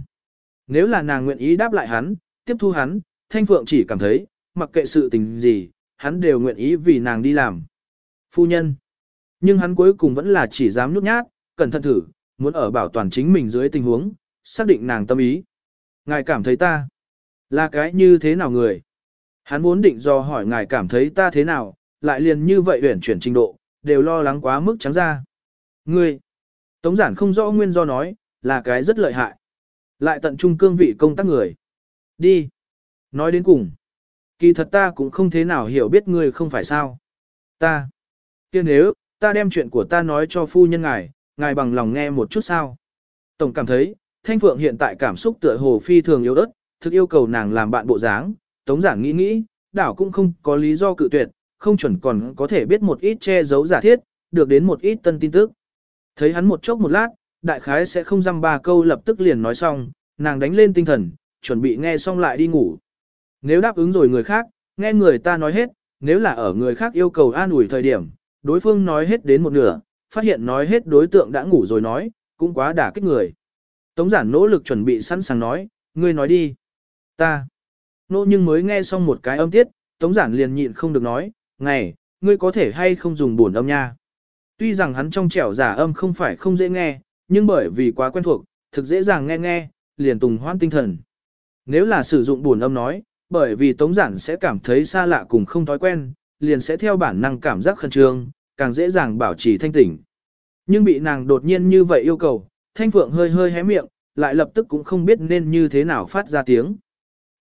Nếu là nàng nguyện ý đáp lại hắn, tiếp thu hắn, Thanh Phượng chỉ cảm thấy, mặc kệ sự tình gì, hắn đều nguyện ý vì nàng đi làm. Phu nhân. Nhưng hắn cuối cùng vẫn là chỉ dám nhút nhát, cẩn thận thử, muốn ở bảo toàn chính mình dưới tình huống, xác định nàng tâm ý. Ngài cảm thấy ta là cái như thế nào người? Hắn vốn định do hỏi ngài cảm thấy ta thế nào, lại liền như vậy uyển chuyển trình độ, đều lo lắng quá mức trắng ra. Ngươi, Tống giản không rõ nguyên do nói, là cái rất lợi hại. Lại tận trung cương vị công tác người. Đi. Nói đến cùng. Kỳ thật ta cũng không thế nào hiểu biết ngươi không phải sao. Ta. kia nếu, ta đem chuyện của ta nói cho phu nhân ngài, ngài bằng lòng nghe một chút sao. Tổng cảm thấy, Thanh Phượng hiện tại cảm xúc tựa hồ phi thường yếu ớt, thực yêu cầu nàng làm bạn bộ dáng, tống giản nghĩ nghĩ, đảo cũng không có lý do cự tuyệt, không chuẩn còn có thể biết một ít che giấu giả thiết, được đến một ít tân tin tức. Thấy hắn một chốc một lát, đại khái sẽ không dăm ba câu lập tức liền nói xong, nàng đánh lên tinh thần, chuẩn bị nghe xong lại đi ngủ. Nếu đáp ứng rồi người khác, nghe người ta nói hết, nếu là ở người khác yêu cầu an ủi thời điểm, đối phương nói hết đến một nửa, phát hiện nói hết đối tượng đã ngủ rồi nói, cũng quá đả kích người. Tống giản nỗ lực chuẩn bị sẵn sàng nói, ngươi nói đi. Ta nô nhưng mới nghe xong một cái âm tiết, tống giản liền nhịn không được nói, ngày, ngươi có thể hay không dùng buồn âm nha. Tuy rằng hắn trong trẻo giả âm không phải không dễ nghe, nhưng bởi vì quá quen thuộc, thực dễ dàng nghe nghe, liền tùng hoan tinh thần. Nếu là sử dụng buồn âm nói, bởi vì tống giản sẽ cảm thấy xa lạ cùng không thói quen, liền sẽ theo bản năng cảm giác khẩn trương, càng dễ dàng bảo trì thanh tỉnh. Nhưng bị nàng đột nhiên như vậy yêu cầu, thanh phượng hơi hơi hé miệng, lại lập tức cũng không biết nên như thế nào phát ra tiếng.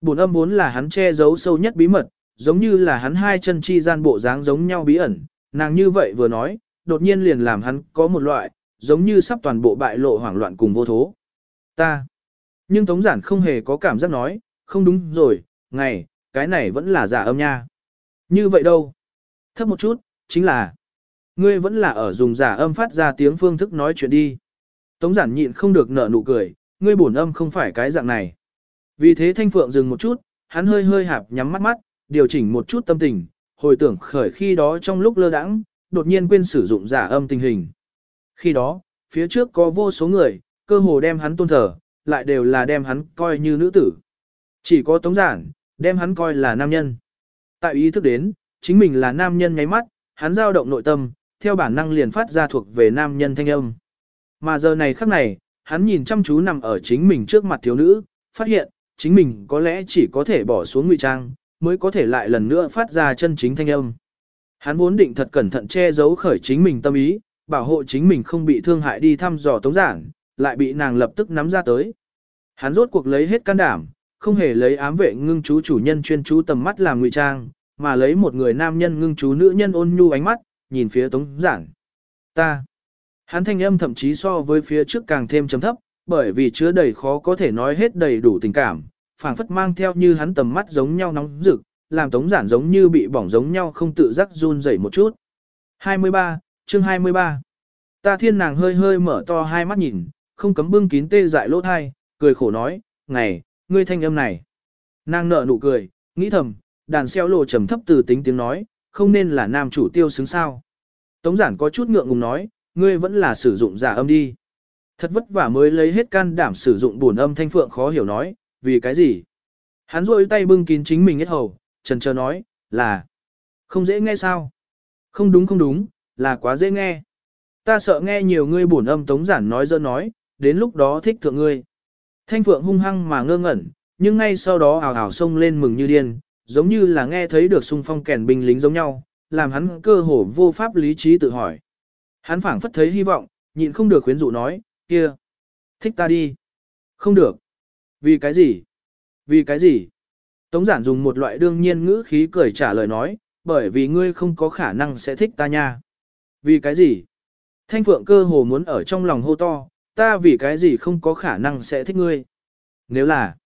Bổn âm vốn là hắn che giấu sâu nhất bí mật, giống như là hắn hai chân chi gian bộ dáng giống nhau bí ẩn, nàng như vậy vừa nói, đột nhiên liền làm hắn có một loại, giống như sắp toàn bộ bại lộ hoảng loạn cùng vô thố. Ta. Nhưng Tống Giản không hề có cảm giác nói, không đúng rồi, ngày, cái này vẫn là giả âm nha. Như vậy đâu? Thấp một chút, chính là, ngươi vẫn là ở dùng giả âm phát ra tiếng phương thức nói chuyện đi. Tống Giản nhịn không được nở nụ cười, ngươi bổn âm không phải cái dạng này. Vì thế Thanh Phượng dừng một chút, hắn hơi hơi hạp nhắm mắt mắt, điều chỉnh một chút tâm tình, hồi tưởng khởi khi đó trong lúc lơ đãng, đột nhiên quên sử dụng giả âm tình hình. Khi đó, phía trước có vô số người, cơ hồ đem hắn tôn thờ, lại đều là đem hắn coi như nữ tử. Chỉ có tống giản, đem hắn coi là nam nhân. Tại ý thức đến, chính mình là nam nhân nháy mắt, hắn dao động nội tâm, theo bản năng liền phát ra thuộc về nam nhân thanh âm. Mà giờ này khắc này, hắn nhìn chăm chú nằm ở chính mình trước mặt thiếu nữ, phát hiện, chính mình có lẽ chỉ có thể bỏ xuống ngụy trang, mới có thể lại lần nữa phát ra chân chính thanh âm. Hắn vốn định thật cẩn thận che giấu khởi chính mình tâm ý, bảo hộ chính mình không bị thương hại đi thăm dò tống giảng, lại bị nàng lập tức nắm ra tới. Hắn rốt cuộc lấy hết can đảm, không hề lấy ám vệ ngưng chú chủ nhân chuyên chú tầm mắt làm ngụy trang, mà lấy một người nam nhân ngưng chú nữ nhân ôn nhu ánh mắt, nhìn phía tống giảng. Ta. Hắn thanh âm thậm chí so với phía trước càng thêm chấm thấp, bởi vì chứa đầy khó có thể nói hết đầy đủ tình cảm, phảng phất mang theo như hắn tầm mắt giống nhau nóng rực, làm tống giản giống như bị bỏng giống nhau không tự giác run rẩy một chút. 23, chương 23. Ta thiên nàng hơi hơi mở to hai mắt nhìn, không cấm bưng kín tê dại lỗ thai, cười khổ nói, ngày, ngươi thanh âm này. Nàng nở nụ cười, nghĩ thầm, đàn xeo lộ trầm thấp từ tính tiếng nói, không nên là nam chủ tiêu xứng sao. Tống giản có chút ngượng ngùng nói, ngươi vẫn là sử dụng giả âm đi. Thật vất vả mới lấy hết can đảm sử dụng buồn âm thanh phượng khó hiểu nói, vì cái gì? Hắn rôi tay bưng kín chính mình hết hầu, trần chờ nói, là không dễ nghe sao? Không đúng không đúng, là quá dễ nghe. Ta sợ nghe nhiều ngươi bổn âm tống giản nói dơ nói, đến lúc đó thích thượng ngươi. Thanh phượng hung hăng mà ngơ ngẩn, nhưng ngay sau đó ảo ảo xông lên mừng như điên, giống như là nghe thấy được xung phong kèn binh lính giống nhau, làm hắn cơ hồ vô pháp lý trí tự hỏi. Hắn phảng phất thấy hy vọng, nhịn không được khuyến dụ nói, kia, thích ta đi. Không được. Vì cái gì? Vì cái gì? Tống giản dùng một loại đương nhiên ngữ khí cười trả lời nói, bởi vì ngươi không có khả năng sẽ thích ta nha. Vì cái gì? Thanh phượng cơ hồ muốn ở trong lòng hô to, ta vì cái gì không có khả năng sẽ thích ngươi? Nếu là,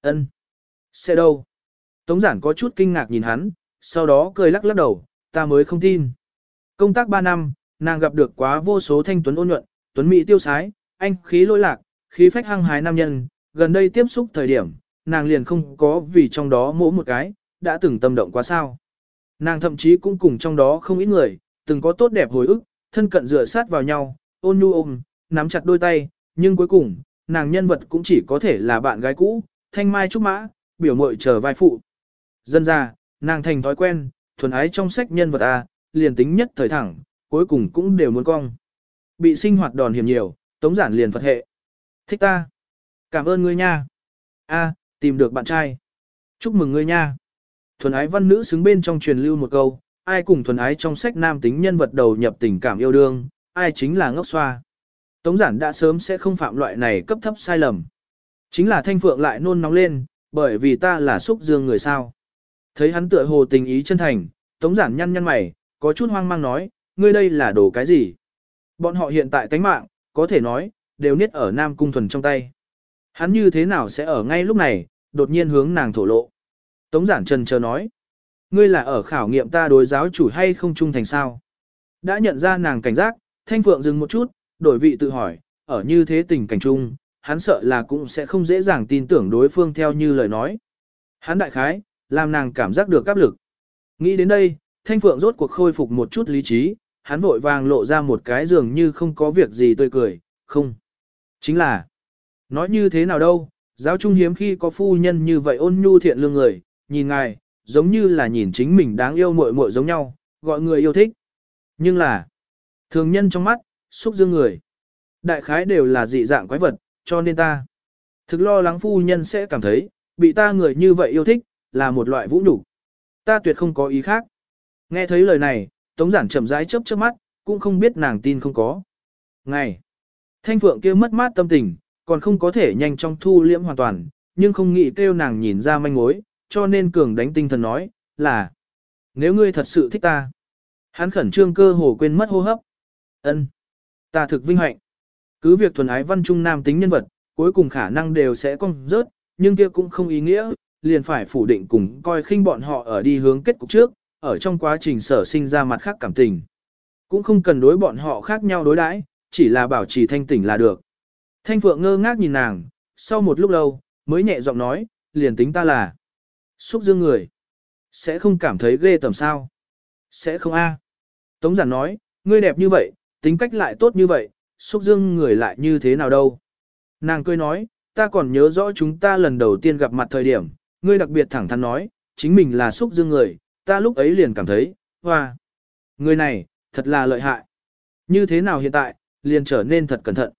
ân, Sẽ đâu? Tống giản có chút kinh ngạc nhìn hắn, sau đó cười lắc lắc đầu, ta mới không tin. Công tác 3 năm, nàng gặp được quá vô số thanh tuấn ôn nhuận, tuấn mỹ tiêu sái, anh khí lôi lạc, khí phách hăng hái nam nhân, gần đây tiếp xúc thời điểm, nàng liền không có vì trong đó mỗi một cái, đã từng tâm động quá sao. Nàng thậm chí cũng cùng trong đó không ít người, từng có tốt đẹp hồi ức, thân cận dựa sát vào nhau, ôn nhu ôm, nắm chặt đôi tay, nhưng cuối cùng, nàng nhân vật cũng chỉ có thể là bạn gái cũ, thanh mai trúc mã, biểu mội chờ vai phụ. Dân ra, nàng thành thói quen, thuần ái trong sách nhân vật A, liền tính nhất thời thẳng, cuối cùng cũng đều muốn cong. Bị sinh hoạt đòn hiểm nhiều, tống giản liền Phật hệ. Thích ta. Cảm ơn ngươi nha. A, tìm được bạn trai. Chúc mừng ngươi nha. Thuần ái văn nữ xứng bên trong truyền lưu một câu, ai cùng thuần ái trong sách nam tính nhân vật đầu nhập tình cảm yêu đương, ai chính là ngốc xoa. Tống giản đã sớm sẽ không phạm loại này cấp thấp sai lầm. Chính là thanh phượng lại nôn nóng lên, bởi vì ta là xúc dương người sao. Thấy hắn tựa hồ tình ý chân thành, tống giản nhăn nhăn mày, có chút hoang mang nói, ngươi đây là đồ cái gì? Bọn họ hiện tại tánh mạng, có thể nói, đều niết ở Nam Cung Thuần trong tay. Hắn như thế nào sẽ ở ngay lúc này, đột nhiên hướng nàng thổ lộ. Tống giản trần chờ nói, ngươi là ở khảo nghiệm ta đối giáo chủ hay không trung thành sao? Đã nhận ra nàng cảnh giác, Thanh Phượng dừng một chút, đổi vị tự hỏi, ở như thế tình cảnh chung, hắn sợ là cũng sẽ không dễ dàng tin tưởng đối phương theo như lời nói. Hắn đại khái, làm nàng cảm giác được áp lực. Nghĩ đến đây, Thanh Phượng rốt cuộc khôi phục một chút lý trí, hắn vội vàng lộ ra một cái dường như không có việc gì tươi cười, không. Chính là, nói như thế nào đâu, giáo trung hiếm khi có phu nhân như vậy ôn nhu thiện lương người, nhìn ngài, giống như là nhìn chính mình đáng yêu muội muội giống nhau, gọi người yêu thích. Nhưng là, thường nhân trong mắt, xúc dương người. Đại khái đều là dị dạng quái vật, cho nên ta thực lo lắng phu nhân sẽ cảm thấy, bị ta người như vậy yêu thích, là một loại vũ nhục. Ta tuyệt không có ý khác. Nghe thấy lời này, Tống giản chậm rãi chớp chớp mắt, cũng không biết nàng tin không có. Ngày, thanh phượng kia mất mát tâm tình, còn không có thể nhanh chóng thu liễm hoàn toàn, nhưng không nghĩ kêu nàng nhìn ra manh mối, cho nên cường đánh tinh thần nói, là, nếu ngươi thật sự thích ta. Hắn khẩn trương cơ hồ quên mất hô hấp. ân Ta thực vinh hạnh. Cứ việc thuần ái văn trung nam tính nhân vật, cuối cùng khả năng đều sẽ cong rớt, nhưng kia cũng không ý nghĩa, liền phải phủ định cùng coi khinh bọn họ ở đi hướng kết cục trước, ở trong quá trình sở sinh ra mặt khác cảm tình. Cũng không cần đối bọn họ khác nhau đối đãi, chỉ là bảo trì thanh tỉnh là được. Thanh Phượng ngơ ngác nhìn nàng, sau một lúc lâu, mới nhẹ giọng nói, liền tính ta là xúc dương người. Sẽ không cảm thấy ghê tầm sao. Sẽ không a. Tống giản nói, ngươi đẹp như vậy, tính cách lại tốt như vậy, xúc dương người lại như thế nào đâu. Nàng cười nói, ta còn nhớ rõ chúng ta lần đầu tiên gặp mặt thời điểm, ngươi đặc biệt thẳng thắn nói, chính mình là xúc dương người, ta lúc ấy liền cảm thấy, hoa, người này, thật là lợi hại. Như thế nào hiện tại, liền trở nên thật cẩn thận.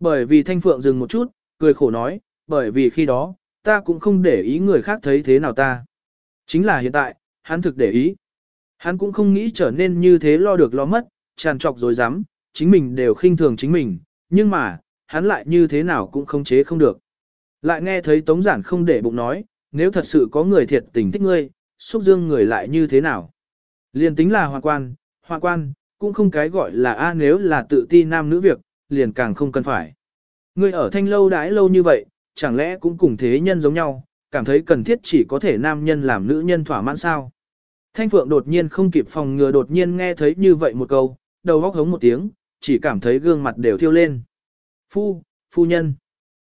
Bởi vì Thanh Phượng dừng một chút, cười khổ nói, bởi vì khi đó, ta cũng không để ý người khác thấy thế nào ta. Chính là hiện tại, hắn thực để ý. Hắn cũng không nghĩ trở nên như thế lo được lo mất, tràn trọc dối dám, chính mình đều khinh thường chính mình, nhưng mà, hắn lại như thế nào cũng không chế không được. Lại nghe thấy Tống Giản không để bụng nói, nếu thật sự có người thiệt tình thích ngươi, xúc dương người lại như thế nào. liên tính là hoàng quan, hoàng quan, cũng không cái gọi là a nếu là tự ti nam nữ việc, liền càng không cần phải. Ngươi ở thanh lâu đãi lâu như vậy, chẳng lẽ cũng cùng thế nhân giống nhau, cảm thấy cần thiết chỉ có thể nam nhân làm nữ nhân thỏa mãn sao. Thanh Phượng đột nhiên không kịp phòng ngừa đột nhiên nghe thấy như vậy một câu, đầu góc hống một tiếng, chỉ cảm thấy gương mặt đều thiêu lên. Phu, phu nhân.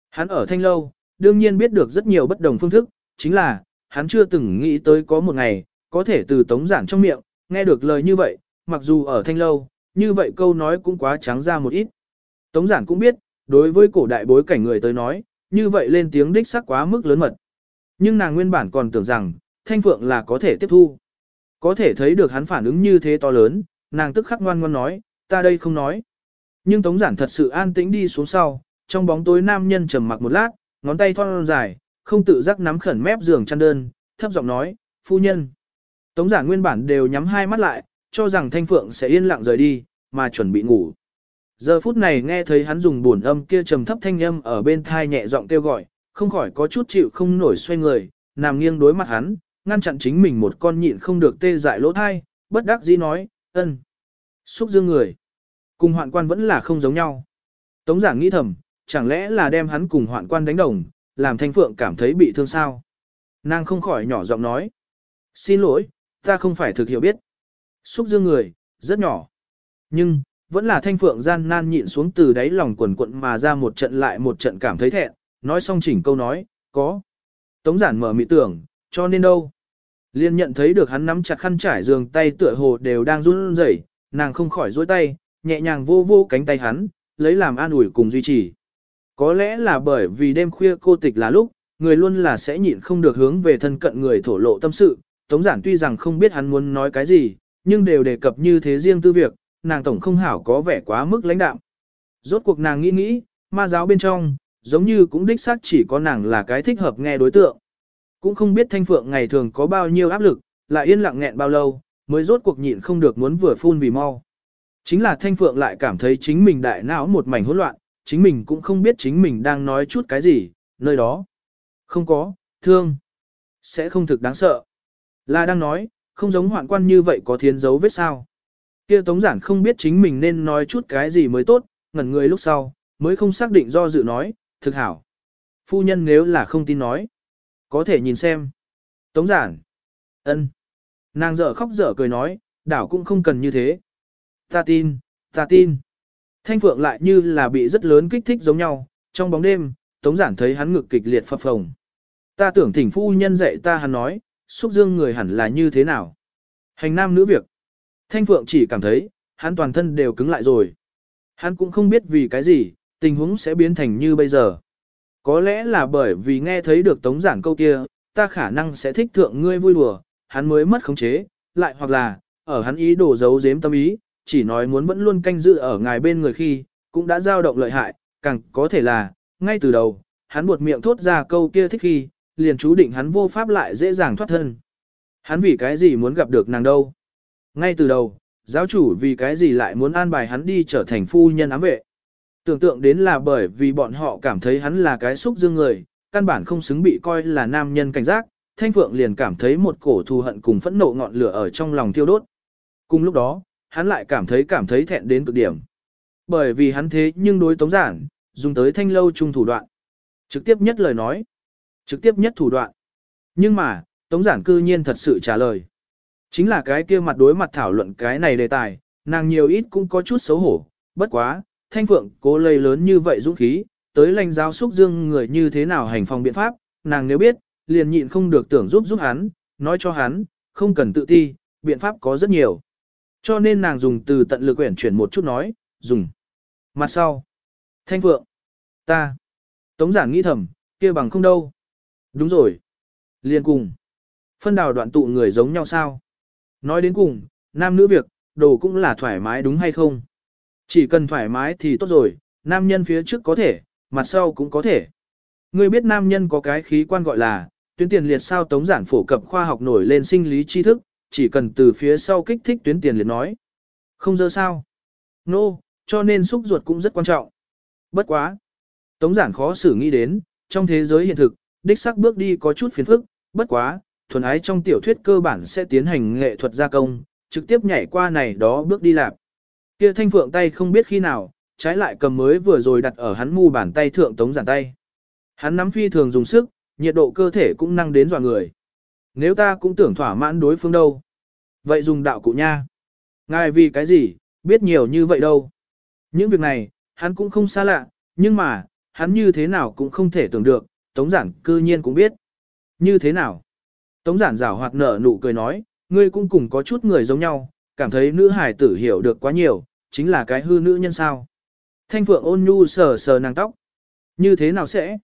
Hắn ở thanh lâu, đương nhiên biết được rất nhiều bất đồng phương thức, chính là, hắn chưa từng nghĩ tới có một ngày, có thể từ tống giản trong miệng, nghe được lời như vậy, mặc dù ở thanh lâu, như vậy câu nói cũng quá trắng ra một ít. Tống giản cũng biết, đối với cổ đại bối cảnh người tới nói, như vậy lên tiếng đích sắc quá mức lớn mật. Nhưng nàng nguyên bản còn tưởng rằng, thanh phượng là có thể tiếp thu. Có thể thấy được hắn phản ứng như thế to lớn, nàng tức khắc ngoan ngoan nói, ta đây không nói. Nhưng tống giản thật sự an tĩnh đi xuống sau, trong bóng tối nam nhân trầm mặc một lát, ngón tay thon dài, không tự giác nắm khẩn mép giường chăn đơn, thấp giọng nói, phu nhân. Tống giản nguyên bản đều nhắm hai mắt lại, cho rằng thanh phượng sẽ yên lặng rời đi, mà chuẩn bị ngủ. Giờ phút này nghe thấy hắn dùng buồn âm kia trầm thấp thanh âm ở bên thai nhẹ giọng kêu gọi, không khỏi có chút chịu không nổi xoay người, nằm nghiêng đối mặt hắn, ngăn chặn chính mình một con nhịn không được tê dại lỗ thai, bất đắc dĩ nói, ân. Xúc dương người. Cùng hoạn quan vẫn là không giống nhau. Tống giảng nghĩ thầm, chẳng lẽ là đem hắn cùng hoạn quan đánh đồng, làm thanh phượng cảm thấy bị thương sao. Nàng không khỏi nhỏ giọng nói. Xin lỗi, ta không phải thực hiểu biết. Xúc dương người, rất nhỏ. Nhưng, vẫn là thanh phượng gian nan nhịn xuống từ đáy lòng quần quận mà ra một trận lại một trận cảm thấy thẹn, nói xong chỉnh câu nói, có. Tống giản mở mị tưởng, cho nên đâu. Liên nhận thấy được hắn nắm chặt khăn trải giường tay tựa hồ đều đang run rẩy, nàng không khỏi dối tay, nhẹ nhàng vô vô cánh tay hắn, lấy làm an ủi cùng duy trì. Có lẽ là bởi vì đêm khuya cô tịch là lúc, người luôn là sẽ nhịn không được hướng về thân cận người thổ lộ tâm sự, Tống giản tuy rằng không biết hắn muốn nói cái gì, nhưng đều đề cập như thế riêng tư việc, nàng tổng không hảo có vẻ quá mức lãnh đạm. Rốt cuộc nàng nghĩ nghĩ, ma giáo bên trong, giống như cũng đích xác chỉ có nàng là cái thích hợp nghe đối tượng. Cũng không biết thanh phượng ngày thường có bao nhiêu áp lực, lại yên lặng nghẹn bao lâu, mới rốt cuộc nhịn không được muốn vừa phun vì mau. Chính là thanh phượng lại cảm thấy chính mình đại não một mảnh hỗn loạn, chính mình cũng không biết chính mình đang nói chút cái gì, nơi đó. Không có, thương. Sẽ không thực đáng sợ. Là đang nói, không giống hoạn quan như vậy có thiên dấu vết sao. Kia tống giản không biết chính mình nên nói chút cái gì mới tốt, ngẩn người lúc sau, mới không xác định do dự nói, thực hảo. Phu nhân nếu là không tin nói, có thể nhìn xem. Tống giản. ân, Nàng dở khóc dở cười nói, đảo cũng không cần như thế. Ta tin, ta tin. Thanh Phượng lại như là bị rất lớn kích thích giống nhau, trong bóng đêm, Tống Giản thấy hắn ngực kịch liệt phập phồng. Ta tưởng thỉnh phu nhân dạy ta hắn nói, xúc dương người hẳn là như thế nào. Hành nam nữ việc. Thanh Phượng chỉ cảm thấy, hắn toàn thân đều cứng lại rồi. Hắn cũng không biết vì cái gì, tình huống sẽ biến thành như bây giờ. Có lẽ là bởi vì nghe thấy được tống giản câu kia, ta khả năng sẽ thích thượng ngươi vui đùa, hắn mới mất khống chế, lại hoặc là, ở hắn ý đồ giấu giếm tâm ý, chỉ nói muốn vẫn luôn canh giữ ở ngài bên người khi, cũng đã dao động lợi hại, càng có thể là, ngay từ đầu, hắn buột miệng thốt ra câu kia thích khi, liền chú định hắn vô pháp lại dễ dàng thoát thân. Hắn vì cái gì muốn gặp được nàng đâu? Ngay từ đầu, giáo chủ vì cái gì lại muốn an bài hắn đi trở thành phu nhân ám vệ? Tưởng tượng đến là bởi vì bọn họ cảm thấy hắn là cái xúc dương người, căn bản không xứng bị coi là nam nhân cảnh giác, Thanh Phượng liền cảm thấy một cổ thù hận cùng phẫn nộ ngọn lửa ở trong lòng thiêu đốt. Cùng lúc đó, hắn lại cảm thấy cảm thấy thẹn đến cực điểm. Bởi vì hắn thế nhưng đối tống giản, dùng tới thanh lâu chung thủ đoạn. Trực tiếp nhất lời nói. Trực tiếp nhất thủ đoạn. Nhưng mà, tống giản cư nhiên thật sự trả lời. Chính là cái kia mặt đối mặt thảo luận cái này đề tài, nàng nhiều ít cũng có chút xấu hổ, bất quá, thanh phượng cố lây lớn như vậy dũng khí, tới lãnh giáo xúc dương người như thế nào hành phòng biện pháp, nàng nếu biết, liền nhịn không được tưởng giúp giúp hắn, nói cho hắn, không cần tự ti, biện pháp có rất nhiều. Cho nên nàng dùng từ tận lực quyển chuyển một chút nói, dùng. Mặt sau. Thanh phượng. Ta. Tống giản nghĩ thầm, kia bằng không đâu. Đúng rồi. Liên cùng. Phân đào đoạn tụ người giống nhau sao? Nói đến cùng, nam nữ việc, đồ cũng là thoải mái đúng hay không? Chỉ cần thoải mái thì tốt rồi, nam nhân phía trước có thể, mặt sau cũng có thể. Ngươi biết nam nhân có cái khí quan gọi là, tuyến tiền liệt sao tống giản phổ cập khoa học nổi lên sinh lý tri thức, chỉ cần từ phía sau kích thích tuyến tiền liệt nói. Không dơ sao? Nô, no, cho nên xúc ruột cũng rất quan trọng. Bất quá. Tống giản khó xử nghĩ đến, trong thế giới hiện thực, đích xác bước đi có chút phiền phức, bất quá, thuần ái trong tiểu thuyết cơ bản sẽ tiến hành nghệ thuật gia công, trực tiếp nhảy qua này đó bước đi làm. Kia thanh phượng tay không biết khi nào, trái lại cầm mới vừa rồi đặt ở hắn mu bàn tay thượng tống giản tay. Hắn nắm phi thường dùng sức, nhiệt độ cơ thể cũng năng đến dọa người. Nếu ta cũng tưởng thỏa mãn đối phương đâu. Vậy dùng đạo cụ nha. Ngài vì cái gì, biết nhiều như vậy đâu. Những việc này, hắn cũng không xa lạ, nhưng mà, hắn như thế nào cũng không thể tưởng được, Tống Giản cư nhiên cũng biết. Như thế nào? Tống Giản rảo hoạt nở nụ cười nói, ngươi cũng cùng có chút người giống nhau, cảm thấy nữ hải tử hiểu được quá nhiều, chính là cái hư nữ nhân sao. Thanh Phượng ôn nhu sờ sờ nàng tóc. Như thế nào sẽ?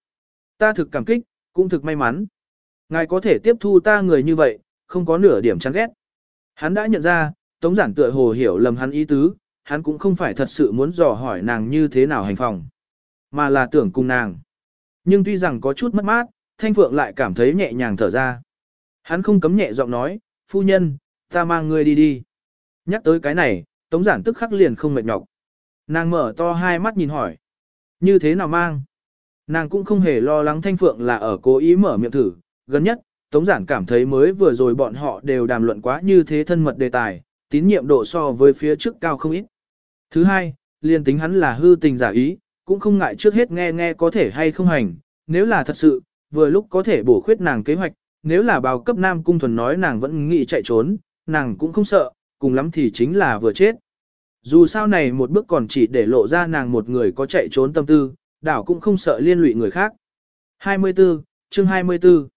Ta thực cảm kích, cũng thực may mắn. Ngài có thể tiếp thu ta người như vậy, không có nửa điểm chán ghét. Hắn đã nhận ra, Tống Giản tựa hồ hiểu lầm hắn ý tứ, hắn cũng không phải thật sự muốn dò hỏi nàng như thế nào hành phòng, mà là tưởng cùng nàng. Nhưng tuy rằng có chút mất mát, Thanh Phượng lại cảm thấy nhẹ nhàng thở ra. Hắn không cấm nhẹ giọng nói, phu nhân, ta mang ngươi đi đi. Nhắc tới cái này, Tống Giản tức khắc liền không mệt nhọc. Nàng mở to hai mắt nhìn hỏi. Như thế nào mang? Nàng cũng không hề lo lắng Thanh Phượng là ở cố ý mở miệng thử. Gần nhất, Tống Giản cảm thấy mới vừa rồi bọn họ đều đàm luận quá như thế thân mật đề tài, tín nhiệm độ so với phía trước cao không ít. Thứ hai, liên tính hắn là hư tình giả ý, cũng không ngại trước hết nghe nghe có thể hay không hành, nếu là thật sự, vừa lúc có thể bổ khuyết nàng kế hoạch, nếu là bào cấp Nam Cung Thuần nói nàng vẫn nghĩ chạy trốn, nàng cũng không sợ, cùng lắm thì chính là vừa chết. Dù sao này một bước còn chỉ để lộ ra nàng một người có chạy trốn tâm tư, đảo cũng không sợ liên lụy người khác. 24, chương 24.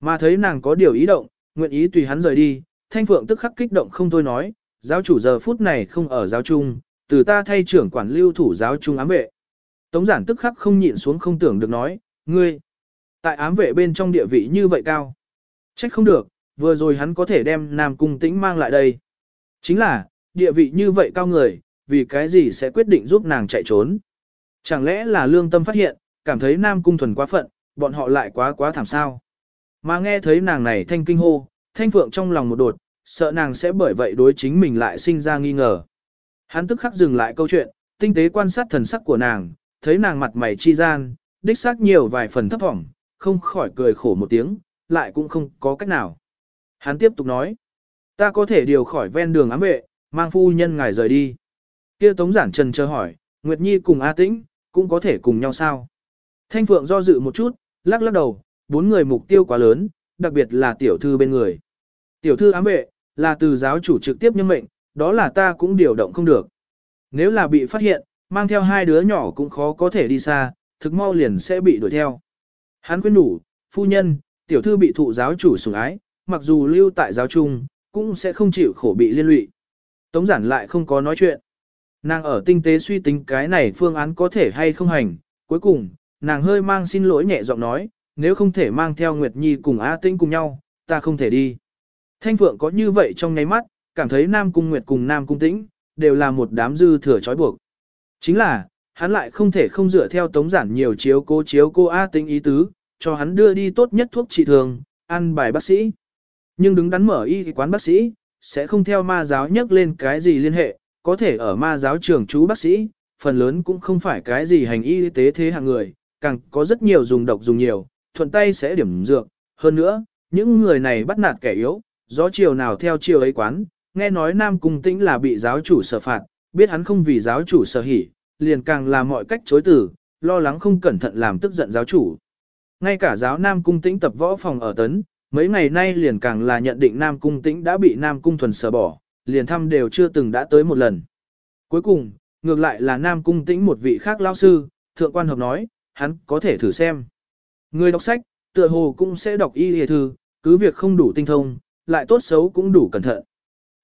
Mà thấy nàng có điều ý động, nguyện ý tùy hắn rời đi, Thanh Phượng tức khắc kích động không thôi nói, giáo chủ giờ phút này không ở giáo trung, từ ta thay trưởng quản lưu thủ giáo trung ám vệ. Tống giản tức khắc không nhịn xuống không tưởng được nói, ngươi, tại ám vệ bên trong địa vị như vậy cao. Trách không được, vừa rồi hắn có thể đem Nam Cung Tĩnh mang lại đây. Chính là, địa vị như vậy cao người, vì cái gì sẽ quyết định giúp nàng chạy trốn. Chẳng lẽ là lương tâm phát hiện, cảm thấy Nam Cung thuần quá phận, bọn họ lại quá quá thảm sao. Mà nghe thấy nàng này thanh kinh hô, thanh phượng trong lòng một đột, sợ nàng sẽ bởi vậy đối chính mình lại sinh ra nghi ngờ. Hắn tức khắc dừng lại câu chuyện, tinh tế quan sát thần sắc của nàng, thấy nàng mặt mày chi gian, đích xác nhiều vài phần thấp thỏm, không khỏi cười khổ một tiếng, lại cũng không có cách nào. Hắn tiếp tục nói, ta có thể điều khỏi ven đường ám vệ, mang phu nhân ngài rời đi. Kia Tống Giản Trần chờ hỏi, Nguyệt Nhi cùng A Tĩnh, cũng có thể cùng nhau sao? Thanh Phượng do dự một chút, lắc lắc đầu, bốn người mục tiêu quá lớn, đặc biệt là tiểu thư bên người. Tiểu thư ám vệ, là từ giáo chủ trực tiếp nhân mệnh, đó là ta cũng điều động không được. Nếu là bị phát hiện, mang theo hai đứa nhỏ cũng khó có thể đi xa, thực mau liền sẽ bị đuổi theo. Hắn khuyên đủ, phu nhân, tiểu thư bị thụ giáo chủ sủng ái, mặc dù lưu tại giáo trung, cũng sẽ không chịu khổ bị liên lụy. Tống giản lại không có nói chuyện. Nàng ở tinh tế suy tính cái này phương án có thể hay không hành, cuối cùng, nàng hơi mang xin lỗi nhẹ giọng nói, nếu không thể mang theo Nguyệt Nhi cùng A Tĩnh cùng nhau, ta không thể đi. Thanh Phượng có như vậy trong nháy mắt, cảm thấy Nam Cung Nguyệt cùng Nam Cung Tĩnh, đều là một đám dư thừa trói buộc. Chính là, hắn lại không thể không dựa theo tống giản nhiều chiếu cố chiếu cô A Tĩnh ý tứ, cho hắn đưa đi tốt nhất thuốc trị thường, ăn bài bác sĩ. Nhưng đứng đắn mở y quán bác sĩ, sẽ không theo ma giáo nhắc lên cái gì liên hệ, có thể ở ma giáo trường chú bác sĩ, phần lớn cũng không phải cái gì hành y tế thế hạng người, càng có rất nhiều dùng độc dùng nhiều, thuận tay sẽ điểm dược. Hơn nữa, những người này bắt nạt kẻ yếu, gió chiều nào theo chiều ấy quán, nghe nói Nam Cung Tĩnh là bị giáo chủ sở phạt, biết hắn không vì giáo chủ sở hỉ, liền càng làm mọi cách chối từ, lo lắng không cẩn thận làm tức giận giáo chủ. Ngay cả giáo Nam Cung Tĩnh tập võ phòng ở Tấn, mấy ngày nay liền càng là nhận định Nam Cung Tĩnh đã bị Nam Cung Thuần sở bỏ, liền thăm đều chưa từng đã tới một lần. Cuối cùng, ngược lại là Nam Cung Tĩnh một vị khác lao sư, thượng quan hợp nói, hắn có thể thử xem. Người đọc sách, tựa hồ cũng sẽ đọc y hề thư, cứ việc không đủ tinh thông, lại tốt xấu cũng đủ cẩn thận.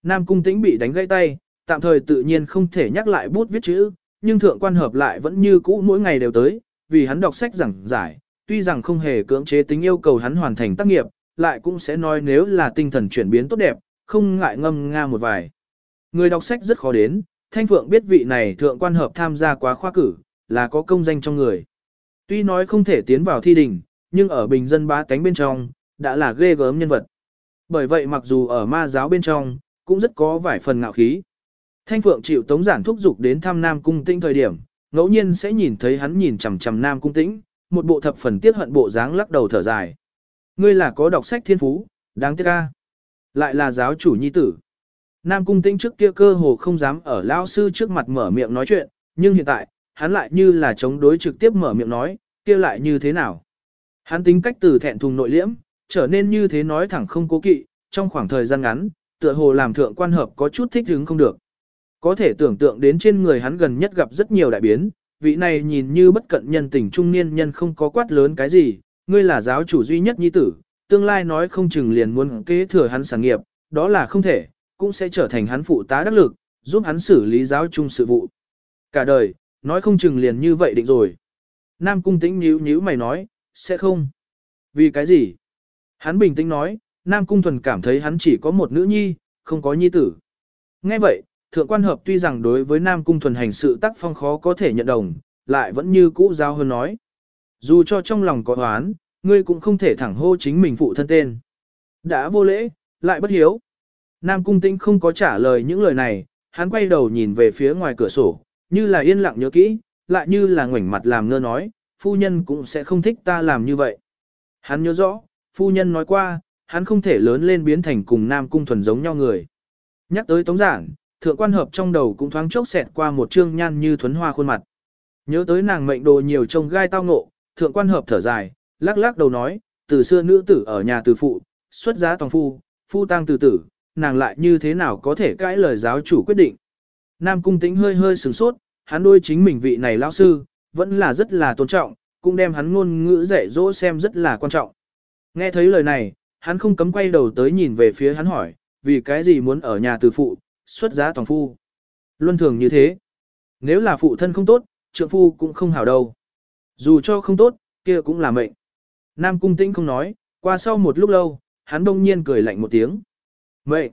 Nam Cung Tĩnh bị đánh gãy tay, tạm thời tự nhiên không thể nhắc lại bút viết chữ, nhưng thượng quan hợp lại vẫn như cũ mỗi ngày đều tới, vì hắn đọc sách giảng giải, tuy rằng không hề cưỡng chế tính yêu cầu hắn hoàn thành tác nghiệp, lại cũng sẽ nói nếu là tinh thần chuyển biến tốt đẹp, không ngại ngâm nga một vài. Người đọc sách rất khó đến, Thanh Phượng biết vị này thượng quan hợp tham gia quá khoa cử, là có công danh trong người. Tuy nói không thể tiến vào thi đình, nhưng ở bình dân bá cánh bên trong, đã là ghê gớm nhân vật. Bởi vậy mặc dù ở ma giáo bên trong, cũng rất có vài phần ngạo khí. Thanh Phượng chịu tống giản thúc dục đến thăm Nam Cung Tĩnh thời điểm, ngẫu nhiên sẽ nhìn thấy hắn nhìn chằm chằm Nam Cung Tĩnh, một bộ thập phần tiếc hận bộ dáng lắc đầu thở dài. Ngươi là có đọc sách thiên phú, đáng tiếc ca. Lại là giáo chủ nhi tử. Nam Cung tinh trước kia cơ hồ không dám ở lao sư trước mặt mở miệng nói chuyện, nhưng hiện tại, hắn lại như là chống đối trực tiếp mở miệng nói, kia lại như thế nào. Hắn tính cách từ thẹn thùng nội liễm, trở nên như thế nói thẳng không cố kỵ, trong khoảng thời gian ngắn, tựa hồ làm thượng quan hợp có chút thích hứng không được. Có thể tưởng tượng đến trên người hắn gần nhất gặp rất nhiều đại biến, vị này nhìn như bất cận nhân tình trung niên nhân không có quát lớn cái gì, ngươi là giáo chủ duy nhất nhi tử, tương lai nói không chừng liền muốn kế thừa hắn sản nghiệp, đó là không thể, cũng sẽ trở thành hắn phụ tá đắc lực, giúp hắn xử lý giáo trung sự vụ. Cả đời, nói không chừng liền như vậy định rồi. Nam cung tĩnh nhíu nhíu mày nói, sẽ không. Vì cái gì? Hắn bình tĩnh nói, Nam cung thuần cảm thấy hắn chỉ có một nữ nhi, không có nhi tử. Nghe vậy, thượng quan hợp tuy rằng đối với Nam cung thuần hành sự tác phong khó có thể nhận đồng, lại vẫn như cũ giao hơn nói. Dù cho trong lòng có oán, ngươi cũng không thể thẳng hô chính mình phụ thân tên. Đã vô lễ, lại bất hiếu. Nam cung tĩnh không có trả lời những lời này, hắn quay đầu nhìn về phía ngoài cửa sổ, như là yên lặng nhớ kỹ, lại như là ngoảnh mặt làm ngơ nói, phu nhân cũng sẽ không thích ta làm như vậy. Hắn nhớ rõ, phu nhân nói qua, hắn không thể lớn lên biến thành cùng Nam cung thuần giống nhau người. Nhắc tới tống giảng, thượng quan hợp trong đầu cũng thoáng chốc xẹt qua một trương nhan như thuấn hoa khuôn mặt. Nhớ tới nàng mệnh đồ nhiều trông gai tao ngộ, thượng quan hợp thở dài, lắc lắc đầu nói, từ xưa nữ tử ở nhà từ phụ, xuất giá tòng phu, phu tang từ tử, nàng lại như thế nào có thể cãi lời giáo chủ quyết định. Nam cung tĩnh hơi hơi sửng sốt, hắn đôi chính mình vị này lão sư, vẫn là rất là tôn trọng, cũng đem hắn ngôn ngữ dạy dỗ xem rất là quan trọng. Nghe thấy lời này, hắn không cấm quay đầu tới nhìn về phía hắn hỏi, vì cái gì muốn ở nhà từ phụ, xuất giá toàn phu. Luân thường như thế. Nếu là phụ thân không tốt, trượng phu cũng không hảo đâu. Dù cho không tốt, kia cũng là mệnh. Nam cung tĩnh không nói, qua sau một lúc lâu, hắn đông nhiên cười lạnh một tiếng. Mệnh.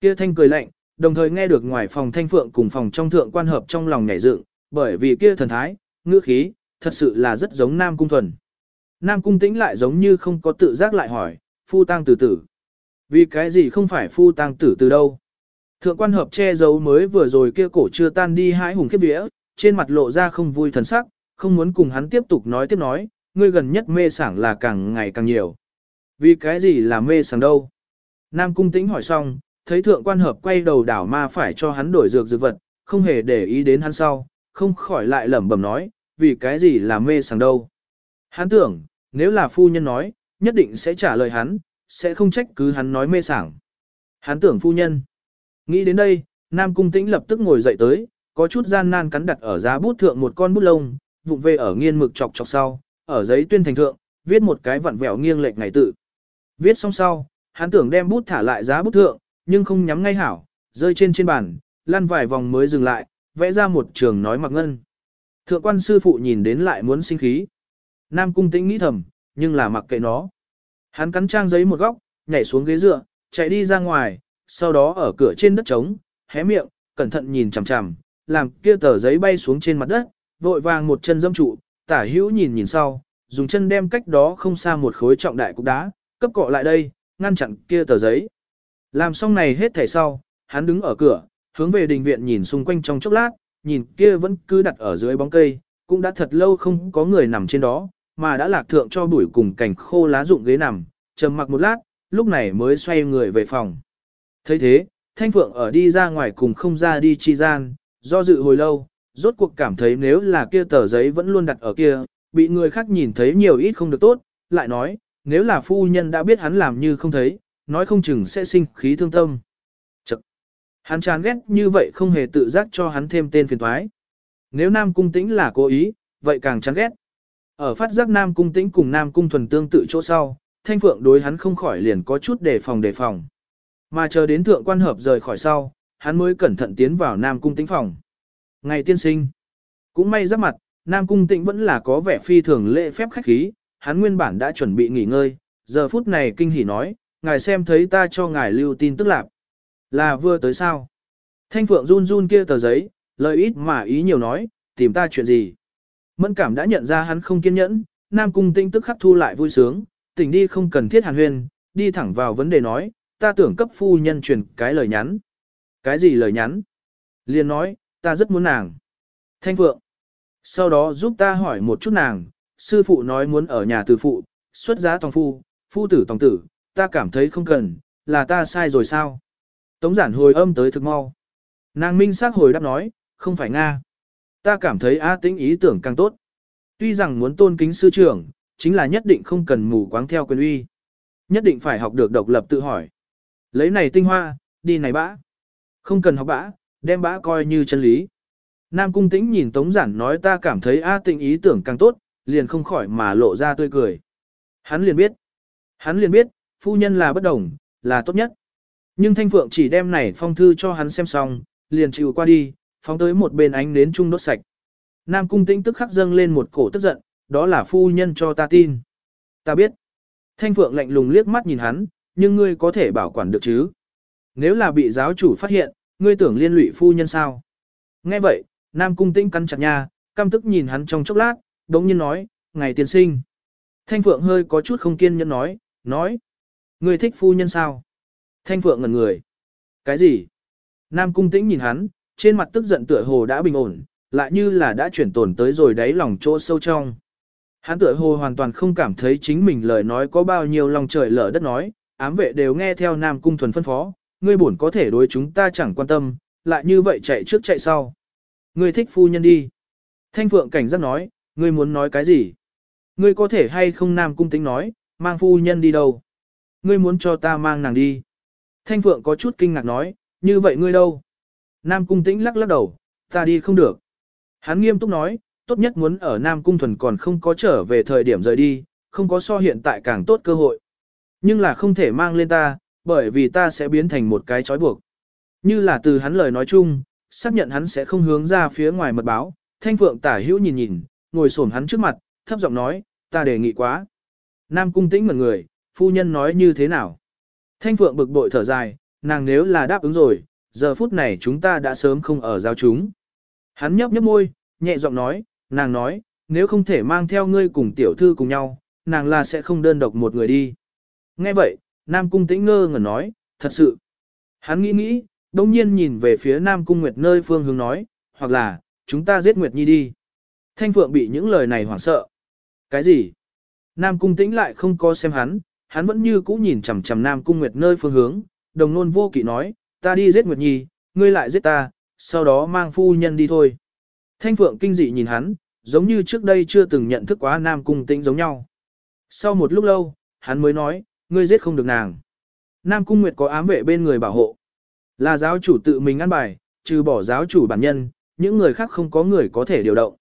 Kia thanh cười lạnh, đồng thời nghe được ngoài phòng thanh phượng cùng phòng trong thượng quan hợp trong lòng nhảy dựng, bởi vì kia thần thái, ngữ khí, thật sự là rất giống Nam cung thuần. Nam cung tĩnh lại giống như không có tự giác lại hỏi, phu tang tử tử. Vì cái gì không phải phu tang tử từ đâu? Thượng quan hợp che giấu mới vừa rồi kia cổ chưa tan đi hãi hùng khiếp vía, trên mặt lộ ra không vui thần sắc, không muốn cùng hắn tiếp tục nói tiếp nói, ngươi gần nhất mê sảng là càng ngày càng nhiều. Vì cái gì là mê sảng đâu? Nam cung tĩnh hỏi xong, thấy thượng quan hợp quay đầu đảo ma phải cho hắn đổi dược dược vật, không hề để ý đến hắn sau, không khỏi lại lẩm bẩm nói, vì cái gì là mê sảng đâu. Hắn tưởng, nếu là phu nhân nói, nhất định sẽ trả lời hắn, sẽ không trách cứ hắn nói mê sảng. Hắn tưởng phu nhân. Nghĩ đến đây, Nam Cung Tĩnh lập tức ngồi dậy tới, có chút gian nan cắn đặt ở giá bút thượng một con bút lông, vụng về ở nghiên mực chọc chọc sau, ở giấy tuyên thành thượng, viết một cái vặn vẹo nghiêng lệch ngày tự. Viết xong sau, hắn tưởng đem bút thả lại giá bút thượng, nhưng không nhắm ngay hảo, rơi trên trên bàn, lăn vài vòng mới dừng lại, vẽ ra một trường nói mặc ngân. Thượng quan sư phụ nhìn đến lại muốn sinh khí. Nam cung tĩnh nghĩ thầm, nhưng là mặc kệ nó. Hắn cắn trang giấy một góc, nhảy xuống ghế dựa, chạy đi ra ngoài, sau đó ở cửa trên đất trống, hé miệng, cẩn thận nhìn chằm chằm, làm kia tờ giấy bay xuống trên mặt đất, vội vàng một chân dâm trụ, tả hữu nhìn nhìn sau, dùng chân đem cách đó không xa một khối trọng đại cục đá, cấp cọ lại đây, ngăn chặn kia tờ giấy. Làm xong này hết thảy sau, hắn đứng ở cửa, hướng về đình viện nhìn xung quanh trong chốc lát, nhìn kia vẫn cứ đặt ở dưới bóng cây, cũng đã thật lâu không có người nằm trên đó, mà đã lạc thượng cho bụi cùng cảnh khô lá rụng ghế nằm, trầm mặc một lát, lúc này mới xoay người về phòng thấy thế, Thanh Phượng ở đi ra ngoài cùng không ra đi chi gian, do dự hồi lâu, rốt cuộc cảm thấy nếu là kia tờ giấy vẫn luôn đặt ở kia, bị người khác nhìn thấy nhiều ít không được tốt, lại nói, nếu là phu nhân đã biết hắn làm như không thấy, nói không chừng sẽ sinh khí thương tâm. Chật! Hắn chán ghét như vậy không hề tự giác cho hắn thêm tên phiền thoái. Nếu Nam Cung Tĩnh là cố ý, vậy càng chán ghét. Ở phát giác Nam Cung Tĩnh cùng Nam Cung Thuần tương tự chỗ sau, Thanh Phượng đối hắn không khỏi liền có chút đề phòng đề phòng. Mà chờ đến thượng quan hợp rời khỏi sau, hắn mới cẩn thận tiến vào Nam Cung tĩnh phòng. Ngày tiên sinh, cũng may giáp mặt, Nam Cung tĩnh vẫn là có vẻ phi thường lễ phép khách khí, hắn nguyên bản đã chuẩn bị nghỉ ngơi, giờ phút này kinh hỉ nói, ngài xem thấy ta cho ngài lưu tin tức lạc. Là vừa tới sao? Thanh Phượng run run kia tờ giấy, lời ít mà ý nhiều nói, tìm ta chuyện gì? Mẫn cảm đã nhận ra hắn không kiên nhẫn, Nam Cung tĩnh tức khắc thu lại vui sướng, tỉnh đi không cần thiết hàn huyên, đi thẳng vào vấn đề nói, ta tưởng cấp phu nhân truyền cái lời nhắn. Cái gì lời nhắn? Liên nói, ta rất muốn nàng. Thanh Phượng. Sau đó giúp ta hỏi một chút nàng, sư phụ nói muốn ở nhà từ phụ, xuất giá tòng phu, phu tử tòng tử, ta cảm thấy không cần, là ta sai rồi sao? Tống giản hồi âm tới thực mau. Nàng minh xác hồi đáp nói, không phải Nga. Ta cảm thấy A tĩnh ý tưởng càng tốt. Tuy rằng muốn tôn kính sư trưởng, chính là nhất định không cần mù quáng theo quyền uy. Nhất định phải học được độc lập tự hỏi. Lấy này tinh hoa, đi này bã. Không cần học bã, đem bã coi như chân lý. Nam cung tĩnh nhìn Tống Giản nói ta cảm thấy A tĩnh ý tưởng càng tốt, liền không khỏi mà lộ ra tươi cười. Hắn liền biết. Hắn liền biết, phu nhân là bất đồng, là tốt nhất. Nhưng Thanh Phượng chỉ đem này phong thư cho hắn xem xong, liền chịu qua đi, phóng tới một bên ánh nến trung đốt sạch. Nam cung tĩnh tức khắc dâng lên một cổ tức giận, đó là phu nhân cho ta tin. Ta biết. Thanh Phượng lạnh lùng liếc mắt nhìn hắn, nhưng ngươi có thể bảo quản được chứ. Nếu là bị giáo chủ phát hiện, ngươi tưởng liên lụy phu nhân sao? Nghe vậy, Nam Cung Tĩnh cắn chặt nha, căm tức nhìn hắn trong chốc lát, đống nhiên nói, ngày tiên sinh. Thanh Phượng hơi có chút không kiên nhẫn nói, nói, ngươi thích phu nhân sao? Thanh Phượng ngẩn người. Cái gì? Nam Cung Tĩnh nhìn hắn, trên mặt tức giận tựa hồ đã bình ổn, lại như là đã chuyển tổn tới rồi đáy lòng chỗ sâu trong. Hắn tựa hồ hoàn toàn không cảm thấy chính mình lời nói có bao nhiêu lòng trời lở đất nói, ám vệ đều nghe theo Nam Cung Thuần phân phó, ngươi bổn có thể đối chúng ta chẳng quan tâm, lại như vậy chạy trước chạy sau. Ngươi thích phu nhân đi. Thanh Phượng cảnh giác nói, ngươi muốn nói cái gì? Ngươi có thể hay không Nam Cung tính nói, mang phu nhân đi đâu? Ngươi muốn cho ta mang nàng đi. Thanh Phượng có chút kinh ngạc nói, như vậy ngươi đâu? Nam Cung Tĩnh lắc lắc đầu, ta đi không được. Hắn nghiêm túc nói, tốt nhất muốn ở Nam Cung Thuần còn không có trở về thời điểm rời đi, không có so hiện tại càng tốt cơ hội. Nhưng là không thể mang lên ta, bởi vì ta sẽ biến thành một cái trói buộc. Như là từ hắn lời nói chung, xác nhận hắn sẽ không hướng ra phía ngoài mật báo, Thanh Phượng tả hữu nhìn nhìn, ngồi xổm hắn trước mặt, thấp giọng nói, ta đề nghị quá. Nam Cung Tĩnh ngẩn người, phu nhân nói như thế nào? Thanh Phượng bực bội thở dài, nàng nếu là đáp ứng rồi, giờ phút này chúng ta đã sớm không ở giao chúng. Hắn nhấp nhấp môi, nhẹ giọng nói, nàng nói, nếu không thể mang theo ngươi cùng tiểu thư cùng nhau, nàng là sẽ không đơn độc một người đi. Nghe vậy, Nam Cung tĩnh ngơ ngẩn nói, thật sự. Hắn nghĩ nghĩ, đồng nhiên nhìn về phía Nam Cung Nguyệt nơi phương hướng nói, hoặc là, chúng ta giết Nguyệt Nhi đi. Thanh Phượng bị những lời này hoảng sợ. Cái gì? Nam Cung tĩnh lại không có xem hắn, hắn vẫn như cũ nhìn chằm chằm Nam Cung Nguyệt nơi phương hướng, đồng nôn vô kỵ nói, ta đi giết Nguyệt Nhi, ngươi lại giết ta, sau đó mang phu nhân đi thôi. Thanh Phượng kinh dị nhìn hắn, giống như trước đây chưa từng nhận thức quá Nam Cung Tĩnh giống nhau. Sau một lúc lâu, hắn mới nói, ngươi giết không được nàng. Nam Cung Nguyệt có ám vệ bên người bảo hộ. Là giáo chủ tự mình ăn bài, trừ bỏ giáo chủ bản nhân, những người khác không có người có thể điều động.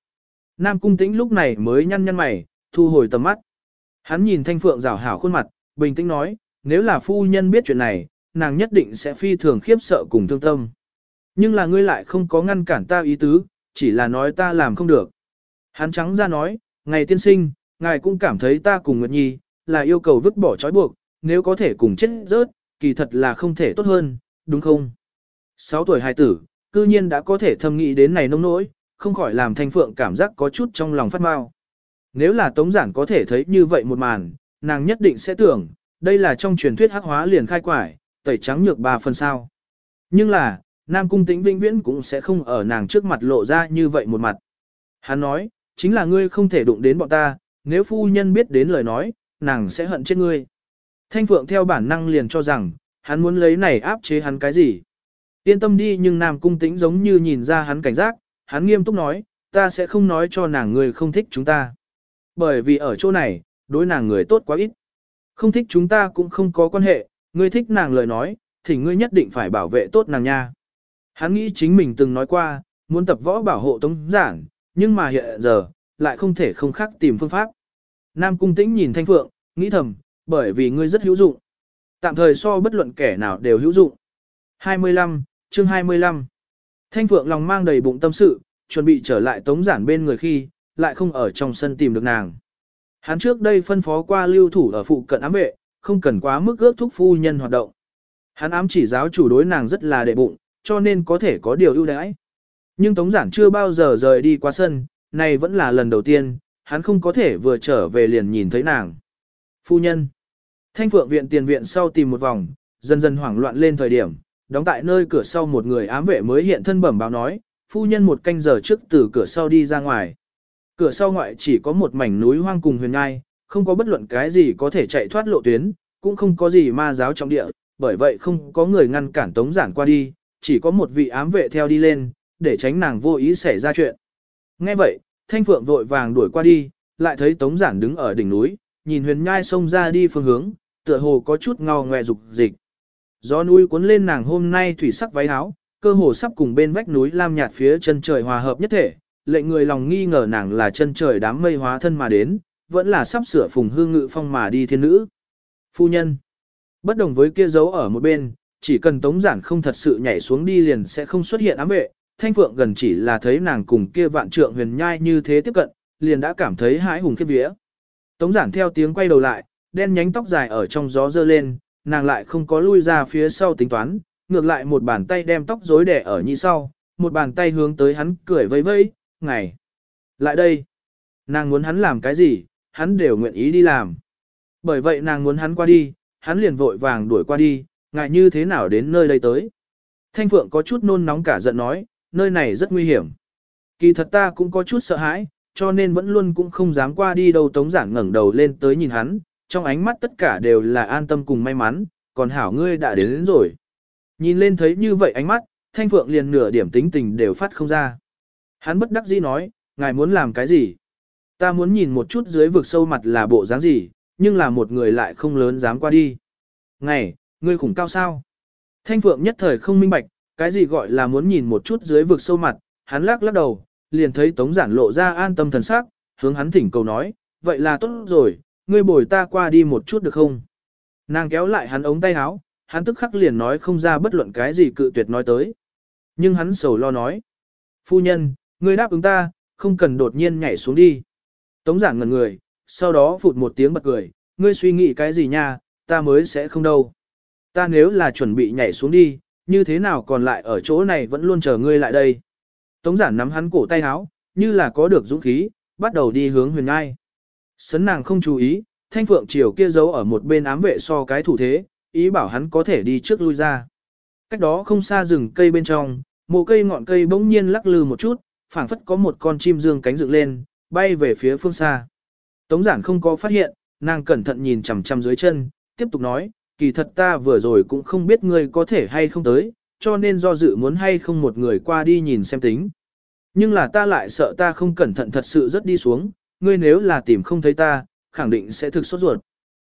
Nam Cung Tĩnh lúc này mới nhăn nhăn mày, thu hồi tầm mắt. Hắn nhìn Thanh Phượng rảo hảo khuôn mặt, bình tĩnh nói, nếu là phu nhân biết chuyện này, nàng nhất định sẽ phi thường khiếp sợ cùng thương tâm. Nhưng là ngươi lại không có ngăn cản ta ý tứ, chỉ là nói ta làm không được. Hắn trắng ra nói, ngày tiên sinh, ngài cũng cảm thấy ta cùng Nguyệt Nhi, là yêu cầu vứt bỏ trói buộc, nếu có thể cùng chết rớt, kỳ thật là không thể tốt hơn, đúng không? Sáu tuổi hài tử, cư nhiên đã có thể thâm nghĩ đến này nông nỗi, không khỏi làm thanh phượng cảm giác có chút trong lòng phát mau. Nếu là tống giản có thể thấy như vậy một màn, nàng nhất định sẽ tưởng, đây là trong truyền thuyết hắc hóa liền khai quải, tẩy trắng nhược ba phần sao. Nhưng là, Nam Cung Tĩnh vĩnh viễn cũng sẽ không ở nàng trước mặt lộ ra như vậy một mặt. Hắn nói, chính là ngươi không thể đụng đến bọn ta, nếu phu nhân biết đến lời nói, nàng sẽ hận chết ngươi. Thanh Phượng theo bản năng liền cho rằng, hắn muốn lấy này áp chế hắn cái gì. Yên tâm đi nhưng Nam Cung Tĩnh giống như nhìn ra hắn cảnh giác, hắn nghiêm túc nói, ta sẽ không nói cho nàng người không thích chúng ta. Bởi vì ở chỗ này, đối nàng người tốt quá ít. Không thích chúng ta cũng không có quan hệ, ngươi thích nàng lời nói, thì ngươi nhất định phải bảo vệ tốt nàng nha. Hắn nghĩ chính mình từng nói qua, muốn tập võ bảo hộ tống giản, nhưng mà hiện giờ, lại không thể không khác tìm phương pháp. Nam Cung Tĩnh nhìn Thanh Phượng, nghĩ thầm, bởi vì ngươi rất hữu dụng. Tạm thời so bất luận kẻ nào đều hữu dụng. 25, chương 25. Thanh Phượng lòng mang đầy bụng tâm sự, chuẩn bị trở lại tống giản bên người khi, lại không ở trong sân tìm được nàng. Hắn trước đây phân phó qua lưu thủ ở phụ cận ám vệ, không cần quá mức ước thúc phu nhân hoạt động. Hắn ám chỉ giáo chủ đối nàng rất là đệ bụng, cho nên có thể có điều ưu đãi. Nhưng Tống Giản chưa bao giờ rời đi qua sân, này vẫn là lần đầu tiên, hắn không có thể vừa trở về liền nhìn thấy nàng. Phu nhân. Thanh Phượng viện tiền viện sau tìm một vòng, dần dần hoảng loạn lên thời điểm, đóng tại nơi cửa sau một người ám vệ mới hiện thân bẩm báo nói, phu nhân một canh giờ trước từ cửa sau đi ra ngoài. Cửa sau ngoại chỉ có một mảnh núi hoang cùng huyền ngai, không có bất luận cái gì có thể chạy thoát lộ tuyến, cũng không có gì ma giáo trọng địa, bởi vậy không có người ngăn cản Tống Giản qua đi, chỉ có một vị ám vệ theo đi lên, để tránh nàng vô ý xảy ra chuyện. Nghe vậy, Thanh Phượng vội vàng đuổi qua đi, lại thấy Tống Giản đứng ở đỉnh núi, nhìn huyền nhai sông ra đi phương hướng, tựa hồ có chút ngao ngoe dục dịch. Gió núi cuốn lên nàng hôm nay thủy sắc váy áo, cơ hồ sắp cùng bên vách núi lam nhạt phía chân trời hòa hợp nhất thể, lệnh người lòng nghi ngờ nàng là chân trời đám mây hóa thân mà đến, vẫn là sắp sửa phùng hương ngự phong mà đi thiên nữ. Phu nhân, bất đồng với kia dấu ở một bên, chỉ cần tống giản không thật sự nhảy xuống đi liền sẽ không xuất hiện ám vệ, thanh phượng gần chỉ là thấy nàng cùng kia vạn trượng huyền nhai như thế tiếp cận, liền đã cảm thấy hãi hùng khiếp vía. Tống giản theo tiếng quay đầu lại, đen nhánh tóc dài ở trong gió dơ lên, nàng lại không có lui ra phía sau tính toán, ngược lại một bàn tay đem tóc rối đẻ ở nhị sau, một bàn tay hướng tới hắn cười vây vây, ngày. Lại đây, nàng muốn hắn làm cái gì, hắn đều nguyện ý đi làm. Bởi vậy nàng muốn hắn qua đi, hắn liền vội vàng đuổi qua đi, ngại như thế nào đến nơi đây tới. Thanh Phượng có chút nôn nóng cả giận nói, nơi này rất nguy hiểm. Kỳ thật ta cũng có chút sợ hãi, cho nên vẫn luôn cũng không dám qua đi đâu tống giảng ngẩng đầu lên tới nhìn hắn, trong ánh mắt tất cả đều là an tâm cùng may mắn, còn hảo ngươi đã đến, đến rồi. Nhìn lên thấy như vậy ánh mắt, Thanh Phượng liền nửa điểm tính tình đều phát không ra. Hắn bất đắc dĩ nói, ngài muốn làm cái gì? Ta muốn nhìn một chút dưới vực sâu mặt là bộ dáng gì, nhưng là một người lại không lớn dám qua đi. Ngày, ngươi khủng cao sao? Thanh Phượng nhất thời không minh bạch, cái gì gọi là muốn nhìn một chút dưới vực sâu mặt, hắn lắc lắc đầu, liền thấy Tống Giản lộ ra an tâm thần sắc, hướng hắn thỉnh cầu nói, vậy là tốt rồi, ngươi bồi ta qua đi một chút được không? Nàng kéo lại hắn ống tay áo, hắn tức khắc liền nói không ra bất luận cái gì cự tuyệt nói tới. Nhưng hắn sầu lo nói, phu nhân, ngươi đáp ứng ta, không cần đột nhiên nhảy xuống đi. Tống giản ngẩn người, sau đó phụt một tiếng bật cười, ngươi suy nghĩ cái gì nha, ta mới sẽ không đâu. Ta nếu là chuẩn bị nhảy xuống đi, như thế nào còn lại ở chỗ này vẫn luôn chờ ngươi lại đây. Tống giản nắm hắn cổ tay áo, như là có được dũng khí, bắt đầu đi hướng huyền ngai. Sấn nàng không chú ý, thanh phượng chiều kia giấu ở một bên ám vệ so cái thủ thế, ý bảo hắn có thể đi trước lui ra. Cách đó không xa rừng cây bên trong, một cây ngọn cây bỗng nhiên lắc lư một chút, phảng phất có một con chim dương cánh dựng lên, bay về phía phương xa. Tống giản không có phát hiện, nàng cẩn thận nhìn chằm chằm dưới chân, tiếp tục nói, kỳ thật ta vừa rồi cũng không biết ngươi có thể hay không tới, cho nên do dự muốn hay không một người qua đi nhìn xem tính. Nhưng là ta lại sợ ta không cẩn thận thật sự rất đi xuống, ngươi nếu là tìm không thấy ta, khẳng định sẽ thực sốt ruột.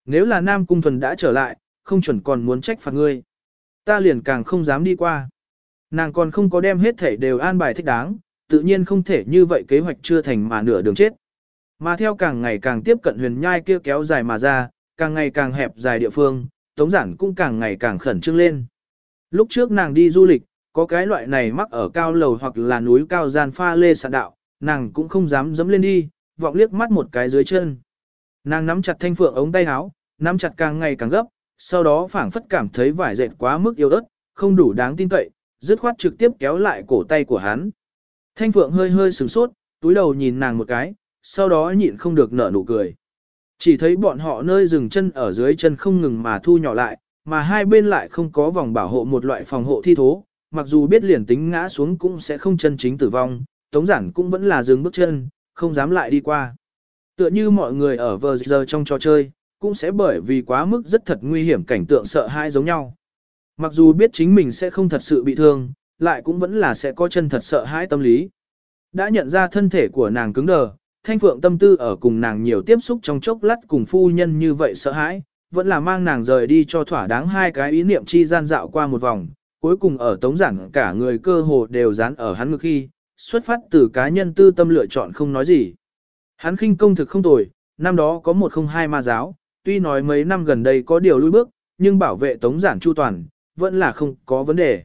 Nếu là Nam Cung Thuần đã trở lại, không chuẩn còn muốn trách phạt ngươi. Ta liền càng không dám đi qua. Nàng còn không có đem hết thể đều an bài thích đáng, tự nhiên không thể như vậy kế hoạch chưa thành mà nửa đường chết. Mà theo càng ngày càng tiếp cận huyền nhai kia kéo dài mà ra, càng ngày càng hẹp dài địa phương, tống giản cũng càng ngày càng khẩn trương lên. Lúc trước nàng đi du lịch, có cái loại này mắc ở cao lầu hoặc là núi cao gian pha lê sạn đạo, nàng cũng không dám dẫm lên đi, vọng liếc mắt một cái dưới chân. Nàng nắm chặt thanh phượng ống tay áo, nắm chặt càng ngày càng gấp, sau đó phảng phất cảm thấy vải dệt quá mức yếu ớt, không đủ đáng tin cậy, dứt khoát trực tiếp kéo lại cổ tay của hắn. Thanh phượng hơi hơi sửng sốt, túi đầu nhìn nàng một cái, sau đó nhịn không được nở nụ cười. Chỉ thấy bọn họ nơi dừng chân ở dưới chân không ngừng mà thu nhỏ lại, mà hai bên lại không có vòng bảo hộ một loại phòng hộ thi thố, mặc dù biết liền tính ngã xuống cũng sẽ không chân chính tử vong, tống giản cũng vẫn là dừng bước chân, không dám lại đi qua. Tựa như mọi người ở vờ giờ trong trò chơi, cũng sẽ bởi vì quá mức rất thật nguy hiểm cảnh tượng sợ hãi giống nhau. Mặc dù biết chính mình sẽ không thật sự bị thương, lại cũng vẫn là sẽ có chân thật sợ hãi tâm lý. Đã nhận ra thân thể của nàng cứng đờ, thanh phượng tâm tư ở cùng nàng nhiều tiếp xúc trong chốc lát cùng phu nhân như vậy sợ hãi, vẫn là mang nàng rời đi cho thỏa đáng hai cái ý niệm chi gian dạo qua một vòng, cuối cùng ở tống giản cả người cơ hồ đều dán ở hắn ngực khi, xuất phát từ cá nhân tư tâm lựa chọn không nói gì. Hắn khinh công thực không tồi, năm đó có một không hai ma giáo, tuy nói mấy năm gần đây có điều lui bước, nhưng bảo vệ tống giản chu toàn, vẫn là không có vấn đề.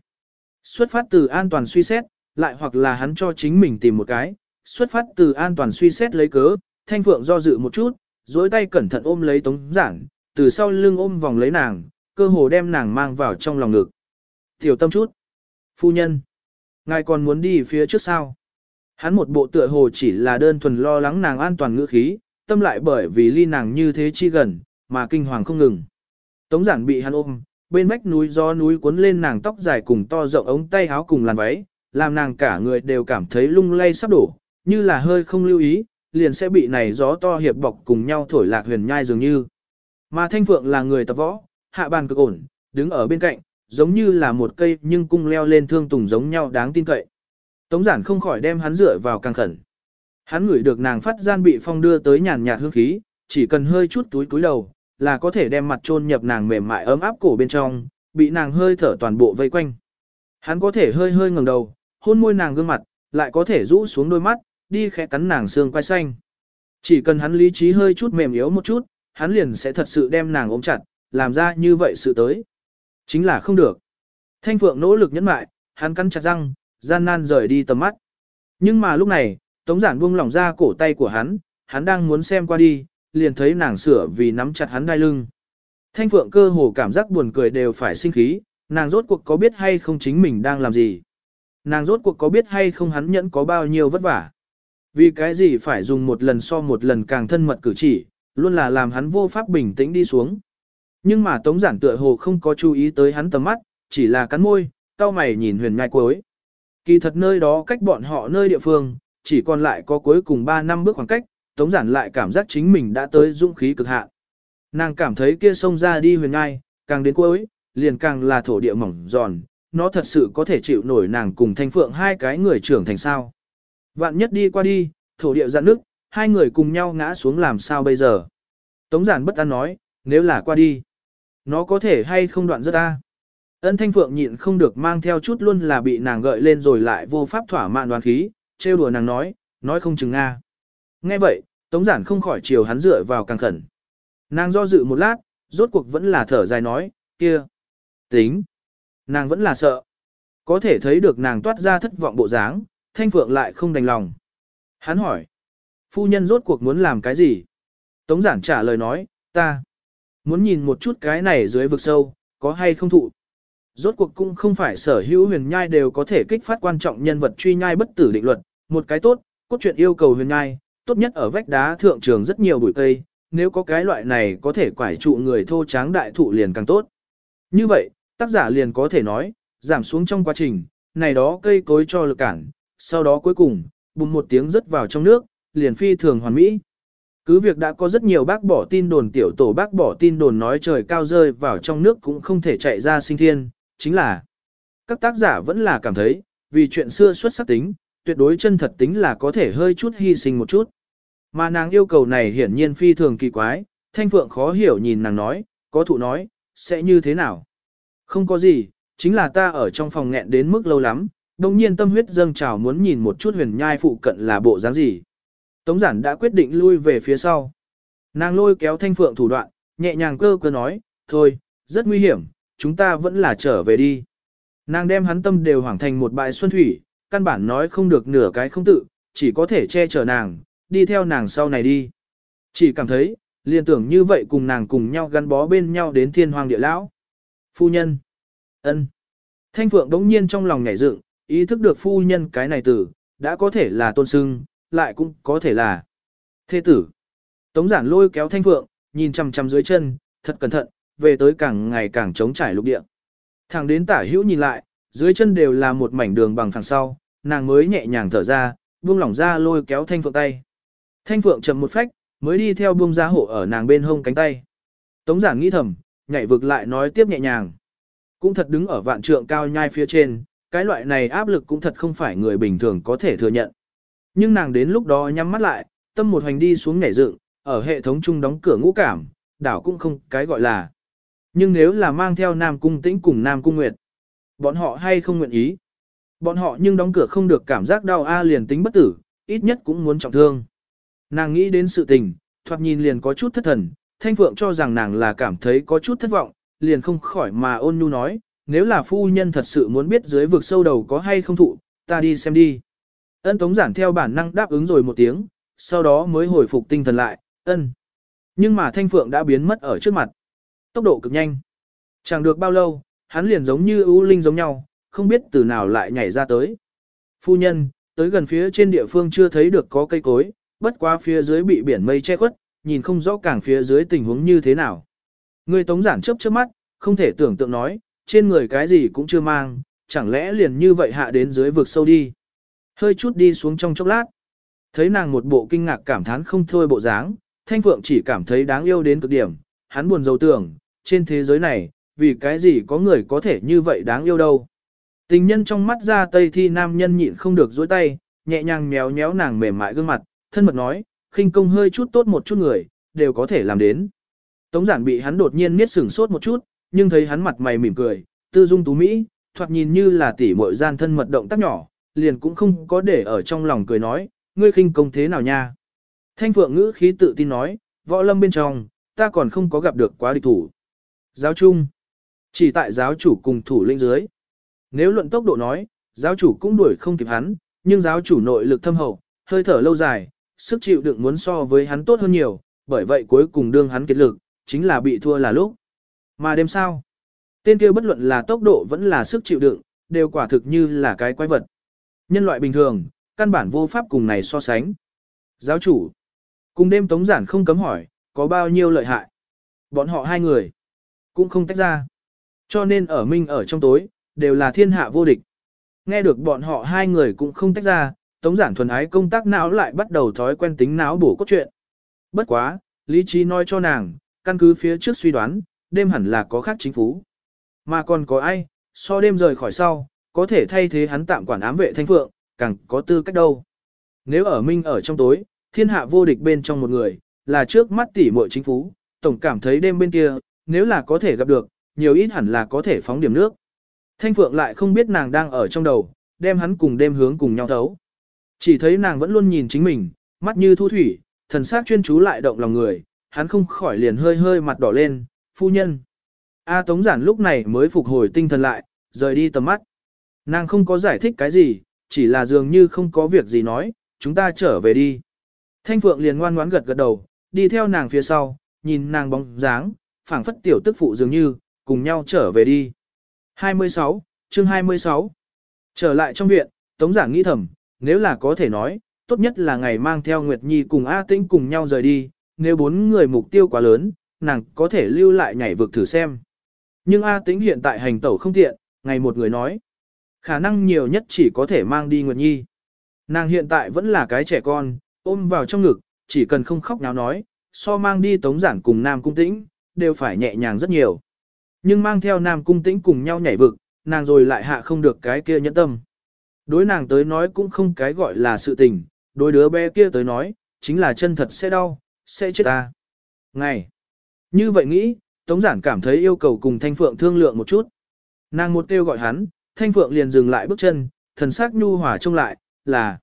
Xuất phát từ an toàn suy xét, lại hoặc là hắn cho chính mình tìm một cái, xuất phát từ an toàn suy xét lấy cớ, thanh phượng do dự một chút, dối tay cẩn thận ôm lấy tống giản, từ sau lưng ôm vòng lấy nàng, cơ hồ đem nàng mang vào trong lòng ngực. Tiểu tâm chút. Phu nhân. Ngài còn muốn đi phía trước sao? Hắn một bộ tựa hồ chỉ là đơn thuần lo lắng nàng an toàn ngữ khí, tâm lại bởi vì ly nàng như thế chi gần, mà kinh hoàng không ngừng. Tống giản bị hắn ôm, bên vách núi gió núi cuốn lên nàng tóc dài cùng to rộng ống tay áo cùng làn váy, làm nàng cả người đều cảm thấy lung lay sắp đổ, như là hơi không lưu ý, liền sẽ bị này gió to hiệp bọc cùng nhau thổi lạc huyền nhai dường như. Mà Thanh Phượng là người tập võ, hạ bàn cực ổn, đứng ở bên cạnh, giống như là một cây nhưng cung leo lên thương tùng giống nhau đáng tin cậy. Tống giản không khỏi đem hắn dựa vào càng khẩn. Hắn ngửi được nàng phát gian bị phong đưa tới nhàn nhạt hương khí, chỉ cần hơi chút túi túi đầu, là có thể đem mặt trôn nhập nàng mềm mại ấm áp cổ bên trong, bị nàng hơi thở toàn bộ vây quanh. Hắn có thể hơi hơi ngẩng đầu, hôn môi nàng gương mặt, lại có thể rũ xuống đôi mắt, đi khẽ cắn nàng xương quai xanh. Chỉ cần hắn lý trí hơi chút mềm yếu một chút, hắn liền sẽ thật sự đem nàng ôm chặt, làm ra như vậy sự tới. Chính là không được. Thanh Phượng nỗ lực nhẫn mại, hắn cắn chặt răng, gian nan rời đi tầm mắt. Nhưng mà lúc này, Tống Giản buông lỏng ra cổ tay của hắn, hắn đang muốn xem qua đi, liền thấy nàng sửa vì nắm chặt hắn đai lưng. Thanh Phượng cơ hồ cảm giác buồn cười đều phải sinh khí, nàng rốt cuộc có biết hay không chính mình đang làm gì. Nàng rốt cuộc có biết hay không hắn nhẫn có bao nhiêu vất vả. Vì cái gì phải dùng một lần so một lần càng thân mật cử chỉ, luôn là làm hắn vô pháp bình tĩnh đi xuống. Nhưng mà Tống Giản tựa hồ không có chú ý tới hắn tầm mắt, chỉ là cắn môi, cao mày nhìn huyền nhai cuối. Kỳ thật nơi đó cách bọn họ nơi địa phương, chỉ còn lại có cuối cùng 3 năm bước khoảng cách, Tống Giản lại cảm giác chính mình đã tới dũng khí cực hạn. Nàng cảm thấy kia sông ra đi huyền ngai, càng đến cuối, liền càng là thổ địa mỏng giòn, nó thật sự có thể chịu nổi nàng cùng thanh phượng hai cái người trưởng thành sao. Vạn nhất đi qua đi, thổ địa dạn nước, hai người cùng nhau ngã xuống làm sao bây giờ. Tống giản bất an nói, nếu là qua đi, nó có thể hay không đoạn rất ta. Ân thanh phượng nhịn không được mang theo chút luôn là bị nàng gợi lên rồi lại vô pháp thỏa mãn đoán khí, trêu đùa nàng nói, nói không chừng Nga. Nghe vậy, tống giản không khỏi chiều hắn dựa vào càng khẩn. Nàng do dự một lát, rốt cuộc vẫn là thở dài nói, kia. Tính. Nàng vẫn là sợ. Có thể thấy được nàng toát ra thất vọng bộ dáng, thanh phượng lại không đành lòng. Hắn hỏi. Phu nhân rốt cuộc muốn làm cái gì? Tống giản trả lời nói, ta. Muốn nhìn một chút cái này dưới vực sâu, có hay không thụ. Rốt cuộc cũng không phải sở hữu huyền nhai đều có thể kích phát quan trọng nhân vật truy nhai bất tử định luật. Một cái tốt, cốt truyện yêu cầu huyền nhai, tốt nhất ở vách đá thượng trường rất nhiều bụi cây, nếu có cái loại này có thể quải trụ người thô tráng đại thụ liền càng tốt. Như vậy, tác giả liền có thể nói, giảm xuống trong quá trình, này đó cây cối cho lực cản, sau đó cuối cùng, bùng một tiếng rớt vào trong nước, liền phi thường hoàn mỹ. Cứ việc đã có rất nhiều bác bỏ tin đồn tiểu tổ bác bỏ tin đồn nói trời cao rơi vào trong nước cũng không thể chạy ra sinh thiên, chính là các tác giả vẫn là cảm thấy, vì chuyện xưa xuất sắc tính, tuyệt đối chân thật tính là có thể hơi chút hy sinh một chút. Mà nàng yêu cầu này hiển nhiên phi thường kỳ quái, thanh phượng khó hiểu nhìn nàng nói, có thụ nói, sẽ như thế nào? Không có gì, chính là ta ở trong phòng nghẹn đến mức lâu lắm, đồng nhiên tâm huyết dâng trào muốn nhìn một chút huyền nhai phụ cận là bộ dáng gì. Tống giản đã quyết định lui về phía sau. Nàng lôi kéo thanh phượng thủ đoạn, nhẹ nhàng cơ cơ nói, thôi, rất nguy hiểm, chúng ta vẫn là trở về đi. Nàng đem hắn tâm đều hoảng thành một bãi xuân thủy, căn bản nói không được nửa cái không tự, chỉ có thể che chở nàng, đi theo nàng sau này đi. Chỉ cảm thấy, liền tưởng như vậy cùng nàng cùng nhau gắn bó bên nhau đến thiên hoàng địa lão. Phu nhân. ân. Thanh Phượng đống nhiên trong lòng nhảy dựng, ý thức được phu nhân cái này tử, đã có thể là tôn sưng, lại cũng có thể là thế tử. Tống giản lôi kéo Thanh Phượng, nhìn chằm chằm dưới chân, thật cẩn thận, về tới càng ngày càng trống trải lục địa. Thẳng đến tả hữu nhìn lại, dưới chân đều là một mảnh đường bằng phẳng sau, nàng mới nhẹ nhàng thở ra, buông lỏng ra lôi kéo Thanh Phượng tay. Thanh Phượng chậm một phách, mới đi theo buông ra hộ ở nàng bên hông cánh tay. Tống giản nghĩ thầm, nhảy vực lại nói tiếp nhẹ nhàng. Cũng thật đứng ở vạn trượng cao nhai phía trên, cái loại này áp lực cũng thật không phải người bình thường có thể thừa nhận. Nhưng nàng đến lúc đó nhắm mắt lại, tâm một hành đi xuống nhảy dựng, ở hệ thống chung đóng cửa ngũ cảm, đảo cũng không cái gọi là. Nhưng nếu là mang theo Nam Cung Tĩnh cùng Nam Cung Nguyệt, bọn họ hay không nguyện ý. Bọn họ nhưng đóng cửa không được cảm giác đau a liền tính bất tử, ít nhất cũng muốn trọng thương. Nàng nghĩ đến sự tình, thoạt nhìn liền có chút thất thần, Thanh Phượng cho rằng nàng là cảm thấy có chút thất vọng, liền không khỏi mà ôn nhu nói, nếu là phu nhân thật sự muốn biết dưới vực sâu đầu có hay không thụ, ta đi xem đi. Ân Tống Giản theo bản năng đáp ứng rồi một tiếng, sau đó mới hồi phục tinh thần lại, ân. Nhưng mà Thanh Phượng đã biến mất ở trước mặt. Tốc độ cực nhanh. Chẳng được bao lâu, hắn liền giống như ưu linh giống nhau, không biết từ nào lại nhảy ra tới. Phu nhân, tới gần phía trên địa phương chưa thấy được có cây cối, bất quá phía dưới bị biển mây che khuất, nhìn không rõ càng phía dưới tình huống như thế nào. Người tống giản chớp chớp mắt, không thể tưởng tượng nói, trên người cái gì cũng chưa mang, chẳng lẽ liền như vậy hạ đến dưới vực sâu đi. Hơi chút đi xuống trong chốc lát. Thấy nàng một bộ kinh ngạc cảm thán không thôi bộ dáng, Thanh Phượng chỉ cảm thấy đáng yêu đến cực điểm, hắn buồn rầu tưởng, trên thế giới này, vì cái gì có người có thể như vậy đáng yêu đâu. Tình nhân trong mắt ra tây thi nam nhân nhịn không được dối tay, nhẹ nhàng méo méo nàng mềm mại gương mặt, thân mật nói, khinh công hơi chút tốt một chút người, đều có thể làm đến. Tống giản bị hắn đột nhiên miết sừng sốt một chút, nhưng thấy hắn mặt mày mỉm cười, tư dung tú Mỹ, thoạt nhìn như là tỉ muội gian thân mật động tác nhỏ, liền cũng không có để ở trong lòng cười nói, ngươi khinh công thế nào nha. Thanh phượng ngữ khí tự tin nói, võ lâm bên trong, ta còn không có gặp được quá địch thủ. Giáo chung, chỉ tại giáo chủ cùng thủ lĩnh dưới. Nếu luận tốc độ nói, giáo chủ cũng đuổi không kịp hắn, nhưng giáo chủ nội lực thâm hậu, hơi thở lâu dài, sức chịu đựng muốn so với hắn tốt hơn nhiều, bởi vậy cuối cùng đương hắn kết lực, chính là bị thua là lúc. Mà đêm sao? Tên kia bất luận là tốc độ vẫn là sức chịu đựng, đều quả thực như là cái quái vật. Nhân loại bình thường, căn bản vô pháp cùng này so sánh. Giáo chủ, cùng đêm tống giản không cấm hỏi, có bao nhiêu lợi hại? Bọn họ hai người, cũng không tách ra. Cho nên ở minh ở trong tối, đều là thiên hạ vô địch. Nghe được bọn họ hai người cũng không tách ra, tống giản thuần ái công tác não lại bắt đầu thói quen tính não bổ cốt truyện. Bất quá, lý trí nói cho nàng, căn cứ phía trước suy đoán, đêm hẳn là có khác chính phủ. Mà còn có ai, so đêm rời khỏi sau, có thể thay thế hắn tạm quản ám vệ thanh phượng, càng có tư cách đâu. Nếu ở minh ở trong tối, thiên hạ vô địch bên trong một người, là trước mắt tỷ muội chính phú tổng cảm thấy đêm bên kia, nếu là có thể gặp được, nhiều ít hẳn là có thể phóng điểm nước. Thanh Phượng lại không biết nàng đang ở trong đầu, đem hắn cùng đêm hướng cùng nhau thấu. Chỉ thấy nàng vẫn luôn nhìn chính mình, mắt như thu thủy, thần sắc chuyên chú lại động lòng người, hắn không khỏi liền hơi hơi mặt đỏ lên, phu nhân. A Tống Giản lúc này mới phục hồi tinh thần lại, rời đi tầm mắt. Nàng không có giải thích cái gì, chỉ là dường như không có việc gì nói, chúng ta trở về đi. Thanh Phượng liền ngoan ngoãn gật gật đầu, đi theo nàng phía sau, nhìn nàng bóng dáng, phảng phất tiểu tức phụ dường như, cùng nhau trở về đi. 26, chương 26 Trở lại trong viện, Tống giảng nghĩ thầm, nếu là có thể nói, tốt nhất là ngày mang theo Nguyệt Nhi cùng A Tĩnh cùng nhau rời đi, nếu bốn người mục tiêu quá lớn, nàng có thể lưu lại nhảy vực thử xem. Nhưng A Tĩnh hiện tại hành tẩu không tiện, ngày một người nói, khả năng nhiều nhất chỉ có thể mang đi Nguyệt Nhi. Nàng hiện tại vẫn là cái trẻ con, ôm vào trong ngực, chỉ cần không khóc náo nói, so mang đi Tống Giản cùng Nam Cung Tĩnh, đều phải nhẹ nhàng rất nhiều. Nhưng mang theo Nam Cung Tĩnh cùng nhau nhảy vực, nàng rồi lại hạ không được cái kia nhẫn tâm. Đối nàng tới nói cũng không cái gọi là sự tình, đối đứa bé kia tới nói, chính là chân thật sẽ đau, sẽ chết ta. Ngày. Như vậy nghĩ, Tống Giản cảm thấy yêu cầu cùng Thanh Phượng thương lượng một chút. Nàng một kêu gọi hắn, Thanh Phượng liền dừng lại bước chân, thần sắc nhu hòa trông lại, là.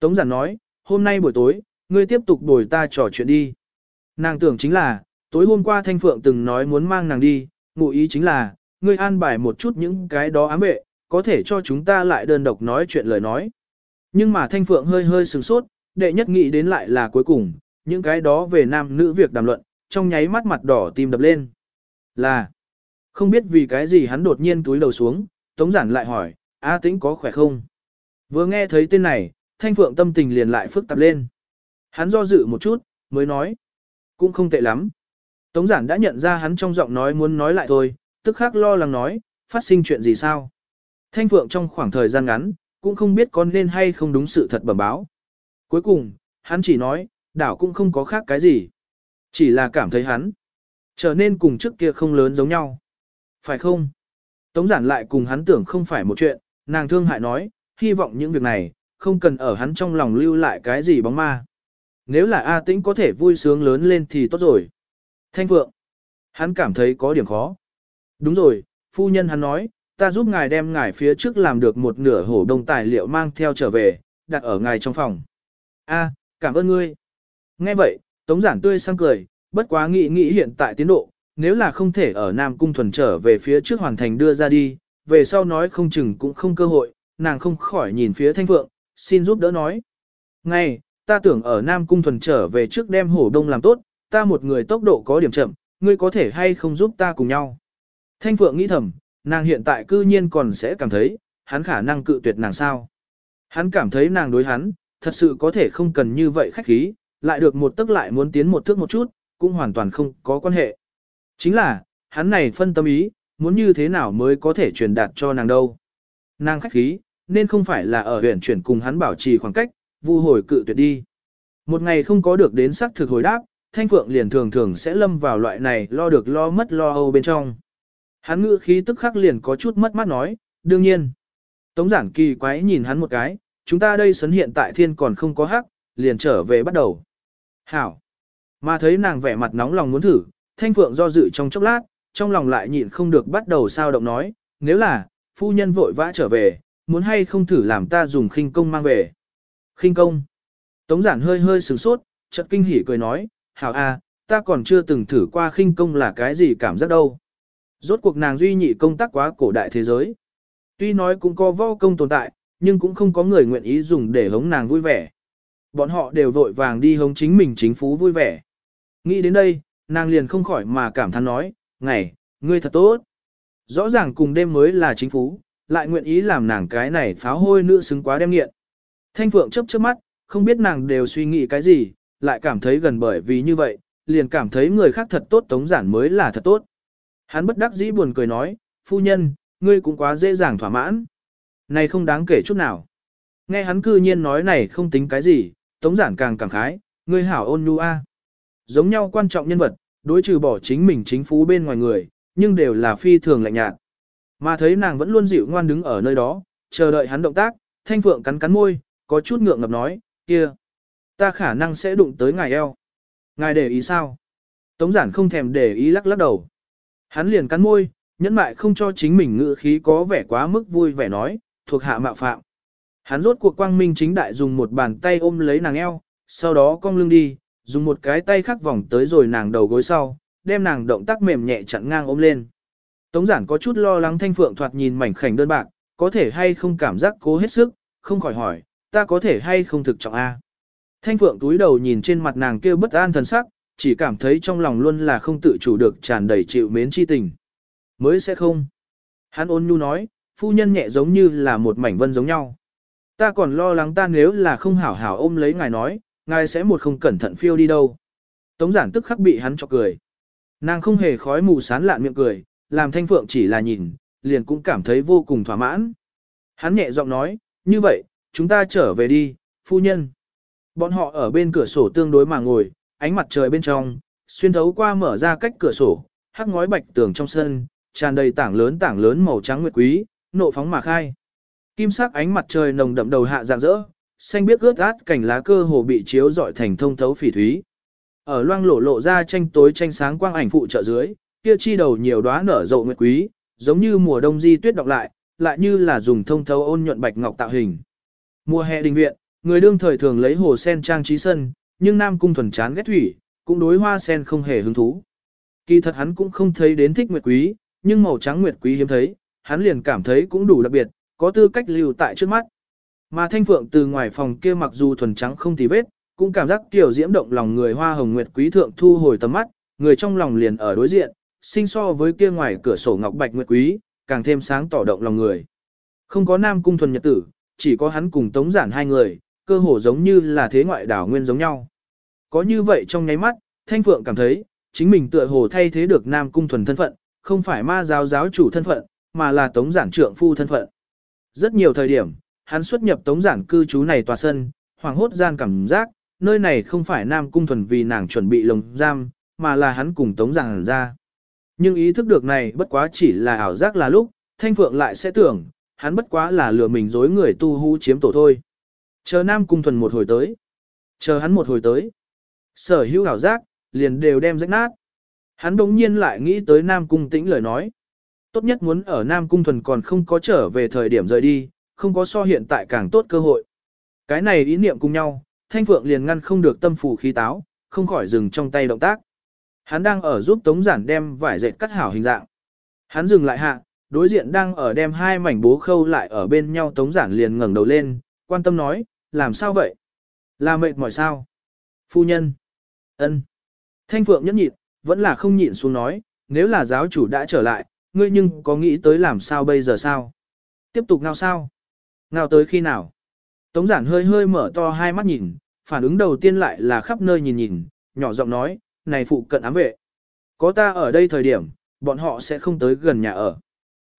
Tống Giản nói, hôm nay buổi tối, ngươi tiếp tục đổi ta trò chuyện đi. Nàng tưởng chính là, tối hôm qua Thanh Phượng từng nói muốn mang nàng đi, ngụ ý chính là, ngươi an bài một chút những cái đó ám vệ, có thể cho chúng ta lại đơn độc nói chuyện lời nói. Nhưng mà Thanh Phượng hơi hơi sừng sốt, đệ nhất nghĩ đến lại là cuối cùng, những cái đó về nam nữ việc đàm luận, trong nháy mắt mặt đỏ tim đập lên. Là, không biết vì cái gì hắn đột nhiên túi đầu xuống, Tống Giản lại hỏi, A Tĩnh có khỏe không? Vừa nghe thấy tên này, Thanh Phượng tâm tình liền lại phức tạp lên. Hắn do dự một chút, mới nói, cũng không tệ lắm. Tống Giản đã nhận ra hắn trong giọng nói muốn nói lại thôi, tức khắc lo lắng nói, phát sinh chuyện gì sao? Thanh Phượng trong khoảng thời gian ngắn, cũng không biết có nên hay không đúng sự thật bẩm báo. Cuối cùng, hắn chỉ nói, đảo cũng không có khác cái gì. Chỉ là cảm thấy hắn trở nên cùng trước kia không lớn giống nhau. Phải không? Tống giản lại cùng hắn tưởng không phải một chuyện, nàng thương hại nói, hy vọng những việc này, không cần ở hắn trong lòng lưu lại cái gì bóng ma. Nếu là A tĩnh có thể vui sướng lớn lên thì tốt rồi. Thanh Phượng, hắn cảm thấy có điểm khó. Đúng rồi, phu nhân hắn nói, ta giúp ngài đem ngài phía trước làm được một nửa hổ đông tài liệu mang theo trở về, đặt ở ngài trong phòng. A, cảm ơn ngươi. Nghe vậy, Tống giản tươi sang cười, bất quá nghĩ nghĩ hiện tại tiến độ, nếu là không thể ở Nam Cung thuần trở về phía trước hoàn thành đưa ra đi, về sau nói không chừng cũng không cơ hội, nàng không khỏi nhìn phía Thanh Phượng, xin giúp đỡ nói. Ngay, ta tưởng ở Nam Cung thuần trở về trước đem hổ đông làm tốt, ta một người tốc độ có điểm chậm, ngươi có thể hay không giúp ta cùng nhau. Thanh Phượng nghĩ thầm, nàng hiện tại cư nhiên còn sẽ cảm thấy, hắn khả năng cự tuyệt nàng sao. Hắn cảm thấy nàng đối hắn, thật sự có thể không cần như vậy khách khí, lại được một tức lại muốn tiến một thước một chút, cũng hoàn toàn không có quan hệ. Chính là, hắn này phân tâm ý, muốn như thế nào mới có thể truyền đạt cho nàng đâu. Nàng khách khí, nên không phải là ở huyện chuyển cùng hắn bảo trì khoảng cách, vu hồi cự tuyệt đi. Một ngày không có được đến xác thực hồi đáp, Thanh Phượng liền thường thường sẽ lâm vào loại này lo được lo mất lo âu bên trong. Hắn ngữ khí tức khắc liền có chút mất mát nói, đương nhiên. Tống giản kỳ quái nhìn hắn một cái, chúng ta đây sấn hiện tại thiên còn không có hắc, liền trở về bắt đầu. Hảo. Mà thấy nàng vẻ mặt nóng lòng muốn thử, thanh phượng do dự trong chốc lát, trong lòng lại nhịn không được bắt đầu sao động nói, nếu là, phu nhân vội vã trở về, muốn hay không thử làm ta dùng khinh công mang về. Khinh công. Tống giản hơi hơi sửng sốt, chợt kinh hỉ cười nói, hảo a, ta còn chưa từng thử qua khinh công là cái gì cảm giác đâu. Rốt cuộc nàng duy nhị công tác quá cổ đại thế giới. Tuy nói cũng có võ công tồn tại, nhưng cũng không có người nguyện ý dùng để hống nàng vui vẻ. Bọn họ đều vội vàng đi hống chính mình chính phú vui vẻ. Nghĩ đến đây, nàng liền không khỏi mà cảm thán nói, ngày, ngươi thật tốt. Rõ ràng cùng đêm mới là chính phú, lại nguyện ý làm nàng cái này pháo hôi nữ xứng quá đem nghiện. Thanh Phượng chấp chớp mắt, không biết nàng đều suy nghĩ cái gì, lại cảm thấy gần bởi vì như vậy, liền cảm thấy người khác thật tốt tống giản mới là thật tốt. Hắn bất đắc dĩ buồn cười nói, phu nhân, ngươi cũng quá dễ dàng thỏa mãn. Này không đáng kể chút nào. Nghe hắn cư nhiên nói này không tính cái gì, tống giản càng cảm khái, ngươi hảo ôn nhu a. Giống nhau quan trọng nhân vật, đối trừ bỏ chính mình chính phú bên ngoài người, nhưng đều là phi thường lạnh nhạt. Mà thấy nàng vẫn luôn dịu ngoan đứng ở nơi đó, chờ đợi hắn động tác, thanh phượng cắn cắn môi, có chút ngượng ngập nói, kia, ta khả năng sẽ đụng tới ngài eo. Ngài để ý sao? Tống giản không thèm để ý lắc lắc đầu. Hắn liền cắn môi, nhẫn mại không cho chính mình ngữ khí có vẻ quá mức vui vẻ nói, thuộc hạ mạo phạm. Hắn rốt cuộc quang minh chính đại dùng một bàn tay ôm lấy nàng eo, sau đó cong lưng đi, dùng một cái tay khắc vòng tới rồi nàng đầu gối sau, đem nàng động tác mềm nhẹ chặn ngang ôm lên. Tống giản có chút lo lắng thanh phượng thoạt nhìn mảnh khảnh đơn bạc, có thể hay không cảm giác cố hết sức, không khỏi hỏi, ta có thể hay không thực trọng A. Thanh phượng túi đầu nhìn trên mặt nàng kêu bất an thần sắc, chỉ cảm thấy trong lòng luôn là không tự chủ được tràn đầy chịu mến chi tình. Mới sẽ không. Hắn ôn nhu nói, phu nhân nhẹ giống như là một mảnh vân giống nhau. Ta còn lo lắng ta nếu là không hảo hảo ôm lấy ngài nói, ngài sẽ một không cẩn thận phiêu đi đâu. Tống giản tức khắc bị hắn chọc cười. Nàng không hề khói mù sán lạn miệng cười, làm thanh phượng chỉ là nhìn, liền cũng cảm thấy vô cùng thỏa mãn. Hắn nhẹ giọng nói, như vậy, chúng ta trở về đi, phu nhân. Bọn họ ở bên cửa sổ tương đối mà ngồi, ánh mặt trời bên trong, xuyên thấu qua mở ra cách cửa sổ, hắc ngói bạch tường trong sân, tràn đầy tảng lớn tảng lớn màu trắng nguyệt quý, nộ phóng mà khai. Kim sắc ánh mặt trời nồng đậm đầu hạ dạng rỡ, xanh biếc ướt át cảnh lá cơ hồ bị chiếu rọi thành thông thấu phỉ thúy. Ở loang lổ lộ ra tranh tối tranh sáng quang ảnh phụ trợ dưới, kia chi đầu nhiều đóa nở rộ nguyệt quý, giống như mùa đông di tuyết đọc lại, lại như là dùng thông thấu ôn nhuận bạch ngọc tạo hình. Mùa hè đình viện, người đương thời thường lấy hồ sen trang trí sân, nhưng Nam Cung thuần chán ghét thủy, cũng đối hoa sen không hề hứng thú. Kỳ thật hắn cũng không thấy đến thích nguyệt quý, nhưng màu trắng nguyệt quý hiếm thấy, hắn liền cảm thấy cũng đủ đặc biệt, có tư cách lưu tại trước mắt. Mà thanh phượng từ ngoài phòng kia mặc dù thuần trắng không tì vết, cũng cảm giác kiểu diễm động lòng người hoa hồng nguyệt quý thượng thu hồi tầm mắt, người trong lòng liền ở đối diện, sinh so với kia ngoài cửa sổ ngọc bạch nguyệt quý, càng thêm sáng tỏ động lòng người. Không có nam cung thuần nhật tử, chỉ có hắn cùng tống giản hai người, cơ hồ giống như là thế ngoại đảo nguyên giống nhau. Có như vậy trong nháy mắt, Thanh Phượng cảm thấy, chính mình tựa hồ thay thế được Nam Cung thuần thân phận, không phải ma giáo giáo chủ thân phận, mà là tống giản trượng phu thân phận. Rất nhiều thời điểm, hắn xuất nhập tống giản cư trú này tòa sân, hoàng hốt gian cảm giác, nơi này không phải Nam Cung thuần vì nàng chuẩn bị lồng giam, mà là hắn cùng tống giản ra. Nhưng ý thức được này bất quá chỉ là ảo giác là lúc, Thanh Phượng lại sẽ tưởng, hắn bất quá là lừa mình dối người tu hú chiếm tổ thôi. Chờ Nam Cung thuần một hồi tới. Chờ hắn một hồi tới. Sở hữu ảo giác, liền đều đem rách nát. Hắn đống nhiên lại nghĩ tới Nam Cung tĩnh lời nói. Tốt nhất muốn ở Nam Cung thuần còn không có trở về thời điểm rời đi, không có so hiện tại càng tốt cơ hội. Cái này ý niệm cùng nhau, Thanh Phượng liền ngăn không được tâm phủ khí táo, không khỏi dừng trong tay động tác. Hắn đang ở giúp Tống Giản đem vải dệt cắt hảo hình dạng. Hắn dừng lại hạ, đối diện đang ở đem hai mảnh bố khâu lại ở bên nhau Tống Giản liền ngẩng đầu lên, quan tâm nói, làm sao vậy? Là mệt mỏi sao? Phu nhân. ân. Thanh Phượng nhẫn nhịn, vẫn là không nhịn xuống nói, nếu là giáo chủ đã trở lại, ngươi nhưng có nghĩ tới làm sao bây giờ sao? Tiếp tục nào sao? Ngao tới khi nào? Tống giản hơi hơi mở to hai mắt nhìn, phản ứng đầu tiên lại là khắp nơi nhìn nhìn, nhỏ giọng nói, này phụ cận ám vệ. Có ta ở đây thời điểm, bọn họ sẽ không tới gần nhà ở.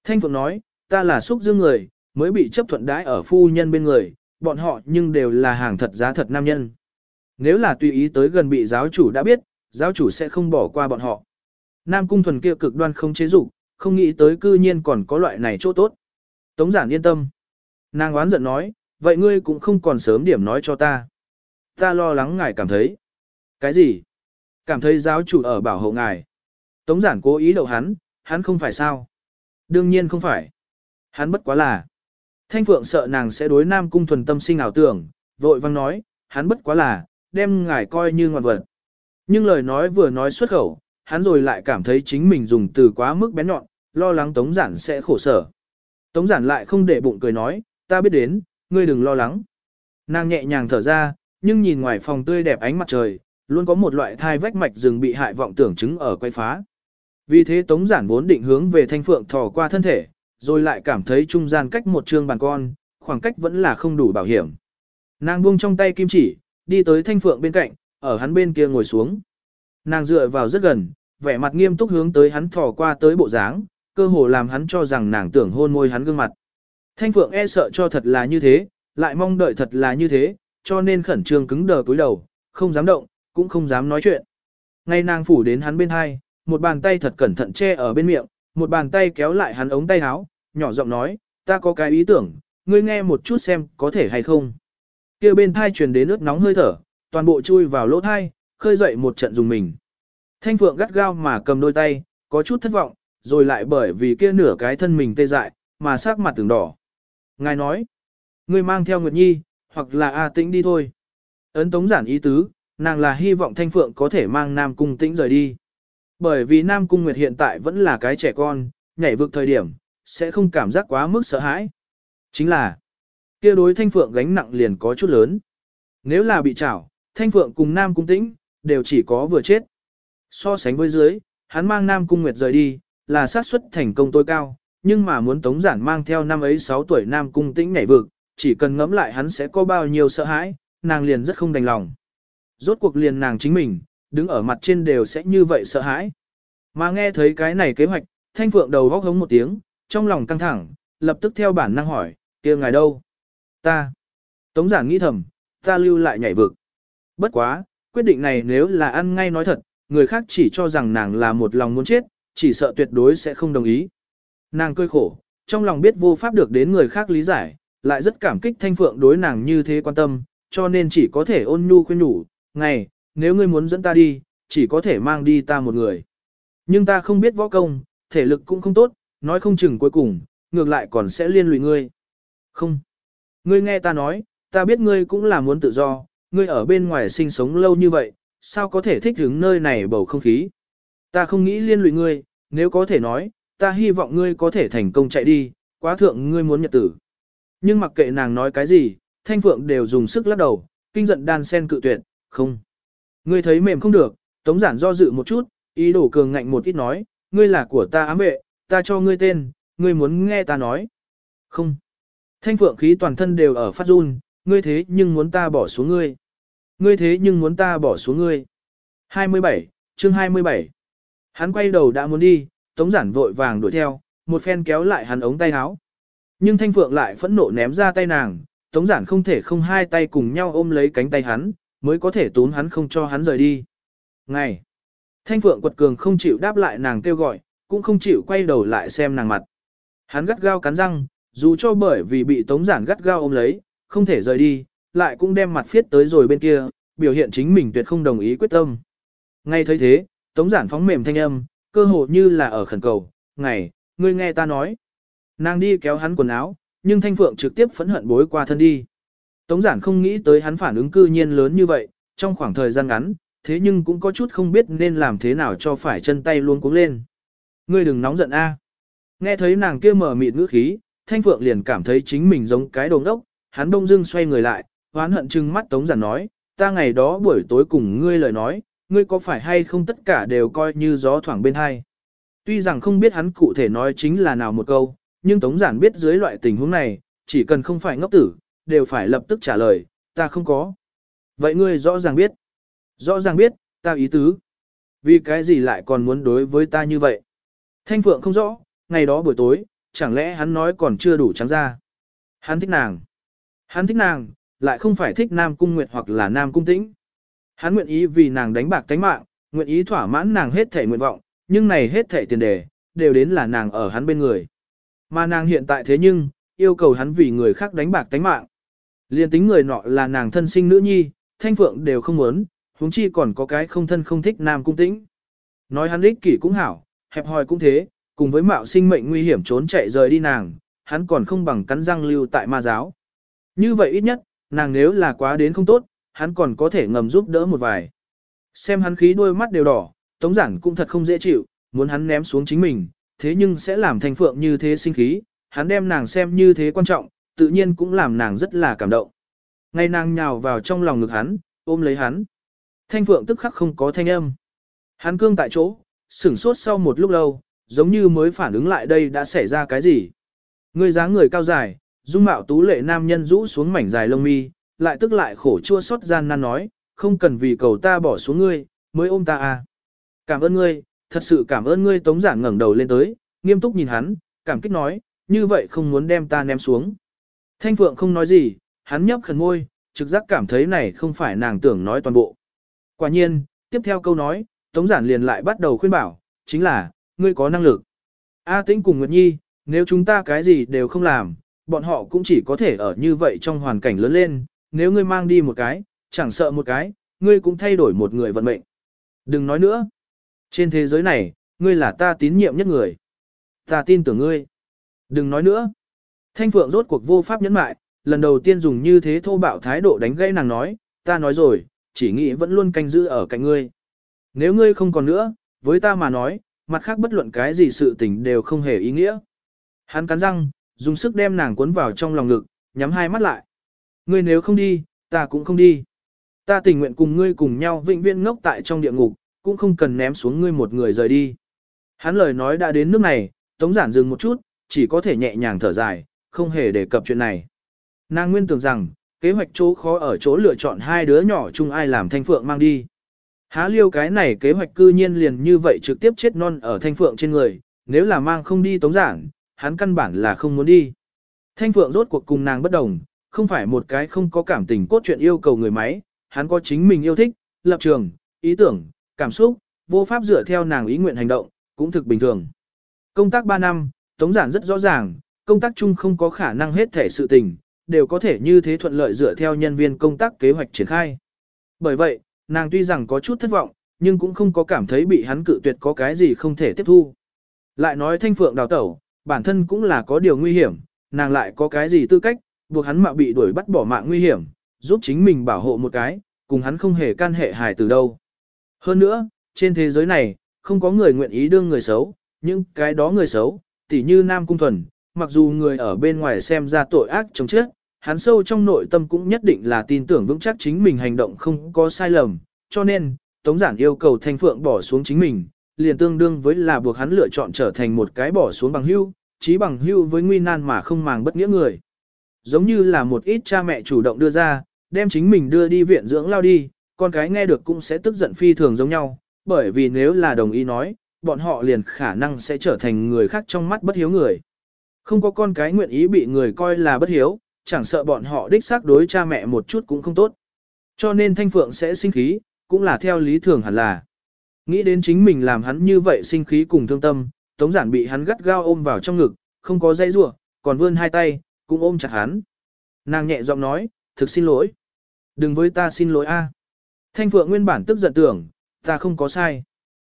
Thanh Phượng nói, ta là xúc dương người, mới bị chấp thuận đãi ở phu nhân bên người, bọn họ nhưng đều là hàng thật giá thật nam nhân. Nếu là tùy ý tới gần bị giáo chủ đã biết, giáo chủ sẽ không bỏ qua bọn họ. Nam cung thuần kia cực đoan không chế dục, không nghĩ tới cư nhiên còn có loại này chỗ tốt. Tống giản yên tâm. Nàng oán giận nói, vậy ngươi cũng không còn sớm điểm nói cho ta. Ta lo lắng ngài cảm thấy. Cái gì? Cảm thấy giáo chủ ở bảo hộ ngài. Tống giản cố ý đậu hắn, hắn không phải sao? Đương nhiên không phải. Hắn bất quá là. Thanh Phượng sợ nàng sẽ đối Nam Cung thuần tâm sinh ảo tưởng, vội vang nói, hắn bất quá là, đem ngài coi như ngoan vật. Nhưng lời nói vừa nói xuất khẩu, hắn rồi lại cảm thấy chính mình dùng từ quá mức bén nhọn, lo lắng Tống Giản sẽ khổ sở. Tống Giản lại không để bụng cười nói, ta biết đến, ngươi đừng lo lắng. Nàng nhẹ nhàng thở ra, nhưng nhìn ngoài phòng tươi đẹp ánh mặt trời, luôn có một loại thai vách mạch rừng bị hại vọng tưởng chứng ở quay phá. Vì thế Tống Giản vốn định hướng về Thanh Phượng thò qua thân thể, rồi lại cảm thấy trung gian cách một trường bàn con, khoảng cách vẫn là không đủ bảo hiểm. Nàng buông trong tay kim chỉ, đi tới thanh phượng bên cạnh, ở hắn bên kia ngồi xuống. Nàng dựa vào rất gần, vẻ mặt nghiêm túc hướng tới hắn thò qua tới bộ dáng, cơ hồ làm hắn cho rằng nàng tưởng hôn môi hắn gương mặt. Thanh phượng e sợ cho thật là như thế, lại mong đợi thật là như thế, cho nên khẩn trương cứng đờ cúi đầu, không dám động, cũng không dám nói chuyện. Ngay nàng phủ đến hắn bên hai, một bàn tay thật cẩn thận che ở bên miệng, một bàn tay kéo lại hắn ống tay áo, nhỏ giọng nói, ta có cái ý tưởng, ngươi nghe một chút xem có thể hay không. Kêu bên thai truyền đến nước nóng hơi thở, toàn bộ chui vào lỗ thai, khơi dậy một trận dùng mình. Thanh Phượng gắt gao mà cầm đôi tay, có chút thất vọng, rồi lại bởi vì kia nửa cái thân mình tê dại, mà sắc mặt từng đỏ. Ngài nói, ngươi mang theo Nguyệt Nhi, hoặc là A Tĩnh đi thôi. Ấn tống giản ý tứ, nàng là hy vọng Thanh Phượng có thể mang Nam Cung Tĩnh rời đi. Bởi vì Nam Cung Nguyệt hiện tại vẫn là cái trẻ con, nhảy vực thời điểm, sẽ không cảm giác quá mức sợ hãi. Chính là, kia đối Thanh Phượng gánh nặng liền có chút lớn. Nếu là bị trảo, Thanh Phượng cùng Nam Cung Tĩnh, đều chỉ có vừa chết. So sánh với dưới, hắn mang Nam Cung Nguyệt rời đi, là xác suất thành công tối cao, nhưng mà muốn Tống Giản mang theo năm ấy 6 tuổi Nam Cung Tĩnh nhảy vực, chỉ cần ngẫm lại hắn sẽ có bao nhiêu sợ hãi, nàng liền rất không đành lòng. Rốt cuộc liền nàng chính mình, đứng ở mặt trên đều sẽ như vậy sợ hãi. Mà nghe thấy cái này kế hoạch, Thanh Phượng đầu góc hống một tiếng, trong lòng căng thẳng, lập tức theo bản năng hỏi, kia ngài đâu? Ta. Tống giản nghĩ thầm, ta lưu lại nhảy vực. Bất quá, quyết định này nếu là ăn ngay nói thật, người khác chỉ cho rằng nàng là một lòng muốn chết, chỉ sợ tuyệt đối sẽ không đồng ý. Nàng cười khổ, trong lòng biết vô pháp được đến người khác lý giải, lại rất cảm kích thanh phượng đối nàng như thế quan tâm, cho nên chỉ có thể ôn nhu khuyên nhủ, ngày, nếu ngươi muốn dẫn ta đi, chỉ có thể mang đi ta một người. Nhưng ta không biết võ công, thể lực cũng không tốt, nói không chừng cuối cùng, ngược lại còn sẽ liên lụy ngươi. Không. Ngươi nghe ta nói, ta biết ngươi cũng là muốn tự do, ngươi ở bên ngoài sinh sống lâu như vậy, sao có thể thích ứng nơi này bầu không khí. Ta không nghĩ liên lụy ngươi, nếu có thể nói, ta hy vọng ngươi có thể thành công chạy đi, quá thượng ngươi muốn nhật tử. Nhưng mặc kệ nàng nói cái gì, Thanh Phượng đều dùng sức lắc đầu, kinh giận đan sen cự tuyệt, không. Ngươi thấy mềm không được, Tống Giản do dự một chút, ý đồ cường ngạnh một ít nói, ngươi là của ta ám vệ, ta cho ngươi tên, ngươi muốn nghe ta nói. Không. Thanh Phượng khí toàn thân đều ở phát run, ngươi thế nhưng muốn ta bỏ xuống ngươi. Ngươi thế nhưng muốn ta bỏ xuống ngươi. 27, chương 27. Hắn quay đầu đã muốn đi, Tống Giản vội vàng đuổi theo, một phen kéo lại hắn ống tay áo. Nhưng Thanh Phượng lại phẫn nộ ném ra tay nàng, Tống Giản không thể không hai tay cùng nhau ôm lấy cánh tay hắn, mới có thể tốn hắn không cho hắn rời đi. Ngày! Thanh Phượng quật cường không chịu đáp lại nàng kêu gọi, cũng không chịu quay đầu lại xem nàng mặt. Hắn gắt gao cắn răng, dù cho bởi vì bị Tống Giản gắt gao ôm lấy, không thể rời đi, lại cũng đem mặt phiết tới rồi bên kia, biểu hiện chính mình tuyệt không đồng ý quyết tâm. Ngay thấy thế, Tống Giản phóng mềm thanh âm, cơ hồ như là ở khẩn cầu, "Ngày, ngươi nghe ta nói." Nàng đi kéo hắn quần áo, nhưng Thanh Phượng trực tiếp phẫn hận bối qua thân đi. Tống giản không nghĩ tới hắn phản ứng cư nhiên lớn như vậy, trong khoảng thời gian ngắn, thế nhưng cũng có chút không biết nên làm thế nào cho phải chân tay luôn cuống lên. Ngươi đừng nóng giận a. Nghe thấy nàng kia mở mịt ngữ khí, Thanh Phượng liền cảm thấy chính mình giống cái đồ ngốc, hắn đông dưng xoay người lại, hoán hận trừng mắt Tống giản nói, ta ngày đó buổi tối cùng ngươi lời nói, ngươi có phải hay không tất cả đều coi như gió thoảng bên hai. Tuy rằng không biết hắn cụ thể nói chính là nào một câu, nhưng Tống Giản biết dưới loại tình huống này, chỉ cần không phải ngốc tử, đều phải lập tức trả lời, ta không có. Vậy ngươi rõ ràng biết. Rõ ràng biết, ta ý tứ. Vì cái gì lại còn muốn đối với ta như vậy? Thanh Phượng không rõ, ngày đó buổi tối, chẳng lẽ hắn nói còn chưa đủ trắng ra. Hắn thích nàng. Hắn thích nàng, lại không phải thích Nam Cung Nguyệt hoặc là Nam Cung Tĩnh. Hắn nguyện ý vì nàng đánh bạc tánh mạng, nguyện ý thỏa mãn nàng hết thể nguyện vọng, nhưng này hết thể tiền đề, đều đến là nàng ở hắn bên người. Mà nàng hiện tại thế nhưng, yêu cầu hắn vì người khác đánh bạc tánh mạng. Liên tính người nọ là nàng thân sinh nữ nhi, thanh phượng đều không muốn, huống chi còn có cái không thân không thích nam cung tĩnh. Nói hắn ích kỷ cũng hảo, hẹp hòi cũng thế, cùng với mạo sinh mệnh nguy hiểm trốn chạy rời đi nàng, hắn còn không bằng cắn răng lưu tại ma giáo. Như vậy ít nhất, nàng nếu là quá đến không tốt, hắn còn có thể ngầm giúp đỡ một vài. Xem hắn khí đôi mắt đều đỏ, tống giản cũng thật không dễ chịu, muốn hắn ném xuống chính mình, thế nhưng sẽ làm thanh phượng như thế sinh khí, hắn đem nàng xem như thế quan trọng, tự nhiên cũng làm nàng rất là cảm động. Ngay nàng nhào vào trong lòng ngực hắn, ôm lấy hắn. Thanh phượng tức khắc không có thanh âm. Hắn cương tại chỗ, sửng sốt sau một lúc lâu, giống như mới phản ứng lại đây đã xảy ra cái gì. Người dáng người cao dài, dung mạo tú lệ nam nhân rũ xuống mảnh dài lông mi, lại tức lại khổ chua xót gian nan nói, không cần vì cầu ta bỏ xuống ngươi, mới ôm ta à. Cảm ơn ngươi, thật sự cảm ơn ngươi tống giản ngẩng đầu lên tới, nghiêm túc nhìn hắn, cảm kích nói, như vậy không muốn đem ta ném xuống. Thanh Phượng không nói gì, hắn nhấp khẩn môi, trực giác cảm thấy này không phải nàng tưởng nói toàn bộ. Quả nhiên, tiếp theo câu nói, Tống Giản liền lại bắt đầu khuyên bảo, chính là, ngươi có năng lực. A Tĩnh cùng Nguyệt Nhi, nếu chúng ta cái gì đều không làm, bọn họ cũng chỉ có thể ở như vậy trong hoàn cảnh lớn lên, nếu ngươi mang đi một cái, chẳng sợ một cái, ngươi cũng thay đổi một người vận mệnh. Đừng nói nữa. Trên thế giới này, ngươi là ta tín nhiệm nhất người. Ta tin tưởng ngươi. Đừng nói nữa. Thanh Phượng rốt cuộc vô pháp nhẫn mại, lần đầu tiên dùng như thế thô bạo thái độ đánh gãy nàng nói, ta nói rồi, chỉ nghĩ vẫn luôn canh giữ ở cạnh ngươi. Nếu ngươi không còn nữa, với ta mà nói, mặt khác bất luận cái gì sự tình đều không hề ý nghĩa. Hắn cắn răng, dùng sức đem nàng cuốn vào trong lòng ngực, nhắm hai mắt lại. Ngươi nếu không đi, ta cũng không đi. Ta tình nguyện cùng ngươi cùng nhau vĩnh viễn ngốc tại trong địa ngục, cũng không cần ném xuống ngươi một người rời đi. Hắn lời nói đã đến nước này, tống giản dừng một chút, chỉ có thể nhẹ nhàng thở dài, không hề đề cập chuyện này. Nàng nguyên tưởng rằng, kế hoạch chỗ khó ở chỗ lựa chọn hai đứa nhỏ chung ai làm thanh phượng mang đi. Há liêu cái này kế hoạch cư nhiên liền như vậy trực tiếp chết non ở thanh phượng trên người, nếu là mang không đi tống giản, hắn căn bản là không muốn đi. Thanh phượng rốt cuộc cùng nàng bất đồng, không phải một cái không có cảm tình cốt truyện yêu cầu người máy, hắn có chính mình yêu thích, lập trường, ý tưởng, cảm xúc, vô pháp dựa theo nàng ý nguyện hành động, cũng thực bình thường. Công tác 3 năm, tống giản rất rõ ràng, công tác chung không có khả năng hết thể sự tình, đều có thể như thế thuận lợi dựa theo nhân viên công tác kế hoạch triển khai. Bởi vậy, nàng tuy rằng có chút thất vọng, nhưng cũng không có cảm thấy bị hắn cự tuyệt có cái gì không thể tiếp thu. Lại nói thanh phượng đào tẩu, bản thân cũng là có điều nguy hiểm, nàng lại có cái gì tư cách, buộc hắn mạo bị đuổi bắt bỏ mạng nguy hiểm, giúp chính mình bảo hộ một cái, cùng hắn không hề can hệ hài từ đâu. Hơn nữa, trên thế giới này, không có người nguyện ý đương người xấu, nhưng cái đó người xấu, tỉ như Nam Cung Thuần, mặc dù người ở bên ngoài xem ra tội ác chống chết, hắn sâu trong nội tâm cũng nhất định là tin tưởng vững chắc chính mình hành động không có sai lầm, cho nên, Tống Giản yêu cầu Thanh Phượng bỏ xuống chính mình, liền tương đương với là buộc hắn lựa chọn trở thành một cái bỏ xuống bằng hưu, chí bằng hưu với nguy nan mà không màng bất nghĩa người. Giống như là một ít cha mẹ chủ động đưa ra, đem chính mình đưa đi viện dưỡng lao đi, con cái nghe được cũng sẽ tức giận phi thường giống nhau, bởi vì nếu là đồng ý nói, bọn họ liền khả năng sẽ trở thành người khác trong mắt bất hiếu người. Không có con cái nguyện ý bị người coi là bất hiếu, chẳng sợ bọn họ đích xác đối cha mẹ một chút cũng không tốt. Cho nên Thanh Phượng sẽ sinh khí, cũng là theo lý thường hẳn là. Nghĩ đến chính mình làm hắn như vậy sinh khí cùng thương tâm, Tống Giản bị hắn gắt gao ôm vào trong ngực, không có dây rủa, còn vươn hai tay, cũng ôm chặt hắn. Nàng nhẹ giọng nói, thực xin lỗi. Đừng với ta xin lỗi a. Thanh Phượng nguyên bản tức giận tưởng, ta không có sai.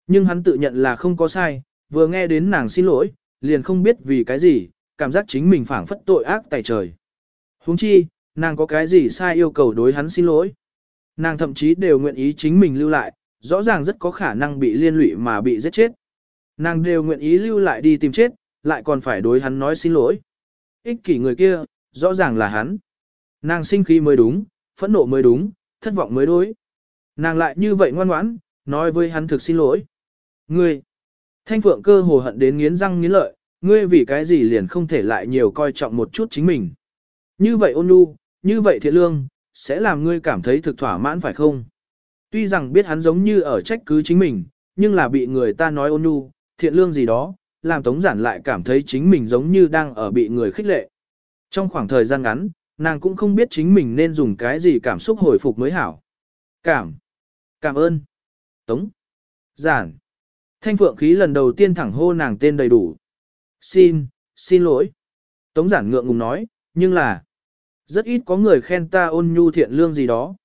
Nhưng hắn tự nhận là không có sai, vừa nghe đến nàng xin lỗi, liền không biết vì cái gì, cảm giác chính mình phản phất tội ác tại trời. Huống chi, nàng có cái gì sai yêu cầu đối hắn xin lỗi. Nàng thậm chí đều nguyện ý chính mình lưu lại, rõ ràng rất có khả năng bị liên lụy mà bị giết chết. Nàng đều nguyện ý lưu lại đi tìm chết, lại còn phải đối hắn nói xin lỗi. Ích kỷ người kia, rõ ràng là hắn. Nàng sinh khí mới đúng, phẫn nộ mới đúng, thất vọng mới đối. Nàng lại như vậy ngoan ngoãn, nói với hắn thực xin lỗi. Ngươi, thanh phượng cơ hồ hận đến nghiến răng nghiến lợi, ngươi vì cái gì liền không thể lại nhiều coi trọng một chút chính mình. Như vậy ôn nhu, như vậy thiện lương, sẽ làm ngươi cảm thấy thực thỏa mãn phải không? Tuy rằng biết hắn giống như ở trách cứ chính mình, nhưng là bị người ta nói ôn nhu, thiện lương gì đó, làm Tống Giản lại cảm thấy chính mình giống như đang ở bị người khích lệ. Trong khoảng thời gian ngắn, nàng cũng không biết chính mình nên dùng cái gì cảm xúc hồi phục mới hảo. Cảm. Cảm ơn. Tống. Giản. Thanh phượng khí lần đầu tiên thẳng hô nàng tên đầy đủ. Xin, xin lỗi. Tống giản ngượng ngùng nói, nhưng là, rất ít có người khen ta ôn nhu thiện lương gì đó.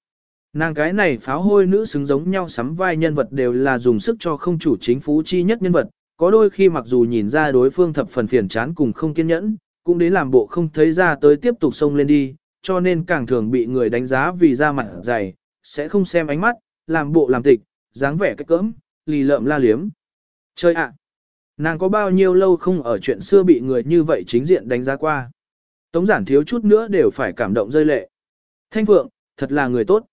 Nàng cái này pháo hôi nữ xứng giống nhau sắm vai nhân vật đều là dùng sức cho không chủ chính phú chi nhất nhân vật, có đôi khi mặc dù nhìn ra đối phương thập phần phiền chán cùng không kiên nhẫn, cũng đến làm bộ không thấy ra tới tiếp tục xông lên đi, cho nên càng thường bị người đánh giá vì da mặt dày, sẽ không xem ánh mắt, làm bộ làm tịch, dáng vẻ cách cỡm, lì lợm la liếm. Chơi ạ! nàng có bao nhiêu lâu không ở chuyện xưa bị người như vậy chính diện đánh giá qua. Tống giản thiếu chút nữa đều phải cảm động rơi lệ. Thanh Phượng, thật là người tốt.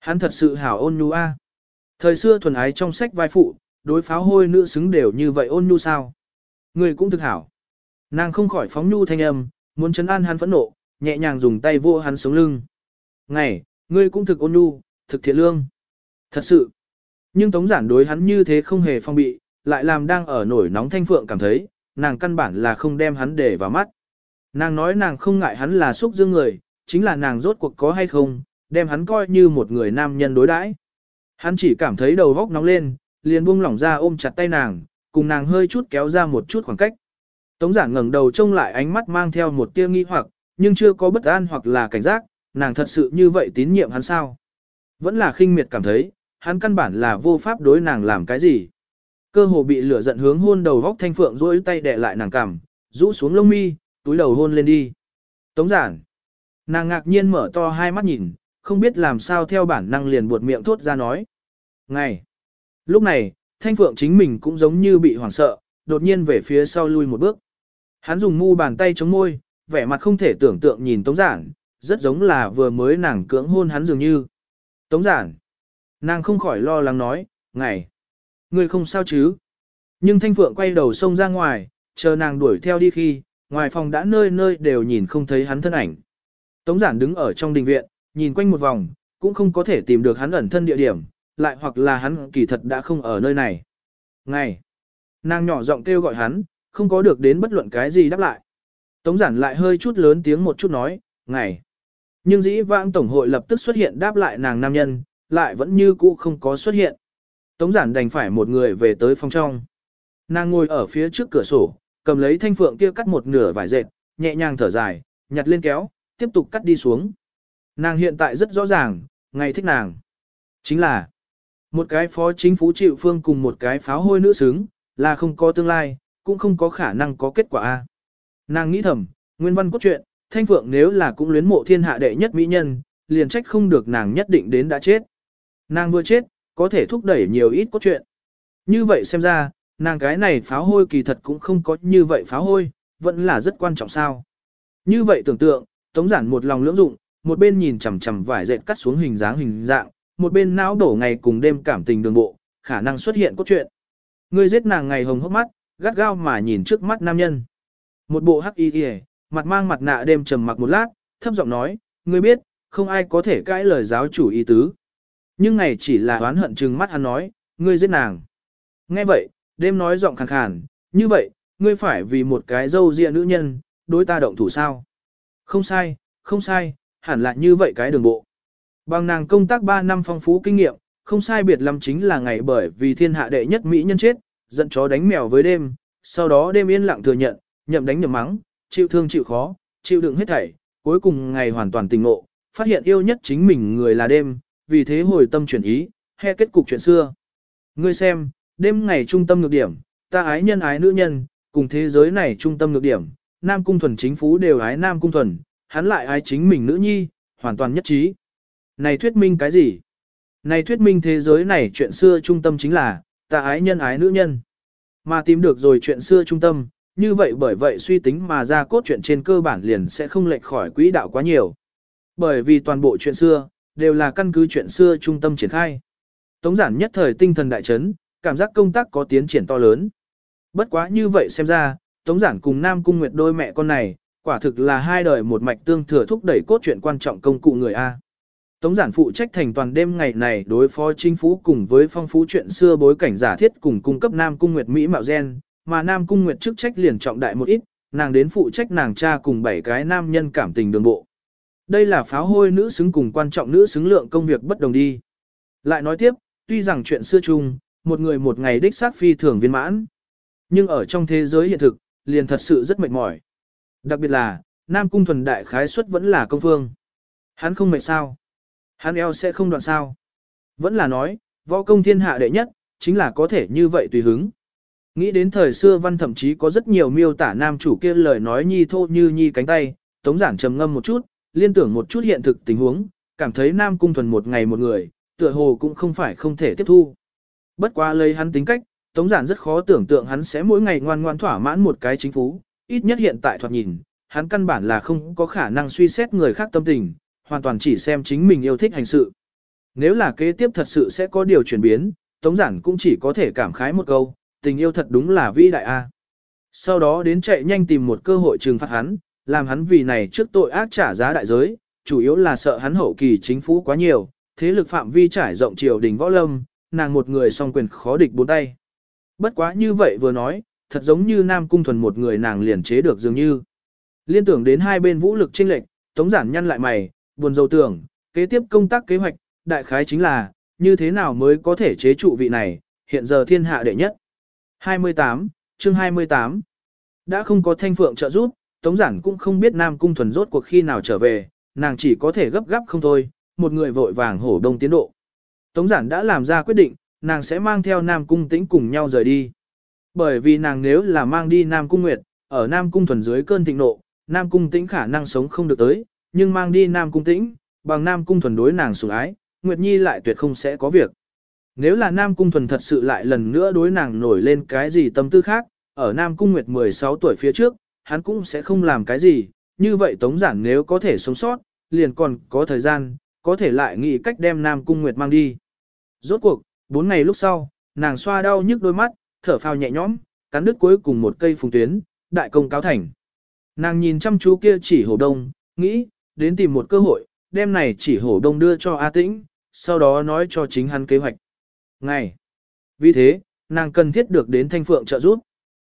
Hắn thật sự hảo ôn nhu a. Thời xưa thuần ái trong sách vai phụ, đối pháo hôi nữ xứng đều như vậy ôn nhu sao. Người cũng thực hảo. Nàng không khỏi phóng nhu thanh âm, muốn chấn an hắn phẫn nộ, nhẹ nhàng dùng tay vô hắn sống lưng. Ngày, ngươi cũng thực ôn nhu, thực thiện lương. Thật sự. Nhưng tống giản đối hắn như thế không hề phong bị, lại làm đang ở nổi nóng thanh phượng cảm thấy, nàng căn bản là không đem hắn để vào mắt. Nàng nói nàng không ngại hắn là xúc dương người, chính là nàng rốt cuộc có hay không, đem hắn coi như một người nam nhân đối đãi. Hắn chỉ cảm thấy đầu vóc nóng lên, liền buông lỏng ra ôm chặt tay nàng, cùng nàng hơi chút kéo ra một chút khoảng cách. Tống giản ngẩng đầu trông lại ánh mắt mang theo một tia nghi hoặc, nhưng chưa có bất an hoặc là cảnh giác, nàng thật sự như vậy tín nhiệm hắn sao? Vẫn là khinh miệt cảm thấy, hắn căn bản là vô pháp đối nàng làm cái gì. Cơ hồ bị lửa giận hướng hôn đầu vóc thanh phượng duỗi tay đè lại nàng cằm, rũ xuống lông mi, túi đầu hôn lên đi. Tống giản. Nàng ngạc nhiên mở to hai mắt nhìn, không biết làm sao theo bản năng liền buột miệng thốt ra nói. Ngày. Lúc này, thanh phượng chính mình cũng giống như bị hoảng sợ, đột nhiên về phía sau lui một bước. Hắn dùng mu bàn tay chống môi, vẻ mặt không thể tưởng tượng nhìn Tống Giản, rất giống là vừa mới nàng cưỡng hôn hắn dường như. Tống Giản. Nàng không khỏi lo lắng nói, ngày. Người không sao chứ. Nhưng Thanh Phượng quay đầu xông ra ngoài, chờ nàng đuổi theo đi khi, ngoài phòng đã nơi nơi đều nhìn không thấy hắn thân ảnh. Tống Giản đứng ở trong đình viện, nhìn quanh một vòng, cũng không có thể tìm được hắn ẩn thân địa điểm, lại hoặc là hắn kỳ thật đã không ở nơi này. Ngày. Nàng nhỏ giọng kêu gọi hắn, không có được đến bất luận cái gì đáp lại. Tống giản lại hơi chút lớn tiếng một chút nói, ngày. Nhưng dĩ vãng tổng hội lập tức xuất hiện đáp lại nàng nam nhân, lại vẫn như cũ không có xuất hiện. Tống giản đành phải một người về tới phòng trong. Nàng ngồi ở phía trước cửa sổ, cầm lấy thanh phượng kia cắt một nửa vải dệt, nhẹ nhàng thở dài, nhặt lên kéo, tiếp tục cắt đi xuống. Nàng hiện tại rất rõ ràng, ngày thích nàng. Chính là một cái phó chính phủ chịu phương cùng một cái pháo hôi nữ xứng, là không có tương lai, cũng không có khả năng có kết quả a. Nàng nghĩ thầm, nguyên văn cốt truyện, Thanh Phượng nếu là cũng luyến mộ thiên hạ đệ nhất mỹ nhân, liền trách không được nàng nhất định đến đã chết. Nàng vừa chết, có thể thúc đẩy nhiều ít cốt truyện. Như vậy xem ra, nàng cái này pháo hôi kỳ thật cũng không có như vậy pháo hôi, vẫn là rất quan trọng sao. Như vậy tưởng tượng, Tống Giản một lòng lưỡng dụng, một bên nhìn chằm chằm vải dệt cắt xuống hình dáng hình dạng, một bên não đổ ngày cùng đêm cảm tình đường bộ, khả năng xuất hiện cốt truyện. Người giết nàng ngày hồng hốc mắt, gắt gao mà nhìn trước mắt nam nhân. Một bộ hắc y kìa, mặt mang mặt nạ đêm trầm mặc một lát, thấp giọng nói, ngươi biết, không ai có thể cãi lời giáo chủ ý tứ. Nhưng ngày chỉ là oán hận trừng mắt hắn nói, ngươi giết nàng. Nghe vậy, đêm nói giọng khàn khàn, như vậy, ngươi phải vì một cái dâu ria nữ nhân, đối ta động thủ sao. Không sai, không sai, hẳn là như vậy cái đường bộ. Bằng nàng công tác 3 năm phong phú kinh nghiệm, không sai biệt lắm chính là ngày bởi vì thiên hạ đệ nhất Mỹ nhân chết, giận chó đánh mèo với đêm, sau đó đêm yên lặng thừa nhận, nhậm đánh nhậm mắng, chịu thương chịu khó, chịu đựng hết thảy, cuối cùng ngày hoàn toàn tình ngộ, phát hiện yêu nhất chính mình người là đêm, vì thế hồi tâm chuyển ý, he kết cục chuyện xưa. Ngươi xem, đêm ngày trung tâm ngược điểm, ta ái nhân ái nữ nhân, cùng thế giới này trung tâm ngược điểm, Nam Cung Thuần chính phú đều ái Nam Cung Thuần, hắn lại ái chính mình nữ nhi, hoàn toàn nhất trí. Này thuyết minh cái gì? Này thuyết minh thế giới này chuyện xưa trung tâm chính là, ta ái nhân ái nữ nhân. Mà tìm được rồi chuyện xưa trung tâm, như vậy bởi vậy suy tính mà ra cốt chuyện trên cơ bản liền sẽ không lệch khỏi quỹ đạo quá nhiều. Bởi vì toàn bộ chuyện xưa, đều là căn cứ chuyện xưa trung tâm triển khai. Tống giản nhất thời tinh thần đại chấn, cảm giác công tác có tiến triển to lớn. Bất quá như vậy xem ra, Tống giản cùng Nam Cung Nguyệt đôi mẹ con này, quả thực là hai đời một mạch tương thừa thúc đẩy cốt truyện quan trọng công cụ người A. Tống giản phụ trách thành toàn đêm ngày này đối phó chính phủ cùng với phong phú chuyện xưa bối cảnh giả thiết cùng cung cấp Nam Cung Nguyệt Mỹ Mạo Gen, mà Nam Cung Nguyệt chức trách liền trọng đại một ít, nàng đến phụ trách nàng cha cùng bảy cái nam nhân cảm tình đường bộ. Đây là pháo hôi nữ xứng cùng quan trọng nữ xứng lượng công việc bất đồng đi. Lại nói tiếp, tuy rằng chuyện xưa chung, một người một ngày đích xác phi thường viên mãn. Nhưng ở trong thế giới hiện thực, liền thật sự rất mệt mỏi. Đặc biệt là, Nam Cung thuần đại khái suất vẫn là công phương. Hắn không mệt sao? Hắn eo sẽ không đoạn sao? Vẫn là nói, võ công thiên hạ đệ nhất, chính là có thể như vậy tùy hứng. Nghĩ đến thời xưa văn thậm chí có rất nhiều miêu tả nam chủ kia lời nói nhi thô như nhi cánh tay, tống giản trầm ngâm một chút, liên tưởng một chút hiện thực tình huống, cảm thấy nam cung thuần một ngày một người, tựa hồ cũng không phải không thể tiếp thu. Bất quá lấy hắn tính cách, tống giản rất khó tưởng tượng hắn sẽ mỗi ngày ngoan ngoan thỏa mãn một cái chính phú, ít nhất hiện tại thoạt nhìn, hắn căn bản là không có khả năng suy xét người khác tâm tình, hoàn toàn chỉ xem chính mình yêu thích hành sự. Nếu là kế tiếp thật sự sẽ có điều chuyển biến, Tống Giản cũng chỉ có thể cảm khái một câu, tình yêu thật đúng là vĩ đại a. Sau đó đến chạy nhanh tìm một cơ hội trừng phạt hắn, làm hắn vì này trước tội ác trả giá đại giới, chủ yếu là sợ hắn hậu kỳ chính phủ quá nhiều, thế lực phạm vi trải rộng triều đình võ lâm, nàng một người song quyền khó địch bốn tay. Bất quá như vậy vừa nói, thật giống như Nam Cung Thuần một người nàng liền chế được dường như. Liên tưởng đến hai bên vũ lực chênh lệch, Tống Giản nhăn lại mày, buồn rầu tưởng, kế tiếp công tác kế hoạch, đại khái chính là, như thế nào mới có thể chế trụ vị này, hiện giờ thiên hạ đệ nhất. 28, chương 28. Đã không có thanh phượng trợ giúp, Tống Giản cũng không biết Nam Cung Thuần rốt cuộc khi nào trở về, nàng chỉ có thể gấp gáp không thôi, một người vội vàng hổ đông tiến độ. Tống Giản đã làm ra quyết định, nàng sẽ mang theo Nam Cung Tĩnh cùng nhau rời đi. Bởi vì nàng nếu là mang đi Nam Cung Nguyệt, ở Nam Cung thuần dưới cơn thịnh nộ, Nam Cung Tĩnh khả năng sống không được tới, nhưng mang đi Nam Cung Tĩnh, bằng Nam Cung thuần đối nàng sủng ái, Nguyệt Nhi lại tuyệt không sẽ có việc. Nếu là Nam Cung thuần thật sự lại lần nữa đối nàng nổi lên cái gì tâm tư khác, ở Nam Cung Nguyệt 16 tuổi phía trước, hắn cũng sẽ không làm cái gì, như vậy Tống Giản nếu có thể sống sót, liền còn có thời gian, có thể lại nghĩ cách đem Nam Cung Nguyệt mang đi. Rốt cuộc, 4 ngày lúc sau, nàng xoa đau nhức đôi mắt, thở phào nhẹ nhõm, cắn đứt cuối cùng một cây phùng tuyến, đại công cáo thành. Nàng nhìn chăm chú kia chỉ hổ đông, nghĩ, đến tìm một cơ hội, đem này chỉ hổ đông đưa cho A Tĩnh, sau đó nói cho chính hắn kế hoạch. Ngày. Vì thế, nàng cần thiết được đến Thanh Phượng trợ giúp.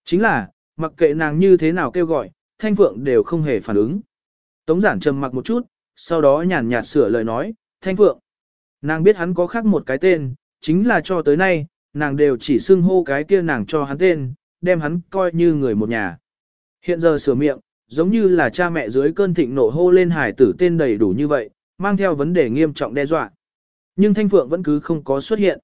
Chính là, mặc kệ nàng như thế nào kêu gọi, Thanh Phượng đều không hề phản ứng. Tống giản trầm mặc một chút, sau đó nhàn nhạt sửa lời nói, Thanh Phượng. Nàng biết hắn có khác một cái tên, chính là cho tới nay, nàng đều chỉ xưng hô cái kia nàng cho hắn tên, đem hắn coi như người một nhà. Hiện giờ sửa miệng, giống như là cha mẹ dưới cơn thịnh nộ hô lên hải tử tên đầy đủ như vậy, mang theo vấn đề nghiêm trọng đe dọa. Nhưng Thanh Phượng vẫn cứ không có xuất hiện.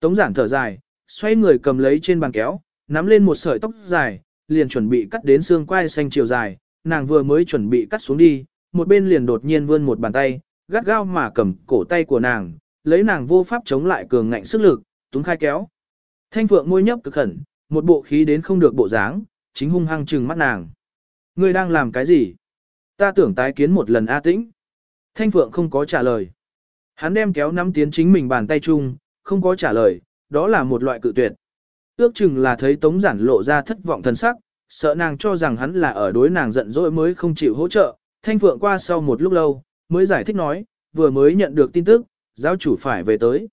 Tống giản thở dài, xoay người cầm lấy trên bàn kéo, nắm lên một sợi tóc dài, liền chuẩn bị cắt đến xương quai xanh chiều dài, nàng vừa mới chuẩn bị cắt xuống đi, một bên liền đột nhiên vươn một bàn tay, gắt gao mà cầm cổ tay của nàng, lấy nàng vô pháp chống lại cường ngạnh sức lực, túng khai kéo. Thanh Phượng môi nhấp cực khẩn, một bộ khí đến không được bộ dáng, chính hung hăng trừng mắt nàng. Ngươi đang làm cái gì? Ta tưởng tái kiến một lần A tĩnh. Thanh Phượng không có trả lời. Hắn đem kéo nắm tiến chính mình bàn tay chung, không có trả lời, đó là một loại cự tuyệt. Ước chừng là thấy Tống Giản lộ ra thất vọng thần sắc, sợ nàng cho rằng hắn là ở đối nàng giận dỗi mới không chịu hỗ trợ. Thanh Phượng qua sau một lúc lâu, mới giải thích nói, vừa mới nhận được tin tức, giáo chủ phải về tới.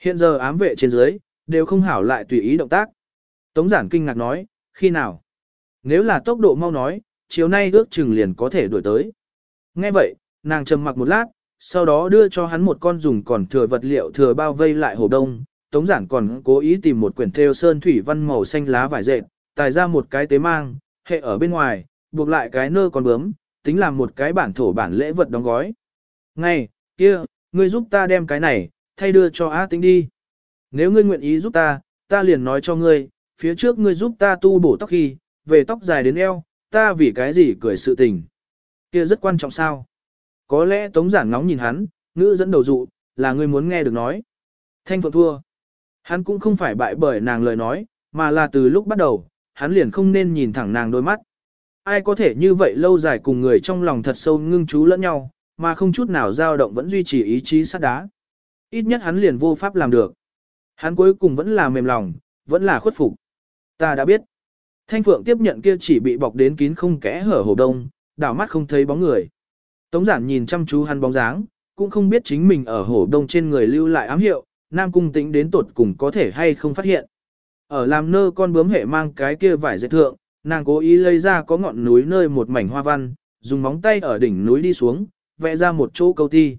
Hiện giờ ám vệ trên dưới, đều không hảo lại tùy ý động tác. Tống Giản kinh ngạc nói, khi nào? Nếu là tốc độ mau nói, chiều nay ước chừng liền có thể đuổi tới. Nghe vậy, nàng trầm mặc một lát, sau đó đưa cho hắn một con dùng còn thừa vật liệu thừa bao vây lại hồ đông. Tống giản còn cố ý tìm một quyển theo sơn thủy văn màu xanh lá vải dệt, tài ra một cái tế mang, hệ ở bên ngoài, buộc lại cái nơ con bướm, tính làm một cái bản thổ bản lễ vật đóng gói. Ngay, kia, ngươi giúp ta đem cái này, thay đưa cho Á Tĩnh đi. Nếu ngươi nguyện ý giúp ta, ta liền nói cho ngươi, phía trước ngươi giúp ta tu bổ tóc khi, về tóc dài đến eo, ta vì cái gì cười sự tình. Kia rất quan trọng sao? Có lẽ Tống Giản ngóng nhìn hắn, ngữ dẫn đầu dụ, là ngươi muốn nghe được nói. Thanh Phượng thua. Hắn cũng không phải bại bởi nàng lời nói, mà là từ lúc bắt đầu, hắn liền không nên nhìn thẳng nàng đôi mắt. Ai có thể như vậy lâu dài cùng người trong lòng thật sâu ngưng chú lẫn nhau, mà không chút nào dao động vẫn duy trì ý chí sắt đá. Ít nhất hắn liền vô pháp làm được. Hắn cuối cùng vẫn là mềm lòng, vẫn là khuất phục. Ta đã biết. Thanh Phượng tiếp nhận kia chỉ bị bọc đến kín không kẽ hở hồ đông, đảo mắt không thấy bóng người. Tống giản nhìn chăm chú hắn bóng dáng, cũng không biết chính mình ở hồ đông trên người lưu lại ám hiệu, Nam Cung tĩnh đến tột cùng có thể hay không phát hiện. Ở làm nơ con bướm hệ mang cái kia vải dệt thượng, nàng cố ý lấy ra có ngọn núi nơi một mảnh hoa văn, dùng móng tay ở đỉnh núi đi xuống, vẽ ra một chỗ câu ti.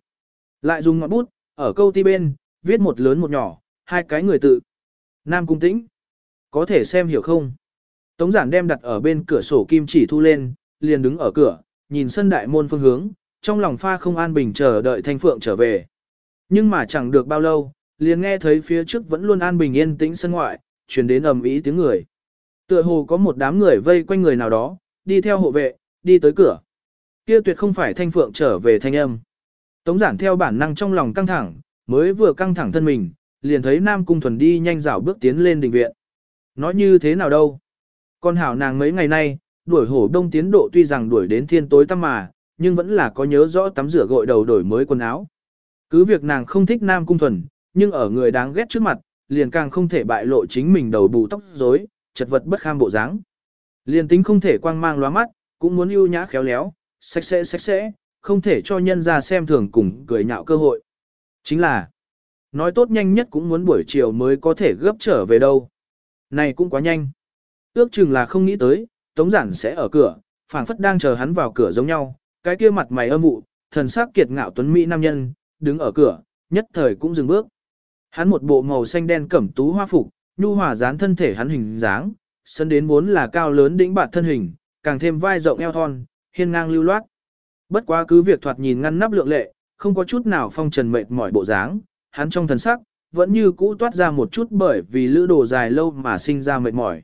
Lại dùng ngọn bút, ở câu ti bên, viết một lớn một nhỏ, hai cái người tự. Nam Cung tĩnh. Có thể xem hiểu không? Tống giản đem đặt ở bên cửa sổ kim chỉ thu lên, liền đứng ở cửa, nhìn sân đại môn phương hướng, trong lòng pha không an bình chờ đợi thanh phượng trở về. Nhưng mà chẳng được bao lâu, liền nghe thấy phía trước vẫn luôn an bình yên tĩnh sân ngoại, truyền đến ầm ý tiếng người. Tựa hồ có một đám người vây quanh người nào đó, đi theo hộ vệ, đi tới cửa. Kia tuyệt không phải thanh phượng trở về thanh âm. Tống giản theo bản năng trong lòng căng thẳng, mới vừa căng thẳng thân mình, liền thấy Nam Cung Thuần đi nhanh dạo bước tiến lên đình viện. Nói như thế nào đâu? Con hảo nàng mấy ngày nay, đuổi hổ đông tiến độ tuy rằng đuổi đến thiên tối tăm mà, nhưng vẫn là có nhớ rõ tắm rửa gội đầu đổi mới quần áo. Cứ việc nàng không thích nam cung thuần, nhưng ở người đáng ghét trước mặt, liền càng không thể bại lộ chính mình đầu bù tóc rối, chật vật bất kham bộ dáng. Liền tính không thể quang mang lóa mắt, cũng muốn ưu nhã khéo léo, sạch sẽ sạch sẽ, không thể cho nhân ra xem thường cùng cười nhạo cơ hội. Chính là, nói tốt nhanh nhất cũng muốn buổi chiều mới có thể gấp trở về đâu. Này cũng quá nhanh. Ước chừng là không nghĩ tới, Tống Giản sẽ ở cửa, phảng phất đang chờ hắn vào cửa giống nhau, cái kia mặt mày âm vụ, thần sắc kiệt ngạo tuấn mỹ nam nhân, đứng ở cửa, nhất thời cũng dừng bước. Hắn một bộ màu xanh đen cẩm tú hoa phục, nhu hòa dán thân thể hắn hình dáng, sân đến vốn là cao lớn đĩnh bạt thân hình, càng thêm vai rộng eo thon, hiên ngang lưu loát. Bất quá cứ việc thoạt nhìn ngăn nắp lượng lệ, không có chút nào phong trần mệt mỏi bộ dáng, hắn trong thần sắc, vẫn như cũ toát ra một chút bởi vì lữ đồ dài lâu mà sinh ra mệt mỏi.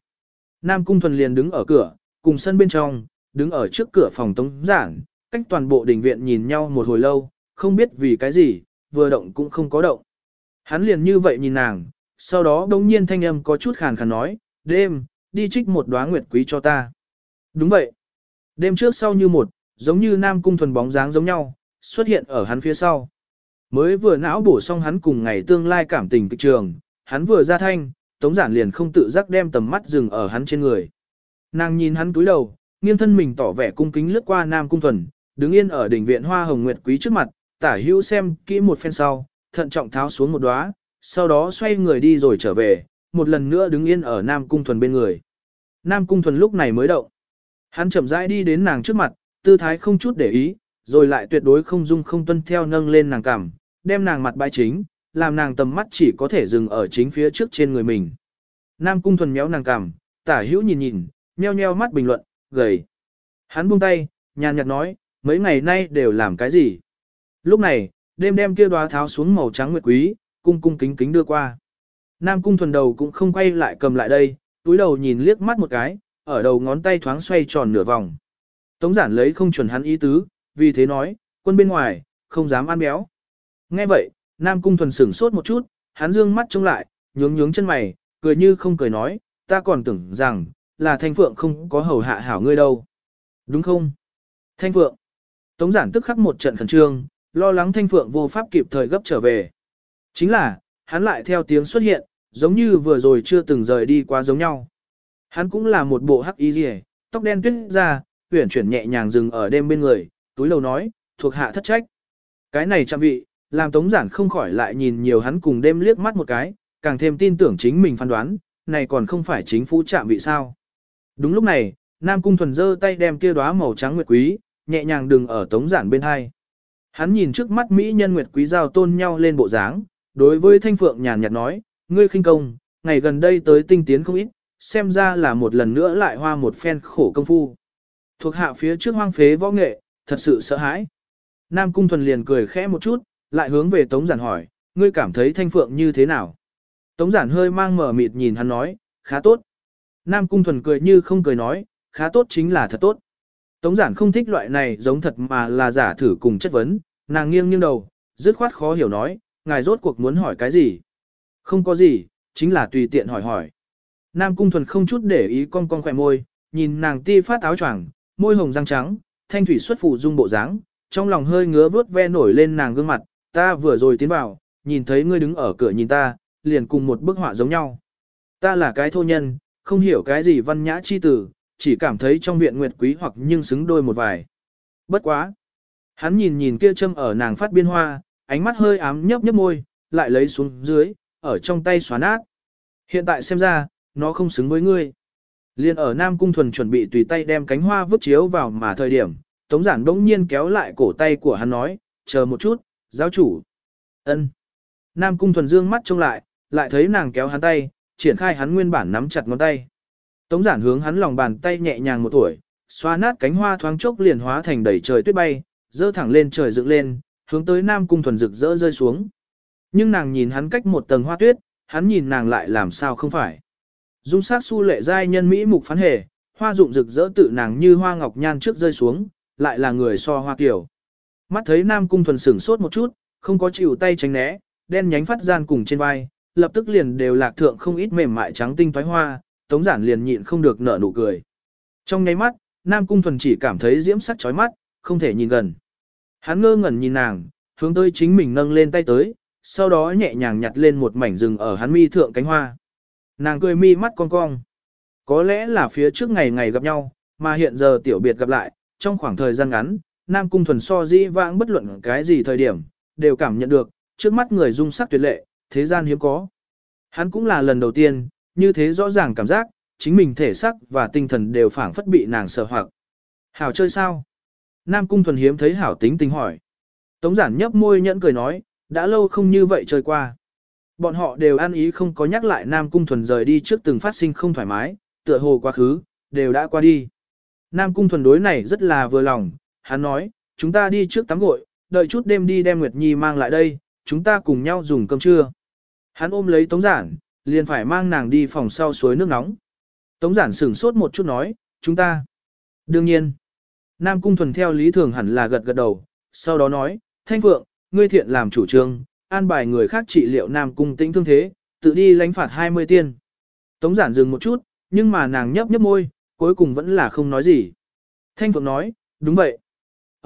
Nam Cung Thuần liền đứng ở cửa, cùng sân bên trong, đứng ở trước cửa phòng tống giản, cách toàn bộ đình viện nhìn nhau một hồi lâu, không biết vì cái gì, vừa động cũng không có động. Hắn liền như vậy nhìn nàng, sau đó đống nhiên thanh âm có chút khàn khàn nói, đêm, đi trích một đóa nguyệt quý cho ta. Đúng vậy. Đêm trước sau như một, giống như Nam Cung Thuần bóng dáng giống nhau, xuất hiện ở hắn phía sau. Mới vừa não bổ xong hắn cùng ngày tương lai cảm tình kịch trường, hắn vừa ra thanh, Tống Giản liền không tự giác đem tầm mắt dừng ở hắn trên người. Nàng nhìn hắn cúi đầu, nghiêng thân mình tỏ vẻ cung kính lướt qua Nam Cung Thuần, đứng yên ở đỉnh viện Hoa Hồng Nguyệt Quý trước mặt, tả hữu xem kỹ một phen sau, thận trọng tháo xuống một đóa, sau đó xoay người đi rồi trở về, một lần nữa đứng yên ở Nam Cung Thuần bên người. Nam Cung Thuần lúc này mới động. Hắn chậm rãi đi đến nàng trước mặt, tư thái không chút để ý, rồi lại tuyệt đối không dung không tuân theo nâng lên nàng cằm, đem nàng mặt bãi chính, làm nàng tầm mắt chỉ có thể dừng ở chính phía trước trên người mình. Nam Cung Thuần méo nàng cằm, tả hữu nhìn nhìn, nheo nheo mắt bình luận, gầy. Hắn buông tay, nhàn nhạt nói, mấy ngày nay đều làm cái gì? Lúc này, đêm đêm kia đóa tháo xuống màu trắng nguyệt quý, cung cung kính kính đưa qua. Nam cung thuần đầu cũng không quay lại cầm lại đây, túi đầu nhìn liếc mắt một cái, ở đầu ngón tay thoáng xoay tròn nửa vòng. Tống giản lấy không chuẩn hắn ý tứ, vì thế nói, quân bên ngoài, không dám ăn béo. Nghe vậy, Nam cung thuần sửng sốt một chút, hắn dương mắt trông lại, nhướng nhướng chân mày, cười như không cười nói, ta còn tưởng rằng, là thanh phượng không có hầu hạ hảo ngươi đâu. Đúng không? Thanh phượng. Tống giản tức khắc một trận khẩn trương, lo lắng thanh phượng vô pháp kịp thời gấp trở về. Chính là, hắn lại theo tiếng xuất hiện, giống như vừa rồi chưa từng rời đi quá giống nhau. Hắn cũng là một bộ hắc y rìa, tóc đen tuyết ra, huyển chuyển nhẹ nhàng dừng ở đêm bên người, túi lầu nói, thuộc hạ thất trách. Cái này chạm vị, làm tống giản không khỏi lại nhìn nhiều hắn cùng đêm liếc mắt một cái, càng thêm tin tưởng chính mình phán đoán, này còn không phải chính phủ chạm vị sao. Đúng lúc này, Nam Cung Thuần giơ tay đem kia đóa màu trắng nguyệt quý, nhẹ nhàng đừng ở tống giản bên hai. Hắn nhìn trước mắt Mỹ nhân nguyệt quý giao tôn nhau lên bộ dáng, đối với Thanh Phượng nhàn nhạt nói, ngươi khinh công, ngày gần đây tới tinh tiến không ít, xem ra là một lần nữa lại hoa một phen khổ công phu. Thuộc hạ phía trước hoang phế võ nghệ, thật sự sợ hãi. Nam Cung Thuần liền cười khẽ một chút, lại hướng về Tống Giản hỏi, ngươi cảm thấy Thanh Phượng như thế nào? Tống Giản hơi mang mở mịt nhìn hắn nói, khá tốt. Nam Cung Thuần cười như không cười nói, khá tốt chính là thật tốt. Tống giản không thích loại này giống thật mà là giả thử cùng chất vấn, nàng nghiêng nghiêng đầu, dứt khoát khó hiểu nói, ngài rốt cuộc muốn hỏi cái gì? Không có gì, chính là tùy tiện hỏi hỏi. Nam Cung Thuần không chút để ý con cong khỏe môi, nhìn nàng ti phát áo choàng, môi hồng răng trắng, thanh thủy xuất phụ dung bộ dáng, trong lòng hơi ngứa vớt ve nổi lên nàng gương mặt, ta vừa rồi tiến vào, nhìn thấy ngươi đứng ở cửa nhìn ta, liền cùng một bức họa giống nhau. Ta là cái thô nhân, không hiểu cái gì văn nhã chi tử, chỉ cảm thấy trong viện nguyệt quý hoặc nhưng xứng đôi một vài. Bất quá. Hắn nhìn nhìn kia châm ở nàng phát biên hoa, ánh mắt hơi ám nhấp nhấp môi, lại lấy xuống dưới, ở trong tay xóa nát. Hiện tại xem ra, nó không xứng với ngươi. Liên ở Nam Cung Thuần chuẩn bị tùy tay đem cánh hoa vứt chiếu vào mà thời điểm, Tống Giản đống nhiên kéo lại cổ tay của hắn nói, chờ một chút, giáo chủ. ân. Nam Cung Thuần dương mắt trông lại, lại thấy nàng kéo hắn tay, triển khai hắn nguyên bản nắm chặt ngón tay. Tống giản hướng hắn lòng bàn tay nhẹ nhàng một tuổi, xoa nát cánh hoa thoáng chốc liền hóa thành đầy trời tuyết bay, dơ thẳng lên trời dựng lên, hướng tới Nam Cung thuần rực rỡ rơi xuống. Nhưng nàng nhìn hắn cách một tầng hoa tuyết, hắn nhìn nàng lại làm sao không phải. Dung sắc su lệ giai nhân mỹ mục phán hề, hoa dụng rực rỡ tự nàng như hoa ngọc nhan trước rơi xuống, lại là người so hoa kiểu. Mắt thấy Nam Cung thuần sửng sốt một chút, không có chịu tay tránh né, đen nhánh phát gian cùng trên vai, lập tức liền đều lạc thượng không ít mềm mại trắng tinh thoái hoa, Tống giản liền nhịn không được nở nụ cười. Trong ngay mắt, Nam Cung Thuần chỉ cảm thấy diễm sắc chói mắt, không thể nhìn gần. Hắn ngơ ngẩn nhìn nàng, hướng tới chính mình nâng lên tay tới, sau đó nhẹ nhàng nhặt lên một mảnh rừng ở hắn mi thượng cánh hoa. Nàng cười mi mắt cong cong. Có lẽ là phía trước ngày ngày gặp nhau, mà hiện giờ tiểu biệt gặp lại, trong khoảng thời gian ngắn, Nam Cung Thuần so di vãng bất luận cái gì thời điểm, đều cảm nhận được, trước mắt người dung sắc tuyệt lệ, thế gian hiếm có. Hắn cũng là lần đầu tiên, như thế rõ ràng cảm giác, chính mình thể sắc và tinh thần đều phản phất bị nàng sợ hoặc. Hảo chơi sao? Nam Cung Thuần hiếm thấy Hảo tính tình hỏi. Tống giản nhấp môi nhẫn cười nói, đã lâu không như vậy chơi qua. Bọn họ đều ăn ý không có nhắc lại Nam Cung Thuần rời đi trước từng phát sinh không thoải mái, tựa hồ quá khứ, đều đã qua đi. Nam Cung Thuần đối này rất là vừa lòng, hắn nói, chúng ta đi trước tắm gội, đợi chút đêm đi đem Nguyệt Nhi mang lại đây, chúng ta cùng nhau dùng cơm trưa. Hắn ôm lấy Tống Giản, liền phải mang nàng đi phòng sau suối nước nóng. Tống Giản sửng sốt một chút nói, chúng ta. Đương nhiên. Nam Cung Thuần theo lý thường hẳn là gật gật đầu, sau đó nói, Thanh Phượng, ngươi thiện làm chủ trương, an bài người khác trị liệu Nam Cung tĩnh thương thế, tự đi lãnh phạt 20 tiên. Tống Giản dừng một chút, nhưng mà nàng nhấp nhấp môi, cuối cùng vẫn là không nói gì. Thanh Phượng nói, đúng vậy.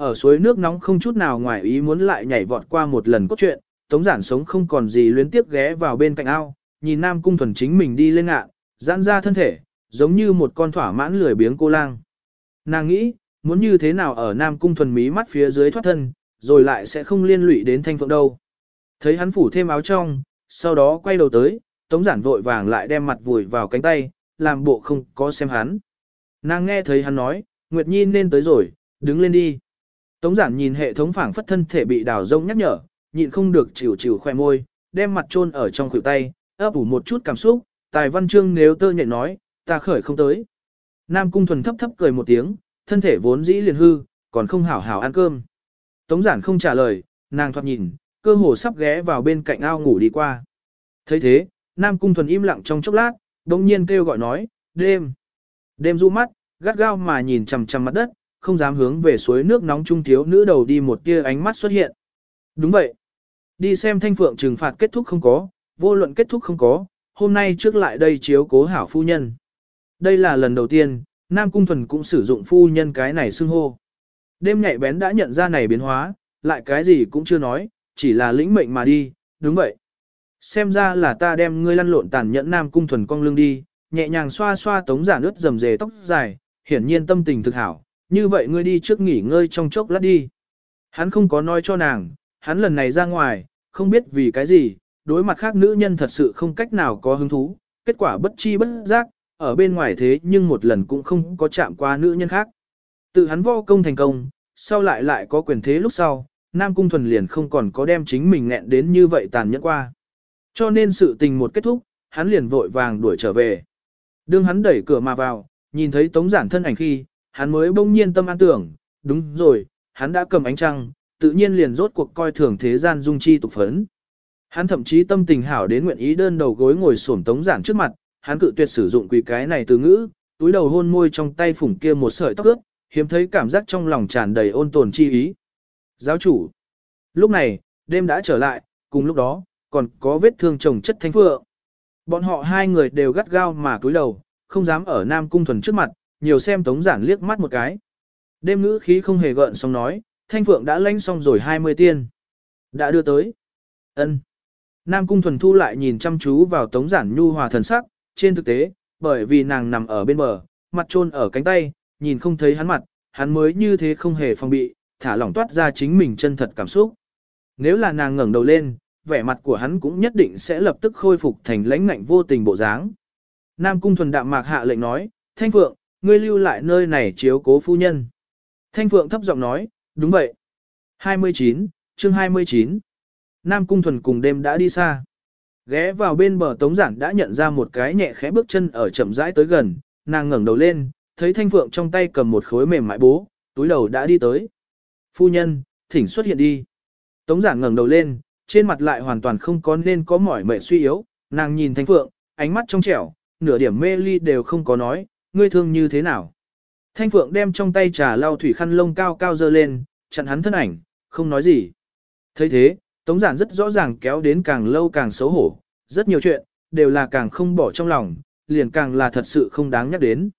Ở suối nước nóng không chút nào ngoài ý muốn lại nhảy vọt qua một lần cốt truyện, Tống Giản sống không còn gì luyến tiếp ghé vào bên cạnh ao, nhìn Nam Cung Thuần chính mình đi lên ngạ, giãn ra thân thể, giống như một con thỏa mãn lười biếng cô lang. Nàng nghĩ, muốn như thế nào ở Nam Cung Thuần mí mắt phía dưới thoát thân, rồi lại sẽ không liên lụy đến Thanh Phượng đâu. Thấy hắn phủ thêm áo trong, sau đó quay đầu tới, Tống Giản vội vàng lại đem mặt vùi vào cánh tay, làm bộ không có xem hắn. Nàng nghe thấy hắn nói, Nguyệt Nhi nên tới rồi, đứng lên đi. Tống giản nhìn hệ thống phảng phất thân thể bị đào rông nhắc nhở, nhịn không được chịu chịu khoe môi, đem mặt chôn ở trong khuỷu tay, ấp ủ một chút cảm xúc, tài văn chương nếu tơ nhện nói, ta khởi không tới. Nam cung thuần thấp thấp cười một tiếng, thân thể vốn dĩ liền hư, còn không hảo hảo ăn cơm. Tống giản không trả lời, nàng thoát nhìn, cơ hồ sắp ghé vào bên cạnh ao ngủ đi qua. thấy thế, Nam cung thuần im lặng trong chốc lát, đồng nhiên kêu gọi nói, đêm. Đêm du mắt, gắt gao mà nhìn chằm chằm mặt đất, không dám hướng về suối nước nóng trung thiếu nữ đầu đi một tia ánh mắt xuất hiện. Đúng vậy. Đi xem thanh phượng trừng phạt kết thúc không có, vô luận kết thúc không có, hôm nay trước lại đây chiếu cố hảo phu nhân. Đây là lần đầu tiên, Nam Cung Thuần cũng sử dụng phu nhân cái này xưng hô. Đêm nhạy bén đã nhận ra này biến hóa, lại cái gì cũng chưa nói, chỉ là lĩnh mệnh mà đi, đúng vậy. Xem ra là ta đem ngươi lăn lộn tàn nhẫn Nam Cung Thuần cong lưng đi, nhẹ nhàng xoa xoa tống giả nước dầm dề tóc dài, hiển nhiên tâm tình thực hảo, như vậy ngươi đi trước nghỉ ngơi trong chốc lát đi. Hắn không có nói cho nàng, hắn lần này ra ngoài, không biết vì cái gì, đối mặt khác nữ nhân thật sự không cách nào có hứng thú, kết quả bất chi bất giác, ở bên ngoài thế nhưng một lần cũng không có chạm qua nữ nhân khác. Tự hắn vô công thành công, sau lại lại có quyền thế lúc sau, Nam Cung Thuần liền không còn có đem chính mình nghẹn đến như vậy tàn nhẫn qua. Cho nên sự tình một kết thúc, hắn liền vội vàng đuổi trở về. Đương hắn đẩy cửa mà vào, nhìn thấy tống giản thân ảnh khi, hắn mới bỗng nhiên tâm an tưởng, đúng rồi, hắn đã cầm ánh trăng, tự nhiên liền rốt cuộc coi thường thế gian dung chi tục phấn. Hắn thậm chí tâm tình hảo đến nguyện ý đơn đầu gối ngồi xổm tống giản trước mặt, hắn cự tuyệt sử dụng quỷ cái này từ ngữ, túi đầu hôn môi trong tay phủng kia một sợi tóc ướt, hiếm thấy cảm giác trong lòng tràn đầy ôn tồn chi ý. Giáo chủ. Lúc này, đêm đã trở lại, cùng lúc đó, còn có vết thương chồng chất thanh phượng. Bọn họ hai người đều gắt gao mà cúi đầu, không dám ở Nam Cung Thuần trước mặt, nhiều xem Tống Giản liếc mắt một cái. Đêm ngữ khí không hề gợn xong nói, Thanh Phượng đã lãnh xong rồi 20 tiên. Đã đưa tới. ân Nam Cung Thuần Thu lại nhìn chăm chú vào Tống Giản nhu hòa thần sắc, trên thực tế, bởi vì nàng nằm ở bên bờ, mặt trôn ở cánh tay, nhìn không thấy hắn mặt, hắn mới như thế không hề phòng bị, thả lỏng toát ra chính mình chân thật cảm xúc. Nếu là nàng ngẩng đầu lên, vẻ mặt của hắn cũng nhất định sẽ lập tức khôi phục thành lãnh ngạnh vô tình bộ dáng. Nam Cung Thuần đạm mạc hạ lệnh nói, Thanh Phượng, ngươi lưu lại nơi này chiếu cố phu nhân. Thanh Phượng thấp giọng nói, đúng vậy. 29, chương 29. Nam Cung Thuần cùng đêm đã đi xa. Ghé vào bên bờ tống giản đã nhận ra một cái nhẹ khẽ bước chân ở chậm rãi tới gần, nàng ngẩng đầu lên, thấy Thanh Phượng trong tay cầm một khối mềm mại bố, túi đầu đã đi tới. Phu nhân, thỉnh xuất hiện đi. Tống giản ngẩng đầu lên, trên mặt lại hoàn toàn không có nên có mỏi mệt suy yếu, nàng nhìn Thanh Phượng, ánh mắt trong trẻo, nửa điểm mê ly đều không có nói, ngươi thương như thế nào. Thanh Phượng đem trong tay trà lau thủy khăn lông cao cao dơ lên, chặn hắn thân ảnh, không nói gì. thấy thế, Tống Giản rất rõ ràng kéo đến càng lâu càng xấu hổ, rất nhiều chuyện, đều là càng không bỏ trong lòng, liền càng là thật sự không đáng nhắc đến.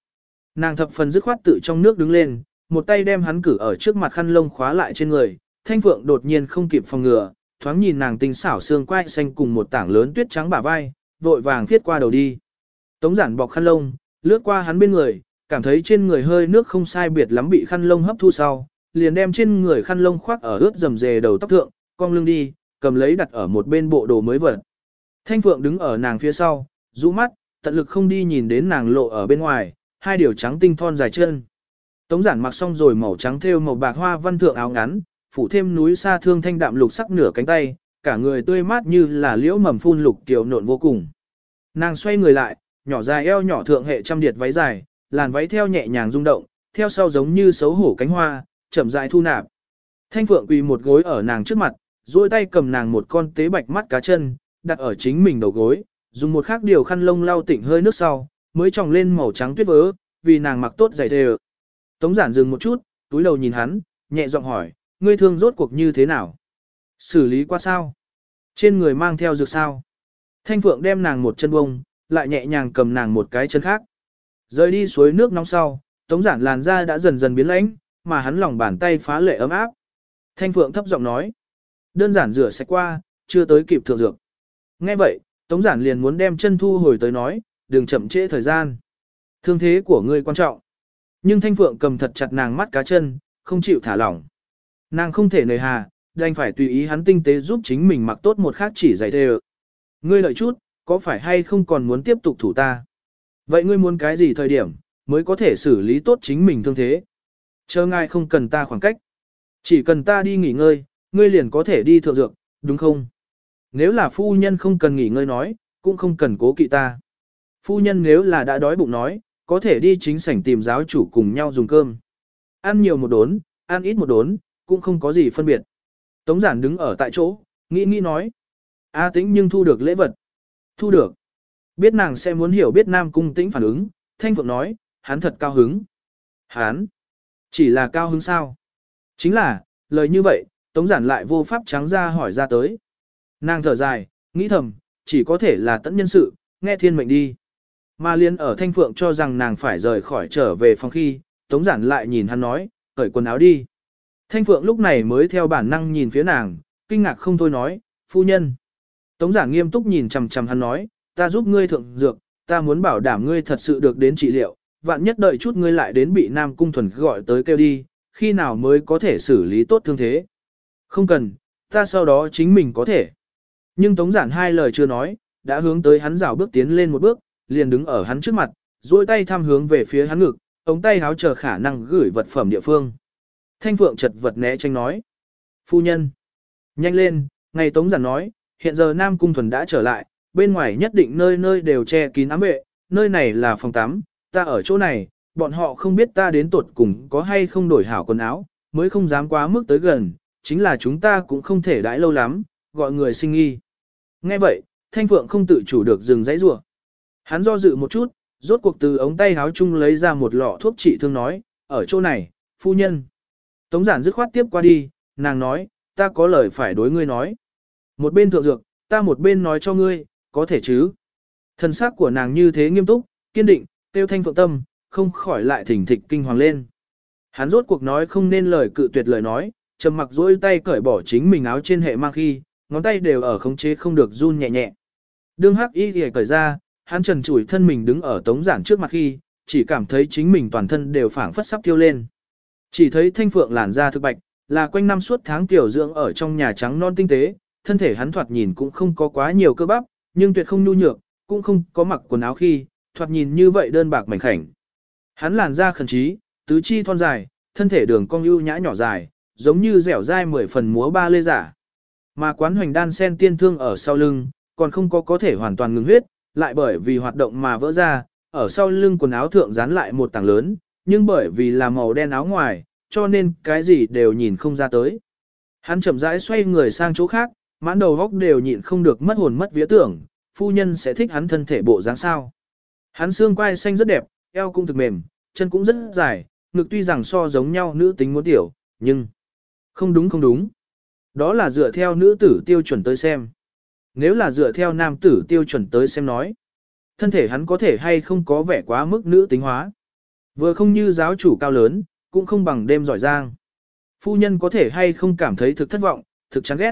Nàng thập phần dứt khoát tự trong nước đứng lên, một tay đem hắn cử ở trước mặt khăn lông khóa lại trên người, Thanh Phượng đột nhiên không kịp phòng ngừa, thoáng nhìn nàng tinh xảo xương quai xanh cùng một tảng lớn tuyết trắng bả vai, vội vàng viết qua đầu đi. Tống giản bọc khăn lông, lướt qua hắn bên người, cảm thấy trên người hơi nước không sai biệt lắm bị khăn lông hấp thu sau, liền đem trên người khăn lông khoác ở ướt rầm rề đầu tóc thượng, cong lưng đi, cầm lấy đặt ở một bên bộ đồ mới vật. Thanh Phượng đứng ở nàng phía sau, rũ mắt, tận lực không đi nhìn đến nàng lộ ở bên ngoài, hai điều trắng tinh thon dài chân. Tống giản mặc xong rồi màu trắng thêu màu bạc hoa văn thượng áo ngắn, phủ thêm núi xa thương thanh đạm lục sắc nửa cánh tay, cả người tươi mát như là liễu mầm phun lục kiều nộn vô cùng. Nàng xoay người lại, nhỏ dài eo nhỏ thượng hệ trăm điệt váy dài, làn váy theo nhẹ nhàng rung động, theo sau giống như xấu hổ cánh hoa, chậm rãi thu nạp. Thanh Phượng quỳ một gối ở nàng trước mặt, duỗi tay cầm nàng một con tế bạch mắt cá chân, đặt ở chính mình đầu gối, dùng một khác điều khăn lông lau tịnh hơi nước sau, mới tròng lên màu trắng tuyết vớ, vì nàng mặc tốt giày đều. Tống giản dừng một chút, túi đầu nhìn hắn, nhẹ giọng hỏi, ngươi thương rốt cuộc như thế nào? Xử lý qua sao? Trên người mang theo dược sao? Thanh Phượng đem nàng một chân bông, lại nhẹ nhàng cầm nàng một cái chân khác. Rời đi suối nước nóng sau, tống giản làn da đã dần dần biến lãnh, mà hắn lòng bàn tay phá lệ ấm áp. Thanh Phượng thấp giọng nói, đơn giản rửa sạch qua, chưa tới kịp thượng dược. Nghe vậy, tống giản liền muốn đem chân thu hồi tới nói, đừng chậm trễ thời gian. Thương thế của ngươi quan trọng. Nhưng Thanh Phượng cầm thật chặt nàng mắt cá chân, không chịu thả lỏng. Nàng không thể nời hà, đành phải tùy ý hắn tinh tế giúp chính mình mặc tốt một khác chỉ giày thề. Ngươi lợi chút, có phải hay không còn muốn tiếp tục thủ ta? Vậy ngươi muốn cái gì thời điểm, mới có thể xử lý tốt chính mình thương thế? Chờ ngài không cần ta khoảng cách. Chỉ cần ta đi nghỉ ngơi, ngươi liền có thể đi thượng dược, đúng không? Nếu là phu nhân không cần nghỉ ngơi nói, cũng không cần cố kỵ ta. Phu nhân nếu là đã đói bụng nói, có thể đi chính sảnh tìm giáo chủ cùng nhau dùng cơm. Ăn nhiều một đốn, ăn ít một đốn, cũng không có gì phân biệt. Tống giản đứng ở tại chỗ, nghĩ nghĩ nói. A tĩnh nhưng thu được lễ vật. Thu được. Biết nàng sẽ muốn hiểu biết Nam Cung tĩnh phản ứng, Thanh Phượng nói, hắn thật cao hứng. Hắn? Chỉ là cao hứng sao? Chính là, lời như vậy, Tống giản lại vô pháp trắng ra hỏi ra tới. Nàng thở dài, nghĩ thầm, chỉ có thể là tận nhân sự, nghe thiên mệnh đi. Mà liên ở Thanh Phượng cho rằng nàng phải rời khỏi trở về phòng khi, Tống giản lại nhìn hắn nói, cởi quần áo đi. Thanh Phượng lúc này mới theo bản năng nhìn phía nàng, kinh ngạc không thôi nói, phu nhân. Tống giản nghiêm túc nhìn chằm chằm hắn nói, ta giúp ngươi thượng dược, ta muốn bảo đảm ngươi thật sự được đến trị liệu, vạn nhất đợi chút ngươi lại đến bị Nam Cung Thuần gọi tới kêu đi, khi nào mới có thể xử lý tốt thương thế. Không cần, ta sau đó chính mình có thể. Nhưng Tống giản hai lời chưa nói, đã hướng tới hắn rảo bước tiến lên một bước, liền đứng ở hắn trước mặt, duỗi tay thăm hướng về phía hắn ngực, ống tay háo chờ khả năng gửi vật phẩm địa phương. Thanh Phượng chật vật né tranh nói. Phu nhân. Nhanh lên, ngày Tống giản nói, hiện giờ Nam Cung Thuần đã trở lại, bên ngoài nhất định nơi nơi đều che kín ám vệ, nơi này là phòng tắm, ta ở chỗ này, bọn họ không biết ta đến tuột cùng có hay không đổi hảo quần áo, mới không dám quá mức tới gần, chính là chúng ta cũng không thể đãi lâu lắm, gọi người sinh nghi. Nghe vậy, Thanh Phượng không tự chủ được dừng dãy rủa. Hắn do dự một chút, rốt cuộc từ ống tay háo chung lấy ra một lọ thuốc trị thương nói, ở chỗ này, phu nhân. Tống giản dứt khoát tiếp qua đi, nàng nói, ta có lời phải đối ngươi nói. Một bên thượng dược, ta một bên nói cho ngươi, có thể chứ. Thần sắc của nàng như thế nghiêm túc, kiên định, tiêu thanh phượng tâm, không khỏi lại thỉnh thịch kinh hoàng lên. Hắn rốt cuộc nói không nên lời cự tuyệt lời nói, trầm mặc dỗi tay cởi bỏ chính mình áo trên hệ mang khi, ngón tay đều ở khống chế không được run nhẹ nhẹ. Đương hắc y thì cởi ra, hắn trần chủi thân mình đứng ở tống giản trước mặt khi, chỉ cảm thấy chính mình toàn thân đều phảng phất sắp tiêu lên. Chỉ thấy thanh phượng làn da thực bạch, là quanh năm suốt tháng tiểu dưỡng ở trong nhà trắng non tinh tế, thân thể hắn thoạt nhìn cũng không có quá nhiều cơ bắp, nhưng tuyệt không nhu nhược, cũng không có mặc quần áo khi, thoạt nhìn như vậy đơn bạc mảnh khảnh. Hắn làn da khẩn trí, tứ chi thon dài, thân thể đường cong ưu nhã nhỏ dài, giống như dẻo dai mười phần múa ba lê giả. Mà quán hoành đan sen tiên thương ở sau lưng, còn không có có thể hoàn toàn ngừng huyết, lại bởi vì hoạt động mà vỡ ra, ở sau lưng quần áo thượng dán lại một tảng lớn, nhưng bởi vì là màu đen áo ngoài, cho nên cái gì đều nhìn không ra tới. Hắn chậm rãi xoay người sang chỗ khác, mãn đầu góc đều nhịn không được mất hồn mất vía tưởng, phu nhân sẽ thích hắn thân thể bộ dáng sao. Hắn xương quai xanh rất đẹp, eo cũng thực mềm, chân cũng rất dài, ngực tuy rằng so giống nhau nữ tính muốn tiểu, nhưng không đúng không đúng. Đó là dựa theo nữ tử tiêu chuẩn tới xem. Nếu là dựa theo nam tử tiêu chuẩn tới xem nói, thân thể hắn có thể hay không có vẻ quá mức nữ tính hóa. Vừa không như giáo chủ cao lớn, cũng không bằng đêm giỏi giang. Phu nhân có thể hay không cảm thấy thực thất vọng, thực chán ghét.